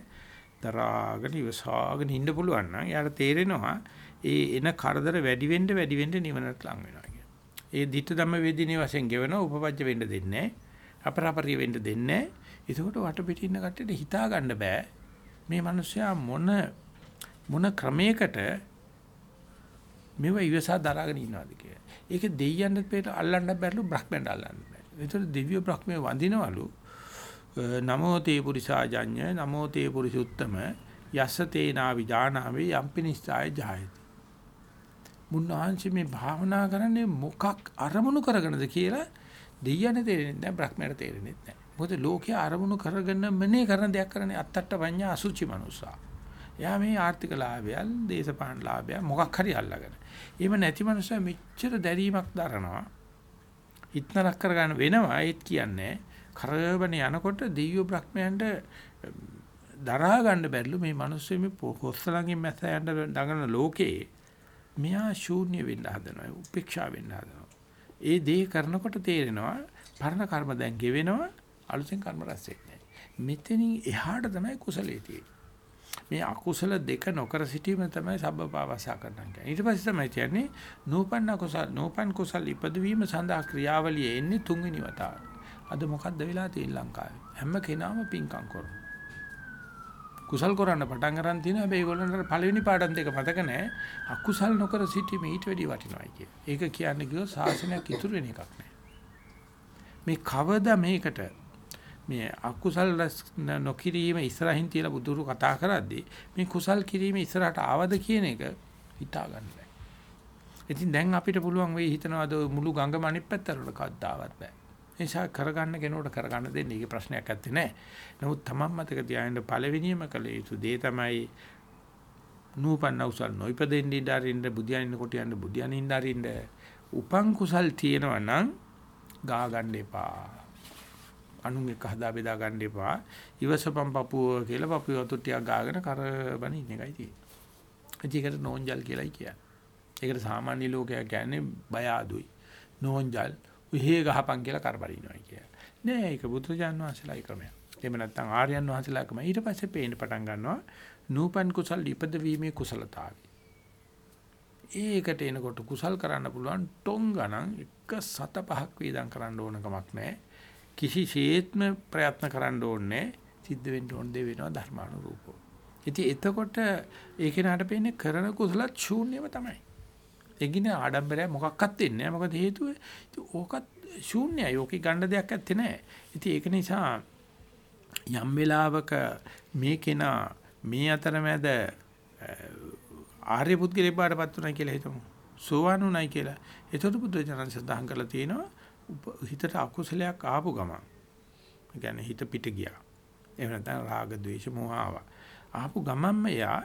දරාගෙන ඉවසාගෙන ඉන්න පුළුවන් නම් යාට තේරෙනවා ඒ එන කරදර වැඩි වෙන්න වැඩි වෙන්න නිවනට ලං වෙනවා කියන. ඒ ධිට ධම්ම වේදිනේ වශයෙන් ගෙවන උපපජ්ජ වෙන්න දෙන්නේ අපරාපරිය වෙන්න දෙන්නේ ඒකට වටපිට ඉන්න කට්ටියට හිතා ගන්න බෑ මේ මිනිස්සයා මොන මොන ක්‍රමයකට මෙව ඉවසා දරාගෙන ඉන්නවද කියලා. ඒක දෙයියන්ට පෙර අල්ලන්න බැරිලු බ්‍රහ්මෙන්ට අල්ලන්න. ඒතර දිව්‍ය බ්‍රහ්මයේ වඳිනවලු. නමෝ තේ පුරිසාජඤ්ඤ නමෝ තේ පුරිසුත්තම යස්ස තේනා විජානාමි යම්පිනිස්සාය ජායති. මුන්නහන්සි මේ භාවනා කරන්නේ මොකක් අරමුණු කරගෙනද කියලා දෙයයන් තේරෙන්නේ නැහැ බ්‍රහ්මයට තේරෙන්නේ නැහැ. මොකද ලෝකයේ අරමුණු කරගෙන මනේ කරන දෙයක් කරන්නේ අත්තට්ට පඤ්ඤා අසුචි මනුස්සා. එයා මේ ආර්ථික ලාභයල් දේශපාලන ලාභයල් මොකක් හරි අල්ලගෙන. එහෙම නැති මනුස්සයා මෙච්චර දැරීමක් දරනවා. හිටනරක් කරගන්න වෙනවා ඒත් කියන්නේ. කරවන යනකොට දිව්‍ය බ්‍රහ්මයන්ට දරා ගන්න බැරිලු මේ මිනිස්සු මේ කොස්සලංගෙන් මැස යන්න දඟන ලෝකේ මෙයා ශූන්‍ය වෙන්න හදනවා උපේක්ෂා වෙන්න හදනවා. ඒ දේ කරනකොට තේරෙනවා පරණ කර්ම දැන් ගෙවෙනවා අලුතෙන් කර්ම රැස් වෙන්නේ මෙතනින් එහාට තමයි කුසලයේ තියෙන්නේ. මේ අකුසල දෙක නොකර සිටීම තමයි සබ්බපාවසා කරනවා කියන්නේ. ඊට පස්සේ තමයි කියන්නේ නූපන්න කුසල නූපන් කුසල ඉපදවීම සඳහා ක්‍රියාවලිය එන්නේ තුන්වෙනි වතාවට. අද මොකද්ද වෙලා තියෙන්නේ ලංකාවේ? හැම කෙනාම පිංකම් කරනවා. කුසල් කරන්න පටන් ගන්න තියෙන හැබැයි ඒගොල්ලන්ට පළවෙනි පාඩම් දෙක මතක නැහැ. අකුසල් නොකර සිටීම ඊට වැඩි වටිනවායි කිය. ඒක කියන්නේ කිව්ව ශාසනයක් ඉතුරු වෙන එකක් නෑ. මේ කවදා මේකට මේ අකුසල් නොකිරීම ඉස්සරහින් තියලා බුදුරු කතා කරද්දී මේ කුසල් කිරීම ඉස්සරහට ආවද කියන එක හිතා ගන්න බෑ. ඉතින් දැන් අපිට පුළුවන් වෙයි හිතනවාද මුළු ගංගම අනිත් පැත්තට කද්දාවත් බෑ. ඒ නිසා කරගන්න කෙනෙකුට කරගන්න දෙන්නේ ඒකේ ප්‍රශ්නයක් නැත්තේ නෑ. නමුත් තමන් මතක තියාගන්න පළවෙනියම කළ යුතු දේ තමයි නූපන්න උසල් නොයිපදෙන්න ඉඳ අරින්න බුදියන් කොට යන්න බුදියන් ඉඳ අරින්න උපං කුසල් තියෙනවා නම් ගා ගන්න එපා. අනුන් එක හදා බෙදා ගන්න එපා. ඉවසපම් පපුව කියලා පපුව වතු ටිකක් ගාගෙන කරබන ඉන්න එකයි තියෙන්නේ. ඒකට නෝන්ජල් කියලායි කියන්නේ. ඒකට සාමාන්‍ය ලෝකයා කියන්නේ බය අඩුයි. නෝන්ජල් උහේ ගහපන් කියලා කරබරිනවා කියලා. නෑ ඒක බුදුරජාන් වහන්සේලායි ක්‍රමය. එහෙම නැත්නම් ආර්යයන් වහන්සේලා ක්‍රමය. ඊට පස්සේ පේන්න පටන් ගන්නවා නූපන් කුසල් ඉපද වීමේ කුසලතාවය. ඒකට එනකොට කුසල් කරන්න පුළුවන් ටොං ගණන් එක සත පහක් වේදම් කරන්න ඕන කමක් නැහැ. කිසිසේත්ම ප්‍රයත්න කරන්න ඕනේ සිද්ධ වෙන්න ඕන දේ වෙනවා ධර්මානුරූපව. ඉතින් එතකොට ඒක නට පේන්නේ කරන කුසලත් ශූන්‍යම තමයි. එගින ආඩම්බරය මොකක්වත් වෙන්නේ නැහැ. මොකද හේතුව ඕකත් ශූන්‍යයි. ඕකේ ගන්න දෙයක් ඇත්තේ නැහැ. ඉතින් ඒක නිසා යම් වෙලාවක මේ කෙනා මේ අතරමැද ආර්ය පුද්ගලෙක් බාටපත් උනායි කියලා හිතමු. සෝවාන් උනායි කියලා. එතකොට බුදුරජාණන් සඳහන් කරලා තියෙනවා හිතට අකුසලයක් ආපු ගමන් يعني හිත පිට ගියා. එහෙම නැත්නම් රාග ద్వේෂ මොහ ආවා. ආපු ගමන්ම යා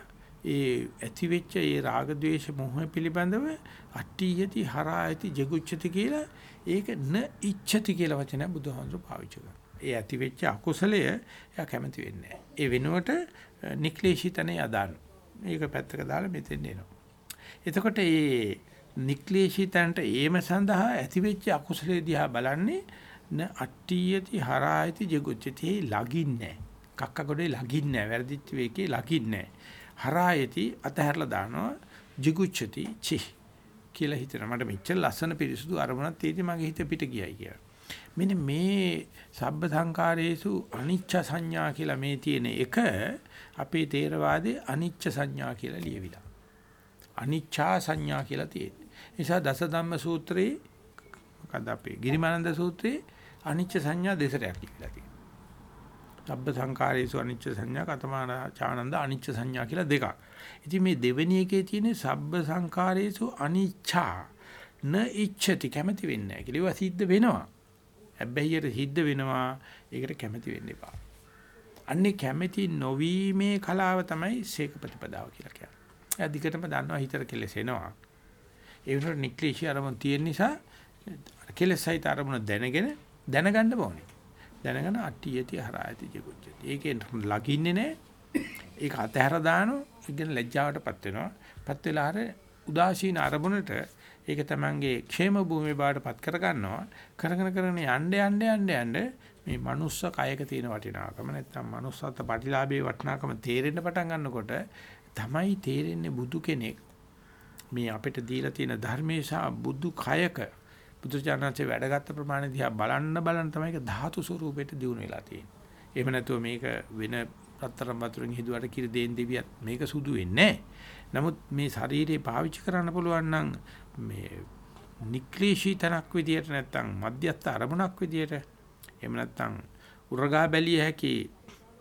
ඒ ඇති වෙච්ච ඒ රාග ద్వේෂ මොහ පිළිබඳව අට්ඨියති හරායති ජගුච්ඡති කියලා ඒක න ඉච්ඡති කියලා වචනය බුදුහාමුදුරු පාවිච්චි කරනවා. ඒ ඇති වෙච්ච අකුසලය එයා කැමති වෙන්නේ නැහැ. ඒ වෙනුවට නික්ලේශිතනේ යදාන. මේක පැත්තක දාලා මෙතෙන් එනවා. එතකොට මේ නික්ලේශිතන්ට ඒම සඳහා ඇති වෙච්ච අකුසලයේ දිහා බලන්නේ න අට්ඨියති හරායති ජගුච්චති ලගින්නේ කක්ක ගොඩේ ලගින්නේ වැරදිච්ච වේකේ ලගින්නේ හරායති අතහැරලා දානවා ජගුච්චති චි කියලා හිතන මට මෙච්චර ලස්සන පිරිසුදු අරමුණක් තියෙදි මගේ හිත පිට ගියයි කියලා. මෙන්න මේ සබ්බ සංකාරයේසු අනිච්ච සංඥා කියලා මේ තියෙන එක අපේ තේරවාදයේ අනිච්ච සංඥා කියලා ලියවිලා. අනිච්චා සංඥා කියලා තියෙන්නේ. නිසා දස ධම්ම සූත්‍රයේ මොකද අපේ ගිරිමානන්ද සූත්‍රයේ අනිච්ච සංඥා දෙසරයක් කියලා තියෙනවා. සබ්බ සංකාරයේසු අනිච්ච සංඥා කතමාන චානන්ද අනිච්ච සංඥා කියලා දෙකක්. ඉතින් මේ දෙවෙනි එකේ තියෙන සබ්බ සංකාරයේසු අනිච්චා න ඉච්ඡති කැමති වෙන්නේ නැහැ කියලා. ඒවා සිද්ධ වෙනවා. හැබැයිට සිද්ධ වෙනවා. ඒකට කැමති වෙන්න එපා. අන්නේ කැමැති නොවීමේ කලාව තමයි සීක ප්‍රතිපදාව කියලා කියන්නේ. එයා දිගටම දන්නවා හිතට කෙලෙසෙනවා. ඒ වුණාට නික්ලිෂි අරමුණ තියෙන නිසා කෙලෙසයිත අරමුණ දැනගෙන දැනගන්න ඕනේ. දැනගෙන අට්ටියති හරායති ජිකුච්චති. ඒකෙන් ලකින්නේ නැහැ. ඒක අතහැර දානවා. ඉගෙන ලැජ්ජාවටපත් වෙනවා. පත් වෙලා අර උදාසීන අරමුණට ඒක තමංගේ ക്ഷേම භූමිය බාටපත් කර ගන්නවා. කරගෙන කරගෙන යන්න යන්න යන්න යන්න මේ මනුස්ස කයක තියෙන වටිනාකම නැත්නම් මනුස්සත් ප්‍රතිලාභයේ වටිනාකම තේරෙන්න පටන් ගන්නකොට තමයි තේරෙන්නේ බුදු කෙනෙක් මේ අපිට දීලා තියෙන ධර්මයේ සහ බුදු කයක බුදුචානන්සේ වැඩගත් ප්‍රමාණය දිහා බලන්න බලන්න තමයි ඒක ධාතු ස්වරූපයට දිනු වෙලා තියෙන්නේ. එහෙම නැතුව මේක වෙන රත්තරන් වතුරෙන් හිදුවට කිරි දෙන් දෙවියත් මේක සුදු වෙන්නේ නමුත් මේ ශරීරේ පාවිච්චි කරන්න පුළුවන් නම් මේ නික්ලේශී තනක් විදියට නැත්තම් මධ්‍යස්ථ අරමුණක් විදියට එහෙම නැත්නම් උරගා බැලිය හැකි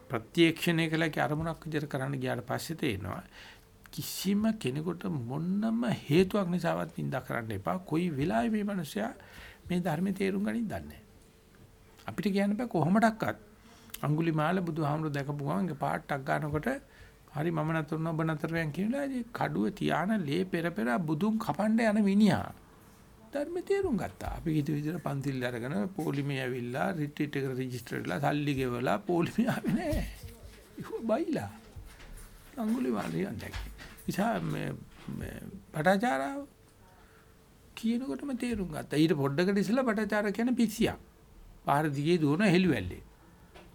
ප්‍රත්‍යක්ෂණය කළකේ අරමුණක් විදිහට කරන්න ගියාට පස්සේ තේනවා කිසිම කෙනෙකුට මොන්නම හේතුවක් නිසාවත් නිඳා කරන්න එපා. කොයි වෙලාවෙ මේ මිනිස්සයා මේ ධර්මයේ තේරුම් ගනින් දන්නේ අපිට කියන්න බෑ කොහොමඩක්වත් අඟුලිමාල බුදුහාමුදුරු දැකපු ගමන් පාටක් ගන්නකොට හරි මම නතර නොබ නතර වෙන් කියනවා කඩුව තියාන ලේ පෙර පෙර බුදුන් කපන්න යන මිනිහා ධර්ම තේරුම් ගත්තා. අපි හිත විදිහට පන්තිල් අරගෙන පොලිමේ ඇවිල්ලා රිට්‍රීට් එකට රෙජිස්ටර් වෙලා සල්ලි ගෙවලා පොලිමේ ආවේ නෑ. ඒක බයිලා. අඟුලිමාලේ යන්නේ. ඉතින් මේ පටාචාරාව කියනකොටම තේරුම් ගත්තා. ඊට පොඩ්ඩකට ඉස්සලා පටාචාර කියන්නේ පිස්සියක්. පාර දිගේ දුවන හෙළුවැල්ලේ.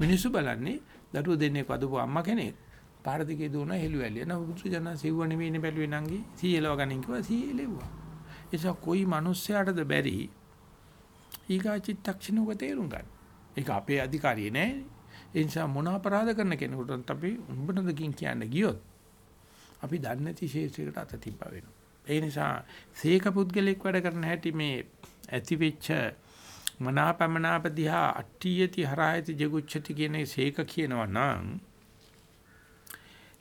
මිනිස්සු බලන්නේ දරුවෝ දෙන්නේ වදපු අම්මා කෙනෙක්. පාර දිගේ දුවන හෙළුවැල්ලේ. නම පුත්‍ර ජන සිව්ව නෙමෙයිනේ බැලුවේ නංගි. සීයලව ගනින් කිව්වා සීයලෙව්වා. නිසා કોઈ මිනිස්සයාටද බැරි ඊගා චිත්තක්ෂණෝක තේරුම් ගන්න. ඒක අපේ අධිකාරිය නෑ. ඒ නිසා මොන අපරාධ කරන කෙනෙකුටත් අපි උඹනදකින් කියන්න ගියොත් අපි දන්නේ නැති ශේෂයකට අත තිබ්බා වෙනවා. ඒ නිසා සීක පුද්ගලෙක් වැඩ කරන හැටි මේ ඇති වෙච්ච මනාපමනාප දිහා අට්ඨියති හරායති ජගුච්ඡති කියන සීක කියනවා නම්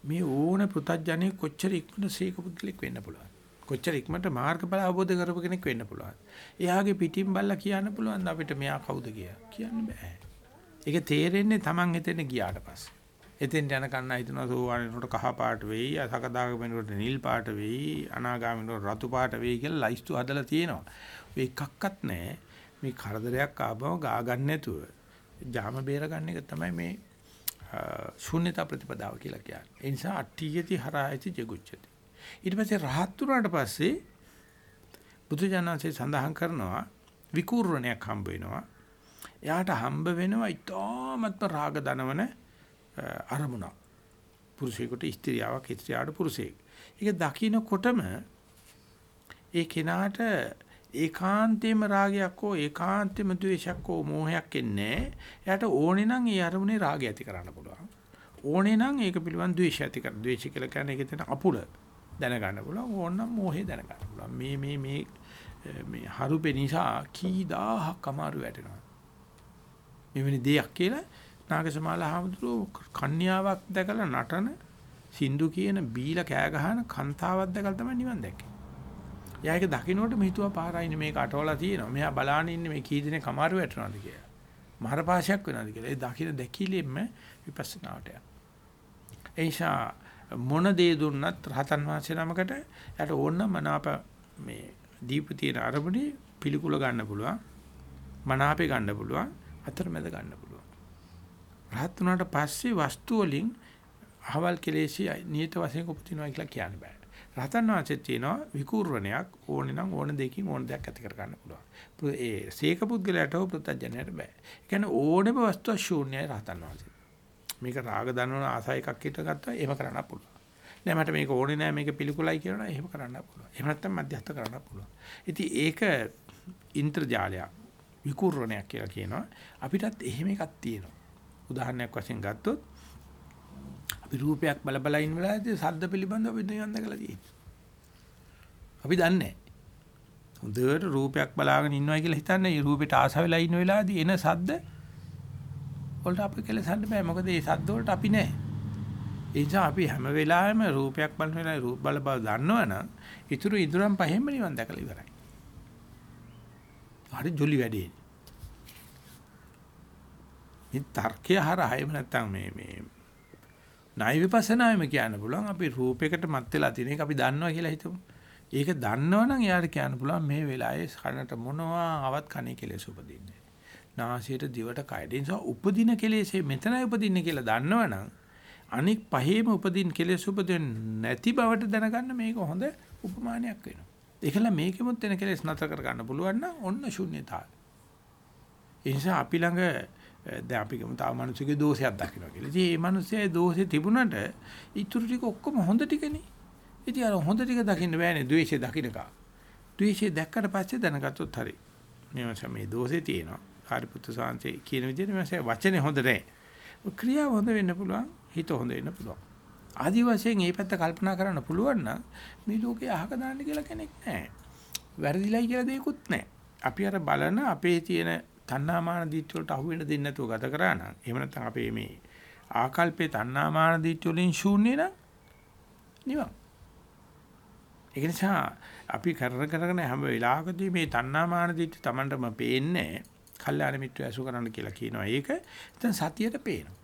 මේ ඕන පෘතජ්ජනේ කොච්චර ඉක්මනට සීක පුද්ගලෙක් වෙන්න පුළුවන්. කොච්චර ඉක්මනට මාර්ගඵල අවබෝධ කරපු කෙනෙක් වෙන්න පුළුවන්. එයාගේ පිටින් බල්ලා කියන්න පුළුවන් අපිට මෙයා කවුද කියලා. කියන්න බෑ. ඒක තේරෙන්නේ Taman හිතෙන් ගියාට පස්සේ. එතෙන් යන කන්න හිතනවා සෝවාන් වෙනකොට කහ පාට වෙයි, අසකදාග වෙනකොට නිල් පාට වෙයි, අනාගාමී වෙනකොට රතු පාට වෙයි කියලා ලයිස්තු හදලා තියෙනවා. ඔය එකක්වත් නැහැ. මේ කරදරයක් ආවම ගා ගන්න නැතුව ජාම බේර ගන්න එක තමයි මේ ශූන්‍යතා ප්‍රතිපදාව කියලා කියන්නේ. ඒ නිසා අට්ඨියති හරායති ජගුච්ඡති. ඊට පස්සේ රහත් වුණාට පස්සේ බුදුජානන්සේ සඳහන් කරනවා විකූර්ණයක් හම්බ වෙනවා. එයාට හම්බ වෙනවා ඊටාමත්ම රාග දනවන අරමුණක්. පුරුෂයෙකුට ස්ත්‍රියාවක් ස්ත්‍රියට පුරුෂයෙක්. ඒක දකින්නකොටම ඒ කෙනාට ඒකාන්තේම රාගයක් හෝ ඒකාන්තේම ද්වේෂයක් හෝ මෝහයක් එන්නේ එයාට ඕනේ නම් ඒ අරමුණේ රාගය ඇති කරන්න පුළුවන්. ඕනේ නම් ඒක පිළිබඳ ද්වේෂය ඇති කර ද්වේෂ කියලා කියන්නේ ඒකේ තියෙන අපුල දැනගන්න පුළුවන්. ඕනනම් මෝහය දැනගන්න පුළුවන්. මේ මේ මේ මේ හරුපේ නිසා කී දහහක් අමාරු වැටෙනවා. මෙවැනි දෙයක් කියලා නාගසමාල හාමුදුරුවෝ කන්‍යාවක් දැකලා නටන සින්දු කියන බීලා කෑ ගහන කන්තාවක් දැකලා තමයි නිවන් දැක්කේ. එයා ඒක දකින්නකොට මෙහිතුවා පාරයිනේ මේක අටවලා තියෙනවා. මෙයා බලාන ඉන්නේ මේ කී දිනේ කමාරු වැටෙනවද කියලා. මහරපාශයක් වෙනවද කියලා. ඒ දකින්න දැකිලින්ම විපස්සනාවට යනවා. එයිසා මොන දේ දුන්නත් රහතන් වහන්සේ නමකට යට ඕන මනාප මේ දීප තියෙන අරමුණේ පිළිකුල ගන්න පුළුවන්. මනාපේ ගන්න පුළුවන්. අතරමැද ගන්න පුළුවන්. රහත් වුණාට පස්සේ වස්තු වලින් අහවල් කෙලෙසි නියත වශයෙන් උපදිනවා කියලා කියන්න බෑ. රහතන් වහන්සේ තියෙනවා විකූර්ණයක් ඕනේ නම් ඕන දෙයකින් ඕන දෙයක් ඇති කර ගන්න පුළුවන්. ඒ සීක පුද්ගලයාට හෝ පුත්තජනයට බෑ. ඒ කියන්නේ ඕනෙම වස්තුව ශූන්‍යයි රහතන් වහන්සේ. මේක රාග දනවන ආසය එකක් හිට ගත්තා එහෙම කරන්න පුළුවන්. නෑ මට මේක ඕනේ නෑ මේක පිළිකුලයි කියනවා එහෙම කරන්න පුළුවන්. එහෙම නැත්නම් මධ්‍යස්ථ කරන්න පුළුවන්. ඉතින් ඒක ඉන්ටර්ජාලයක් විකූර්ණයක් කියලා කියනවා. අපිටත් එහෙම එකක් තියෙනවා. උදාහරණයක් වශයෙන් ගත්තොත් අපි රූපයක් බල බල ඉන්න වෙලාවේදී ශබ්ද පිළිබඳව අපි නිවන් දැකලා තියෙනවා. අපි දන්නේ හොඳට රූපයක් බලාගෙන ඉන්නවා කියලා හිතන්නේ මේ රූපෙට ආස වෙලා ඉන්න වෙලාවේදී එන ශබ්ද වලට අපි කෙලසන්න බෑ. මොකද මේ ශබ්ද වලට අපි නැහැ. ඒ නිසා අපි හැම වෙලාවෙම රූපයක් බලන වෙලාවේ රූප බල බල දන්නවනම් ඊටු ඉදurang පහෙන්ම නිවන් දැකලා ඉවරයි. හරි ජොලි වැඩේ. මේ තර්කය හරහා එහෙම නැත්නම් මේ මේ ණය විපස්සනාවෙම කියන්න පුළුවන් අපි රූපයකට මත් වෙලා තියෙන එක අපි දන්නවා කියලා හිතමු. ඒක දන්නවනම් එයාට කියන්න පුළුවන් මේ වෙලාවේ කනට මොනවා ආවත් කනේ කෙලෙස් උපදින්නේ. නාසයට දිවට කයට නිසා උපදින කෙලෙසේ මෙතනයි උපදින්නේ කියලා දන්නවනම් අනික් පහේම උපදින කෙලෙස් උපදින්න නැති බවට දැනගන්න මේක හොඳ උපමානයක් වෙනවා. ඒකල මේකෙමුත් එන කෙලෙස් නතර කර ගන්න පුළුවන් නම් ඔන්න ශුන්‍යතාවය. ඒ නිසා අපි ළඟ දැන් අපි ගමු තව මිනිස්සුගේ දෝෂයක් දකින්න කියලා. ඉතින් මේ මිනිස්සයා දෝෂේ තිබුණට ඊටු ටික ඔක්කොම හොඳ ටිකනේ. ඉතින් අර හොඳ ටික දකින්න බෑනේ ද්වේෂය දකින්නකා. ද්වේෂය දැක්කට පස්සේ දැනගත්තොත් හරි. මේ මේ දෝෂේ තියෙනවා. කාර්යපුත්තු සාන්තේ කියන විදිහට මේ වචනේ හොඳ නැහැ. ක්‍රියාව හොඳ වෙන්න පුළුවන්. හිත හොඳ වෙන්න පුළුවන්. ආදි වශයෙන් මේ පැත්ත කල්පනා කරන්න පුළුවන් නම් මේ ලෝකේ අහක දාන්න කියලා කෙනෙක් නැහැ. වැරදිලයි කියලා දෙයක්වත් නැහැ. අපි අර බලන අපේ තියෙන තණ්හාමාන දිට්ඨිය වලට අහු වෙන්න දෙන්නේ නැතුව ගත කරා නම් එහෙම නැත්නම් අපේ මේ ආකල්පේ තණ්හාමාන දිට්ඨිය වලින් ශූන්‍ය නම් නිවන්. ඒ නිසා අපි කරන කරන හැම වෙලාවකදී මේ තණ්හාමාන දිට්ඨිය Tamanටම පේන්නේ කල්යාණ මිත්‍ර ඇසු කරන්න කියලා කියනවා. ඒක දැන් සතියට පේනවා.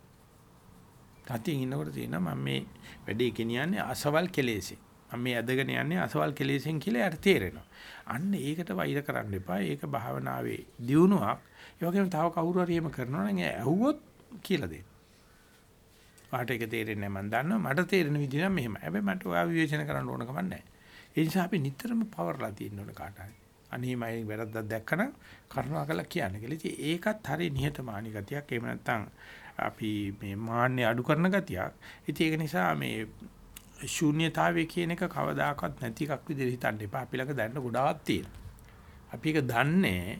සතියෙන් ඉන්නකොට තියෙනවා මම මේ වැඩේ ගෙනියන්නේ අසවල් කෙලෙසේ. මම මේ ඇදගෙන යන්නේ අසවල් කෙලෙසෙන් කියලා යට තේරෙනවා. අන්න ඒකට වෛර කරන්න එපා. ඒක භාවනාවේ දියුණුවක්. ඒ වගේම තව කවුරු හරි එහෙම කරනවා නම් ඇහුවොත් කියලා දෙන්න. වාට ඒක තේරෙන්නේ නැහැ මම දන්නවා. මට තේරෙන විදිහ නම් මෙහෙමයි. හැබැයි මට ඔයා විවේචන කරන්න ඕන කමක් නැහැ. ඒ නිසා අපි නිතරම පවර්ලා තියෙන්න ඕන කාට හරි. අනේ මම වැරද්දක් දැක්කනම් කරුණාකරලා කියන්න කියලා. ඉතින් ඒකත් හරි නිහතමානී ගතියක්. එහෙම නැත්නම් අපි මේ මාන්නේ අඩු කරන ගතියක්. ඉතින් ඒක නිසා මේ ශූන්‍යතාවය කියන එක කවදාකවත් නැති එකක් විදිහට හිතන්න එපා. අපි ළඟ දැනන ගොඩාක් තියෙනවා. අපි ඒක දන්නේ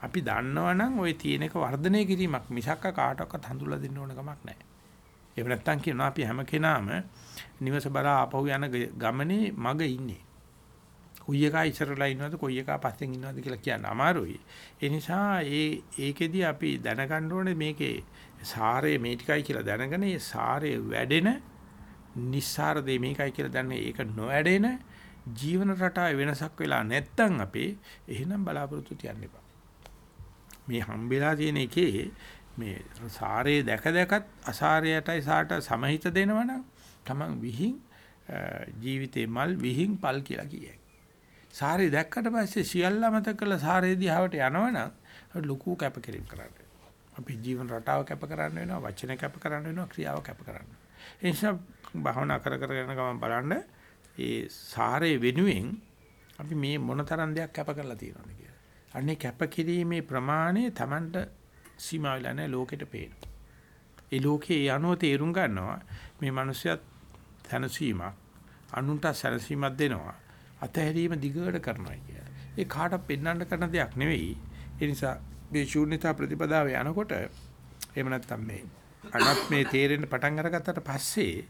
අපි දන්නවනම් ওই තියෙන එක වර්ධනය කිරීමක් මිසක්ක කාටවත් හඳුල්ලා දෙන්න ඕන කමක් නැහැ. එහෙම නැත්තම් කියනවා අපි හැම කෙනාම නිවස බලා ආපහු යන ගමනේ මග ඉන්නේ. කොයි එකා ඉස්සරලා ඉන්නවද කොයි එකා පස්සෙන් ඉන්නවද කියලා කියන්න අමාරුයි. ඒ නිසා ඒ ඒකෙදි අපි දැනගන්න ඕනේ මේකේ සාරය මේ ටිකයි කියලා දැනගෙන ඒ සාරය වැඩෙන නිස්සාර දෙ මේකයි කියලා දැනගෙන ඒක නොවැඩෙන ජීවන රටාවේ වෙනසක් වෙලා නැත්තම් අපි එහෙනම් බලාපොරොත්තු තියන්න එපා. මේ හම්බෙලා තියෙන එකේ මේ සාරේ දැක දැකත් අසාරයටයි සාට සමහිත දෙනවනම් තමන් විහිං ජීවිතේ මල් විහිං පල් කියලා කියයි. සාරේ දැක්කට පස්සේ සියල්ල අමතක කරලා සාරේ දිහාවට යනවනම් ලොකු කැපකිරීම කරන්න. අපි ජීවන රටාව කැප කරන්න වෙනවා, වචන කැප කරන්න වෙනවා, ක්‍රියාව කැප කරන්න. ඒ නිසා භාවනා කර කර යන ගමන් බලන්න ඒ සාරේ වෙනුවෙන් අපි මේ මොනතරම් දෙයක් කැප කරලා තියෙනවද කියලා. අන්නේ කැප කිරීමේ ප්‍රමාණය Tamanට සීමා වෙලා නැහැ ලෝකෙට පේනවා. ඒ ලෝකේ යනුව තේරුම් ගන්නවා මේ මිනිස්සුත් සැනසීමක් අනුන්ට සැනසීමක් දෙනවා. අතහැරීම දිගට කරනවා කියලා. ඒ කාටවත් පෙන්වන්න කරන දෙයක් නෙවෙයි. ඒ නිසා මේ ශූන්‍යතා ප්‍රතිපදාව යනකොට එහෙම නැත්නම් මේ අනත් මේ තේරෙන්න පටන් අරගත්තට පස්සේ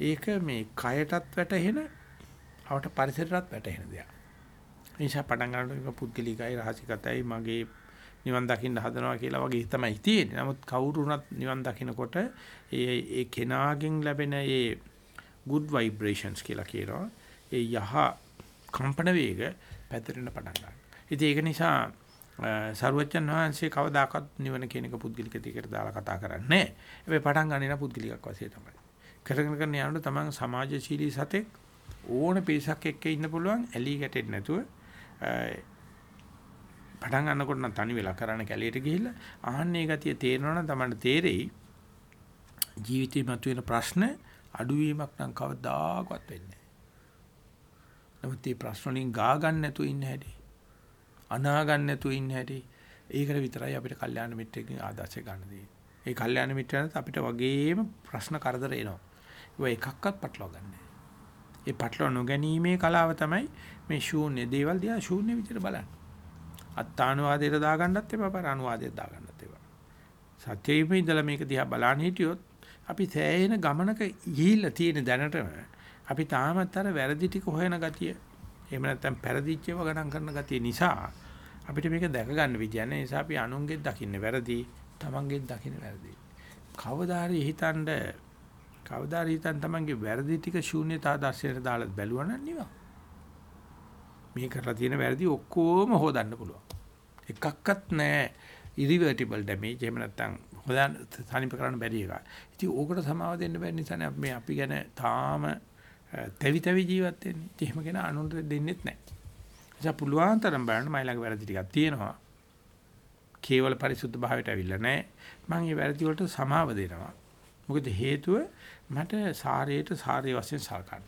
ඒක මේ කයටත් වැටහෙන අවට පරිසරයටත් වැටහෙන දෙයක්. ඒ නිසා පටන් ගන්නකොට පුද්ගලිකයි රහසිගතයි මගේ නිවන් දකින්න හදනවා කියලා වගේ තමයි තියෙන්නේ. නමුත් කවුරු වුණත් නිවන් දකින්නකොට ඒ ඒ කෙනාගෙන් ලැබෙන ඒ good vibrations කියලා කියනවා. ඒ යහ කම්පන වේග පැතිරෙන්න පටන් ගන්නවා. ඉතින් ඒක නිසා සරුවච්චන් වහන්සේ කවදාකවත් නිවන කියන එක පුද්ගලික දෙයකට දාලා කතා කරන්නේ නැහැ. හැබැයි පටන් ගන්න පුද්ගලිකක් වශයෙන් තමයි. කරගෙන කරන යනකොට තමන් සමාජශීලී සතෙක් ඕන පිරිසක් එක්ක ඉන්න පුළුවන් ඇලී ගැටෙන්නේ නැතුව පටන් ගන්නකොට නම් තනි වෙලා කරන්න කැලේට ගිහිල්ලා ආහන්නේ ගතිය තේරෙනවා නම් තමන්ට තේරෙයි ජීවිතේ මතුවෙන ප්‍රශ්න අඩුවීමක් නම් කවදාකවත් වෙන්නේ නැහැ. නමුත් මේ ප්‍රශ්න වලින් ගා ගන්න නැතුව ඉන්න හැටි අනා ගන්න නැතුව ඉන්න හැටි ඒකට විතරයි අපිට කල්යාණ මිත්‍රයෙක්ගෙන් ආදර්ශය ගන්න දෙන්නේ. ඒ කල්යාණ මිත්‍රයන්ට අපිට වගේම ප්‍රශ්න කරදර එනවා. ඒවා එකක්වත් පටලවා ගන්න ඒ පටලවා නොගැනීමේ කලාව තමයි මේ ශූන්‍ය දේවල් දිහා ශූන්‍ය විදිහට බලන්නේ. අත්තානුවාදයට දාගන්නත් එපා පරානුවාදයට දාගන්නත් එපා. සත්‍යයෙම ඉඳලා මේක දිහා බලන්න හිටියොත් අපි සෑහෙන ගමනක ගිහිල්ලා තියෙන දැනටම අපි තාමත් අර වැරදි ටික හොයන ගතිය එහෙම නැත්නම් පෙරදිච්චව ගණන් කරන ගතිය නිසා අපිට මේක දැක ගන්න විදිය නැහැ. ඒ නිසා අපි අනුන්ගෙත් දකින්න වැරදි, තමන්ගෙත් දකින්න වැරදි. කවදා හරි හිතනද කවදා හරි හිතන් තමන්ගේ වැරදි ටික ශූන්‍යතා දර්ශනයට දාලා බැලුවා නම් නිවන්. මේ කරලා තියෙන වැරදි ඔක්කොම හොදන්න පුළුවන්. එකක්වත් නැහැ irreversible damage එහෙම නැත්නම් හොදන්න තනිප කරන්න බැරි එක. ඉතින් ඕකට සමාව දෙන්න බැරි නිසා මේ අපි ගැන තාම තැවි තැවි ජීවත් වෙන්නේ. ඉතින් එහෙම කෙනා අනුන්ට දෙන්නෙත් නැහැ. එනිසා පුළුවන් තරම් බලන්න මයි ළඟ වැරදි ටිකක් තියෙනවා. කේවල පරිසුද්ධ භාවයට අවිල්ල නැහැ. මම මේ වැරදි වලට සමාව දෙනවා. මොකද හේතුව මට සාරයට සාරය වශයෙන් සලකන්න.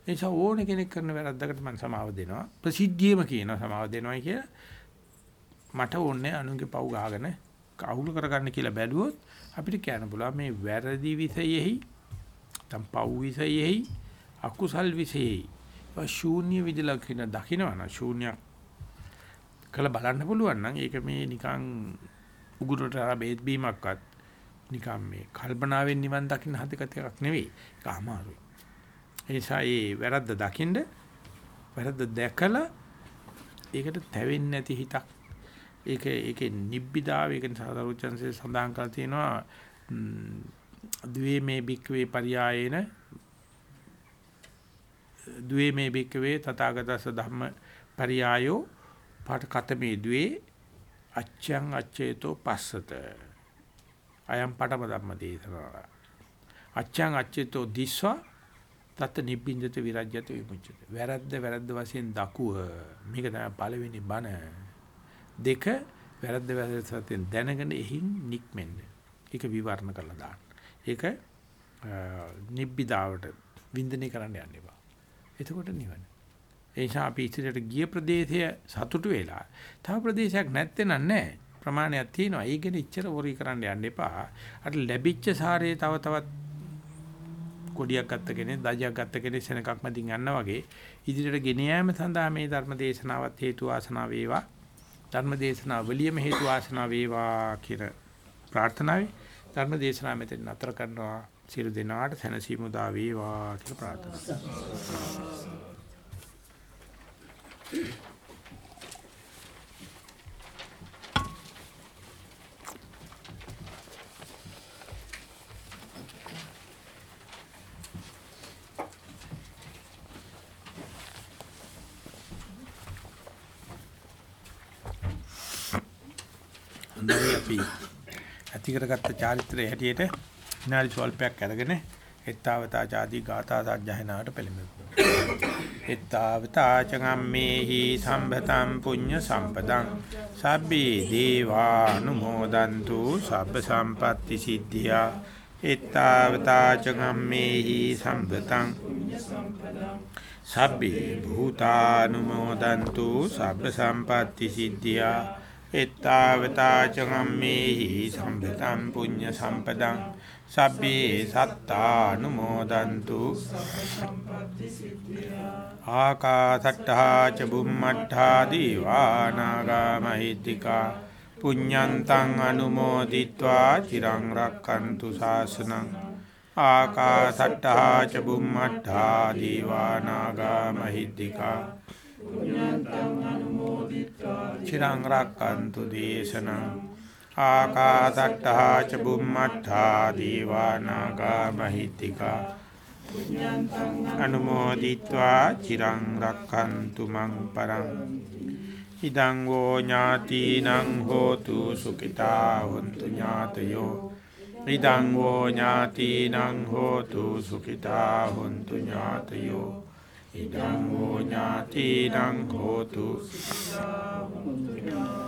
ඒ නිසා ඕන කෙනෙක් කරන වැරද්දකට මම සමාව දෙනවා. ප්‍රසිද්ධියම කියනවා සමාව දෙනවයි කියලා. මට ඕනේ අනුන්ගේ පව් ගහගෙන කවුළු කරගන්න කියලා බැලුවොත් අපිට කියන්න පුළුවන් මේ වැරදි විසයෙහි තම් පව් විසයෙහි අකුසල් විශේෂයි. ශූන්‍ය විදලා කියන දකින්නවන ශූන්‍යයක් කළ බලන්න පුළුවන් නම් ඒක මේ නිකන් උගුරට බේත් බීමක්වත් නිකන් මේ කල්පනාවෙන් නිවන් දකින්න හදගත එකක් නෙවෙයි. ඒක අමාරුයි. ඒ නිසා මේ වැරද්ද දකින්න වැරද්ද දැකලා ඒකට තැවෙන්නේ නැති හිතක් ඒක ඒකේ නිබ්බිදාව ඒක සාරුචන්සේ සඳහන් කරලා තියෙනවා ද්වේ මේ බික්වේ පරියායේන ද්වේ මේ බික්කවේ තථාගතස්ස ධම්ම පරියායෝ පාඨ කතමේ ද්වේ අච්ඡං අච්ඡේතෝ පස්සත. අයම් පඨම ධම්ම දේශනා අච්ඡං අච්ඡේතෝ දිස්වා තත් නිබ්බින්දත විරජ්‍යත විමුච්ඡත. වැරද්ද වැරද්ද වශයෙන් දකුව. මේක තමයි පළවෙනි බණ. දෙක වැරද්ද වැරද්ද සත්‍යෙන් දැනගෙන එහින් නික්මෙන්න. ඒක විවරණ කරලා දාන්න. ඒක නිබ්බිදාවට වින්දනය කරන්න යන්න එපා. එතකොට නිවන. ඒ නිසා අපි ඉතිරියට ගිය ප්‍රදේශය සතුටු වෙලා තව ප්‍රදේශයක් නැත්තේ නෑ ප්‍රමාණයක් තියෙනවා. ඒ ගැන ඉච්චර වොරි කරන්න යන්න එපා. අර ලැබිච්ච සාරේ තව තවත් කොඩියක් ගත්ත කෙනෙක්, දජයක් ගත්ත කෙනෙක් සෙනඟක් මැදින් යනවා වගේ ඉදිරියට ගෙන යාම සඳහා මේ ධර්ම දේශනාවත් හේතු වාසනා වේවා. ධර්ම දේශනාව වලියම හේතු වාසනා වේවා කියන ප්‍රාර්ථනාවයි ධර්ම දේශනාව මෙතන නතර කරනවා. සියලු දෙනාට සැනසීම උදා වේවා කියලා ප්‍රාර්ථනා කරනවා. අපි ඇති කරගත්ත චාරිත්‍රයේ හැටියට විනාඩි ස්වල්පයක් අරගෙන එත්තාවතා ආදී ගාථා සජ්ජහනාවට පෙළඹෙමු. එත්තාවතා චගම්මේහි සම්භතම් පුඤ්ඤ සම්පදං සබ්බේ දේවානුමෝදන්තු සබ්බ සම්පatti සිද්ධියා එත්තාවතා චගම්මේහි සම්භතං සබ්බේ භූතානුමෝදන්තු සබ්බ සම්පatti සිද්ධියා එත්තාවතා චගම්මේහි සම්භතම් පුඤ්ඤ සම්පදං සබ්බේ සත්තානුමෝදන්තු. ආකාසට්ටහා ච බුම්මට්ටා දීවානාගා මහිත්‍තිකා පුඤ්ඤන්තං අනුමෝදිත්වා චිරං රක්칸තු ශාසනං. ආකාසට්ටහා ච බුම්මට්ටා දීවානාගා මහිද්దికා පුඤ්ඤන්තං අනුමෝදිත්වා චිරං රක්칸තු දේශනං. ආකාසට්ඨා ච බුම්මට්ඨා දීවානාගා මහිත්‍තිකා අනුමෝදිත්වා චිරං රක්ඛන්තු මං පරං ඉදං වූ ඥාතිනං හෝතු සුඛිතා හොන්තු ඥාතයෝ ඉදං වූ ඥාතිනං හෝතු සුඛිතා හොන්තු ඥාතයෝ ඉදං වූ ඥාතිනං හෝතු සුඛිතා හොන්තු ඥාතයෝ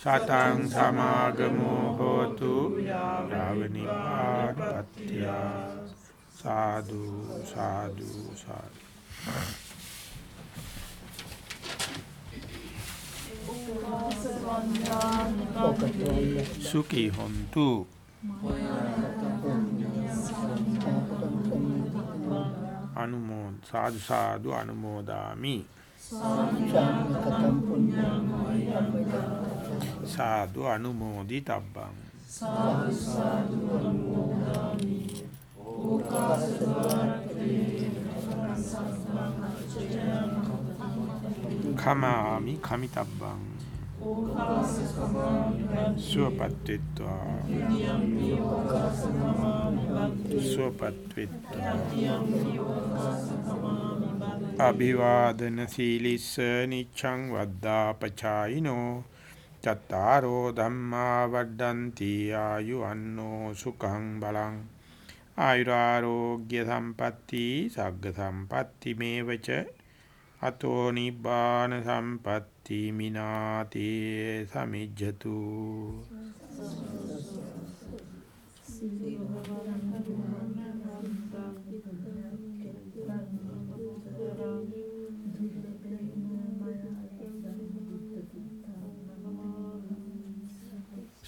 සතං සමාගමෝ හෝතු යාව නිපාතත්‍ය සාදු සාදු සාදු. සුඛී හොන්තු. අනුමෝද සාදු සාදු අනුමෝදාමි. සාදු අනුමෝදි තබ්බං සාදු සාදු අනුමෝදාමි කමාමි කමිතබ්බං. සුවපත්ත්වා සුවපත්ත්වා අභිවාදන සීලිස්ස නිච්ඡං වද්දා පචායිනෝ චත්තාරෝ ධම්මා වඩ්ඩಂತಿ ආයුවන්නෝ සුඛං බලං. ආයුරාෝග්‍ය සම්පatti සග්ග සම්පatti මේවච. අතෝ නිබ්බාන සම්පatti මිනාතේ සමිජ්ජතු.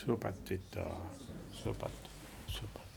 සුවපත් වෙත්තා සුවපත් සුවපත්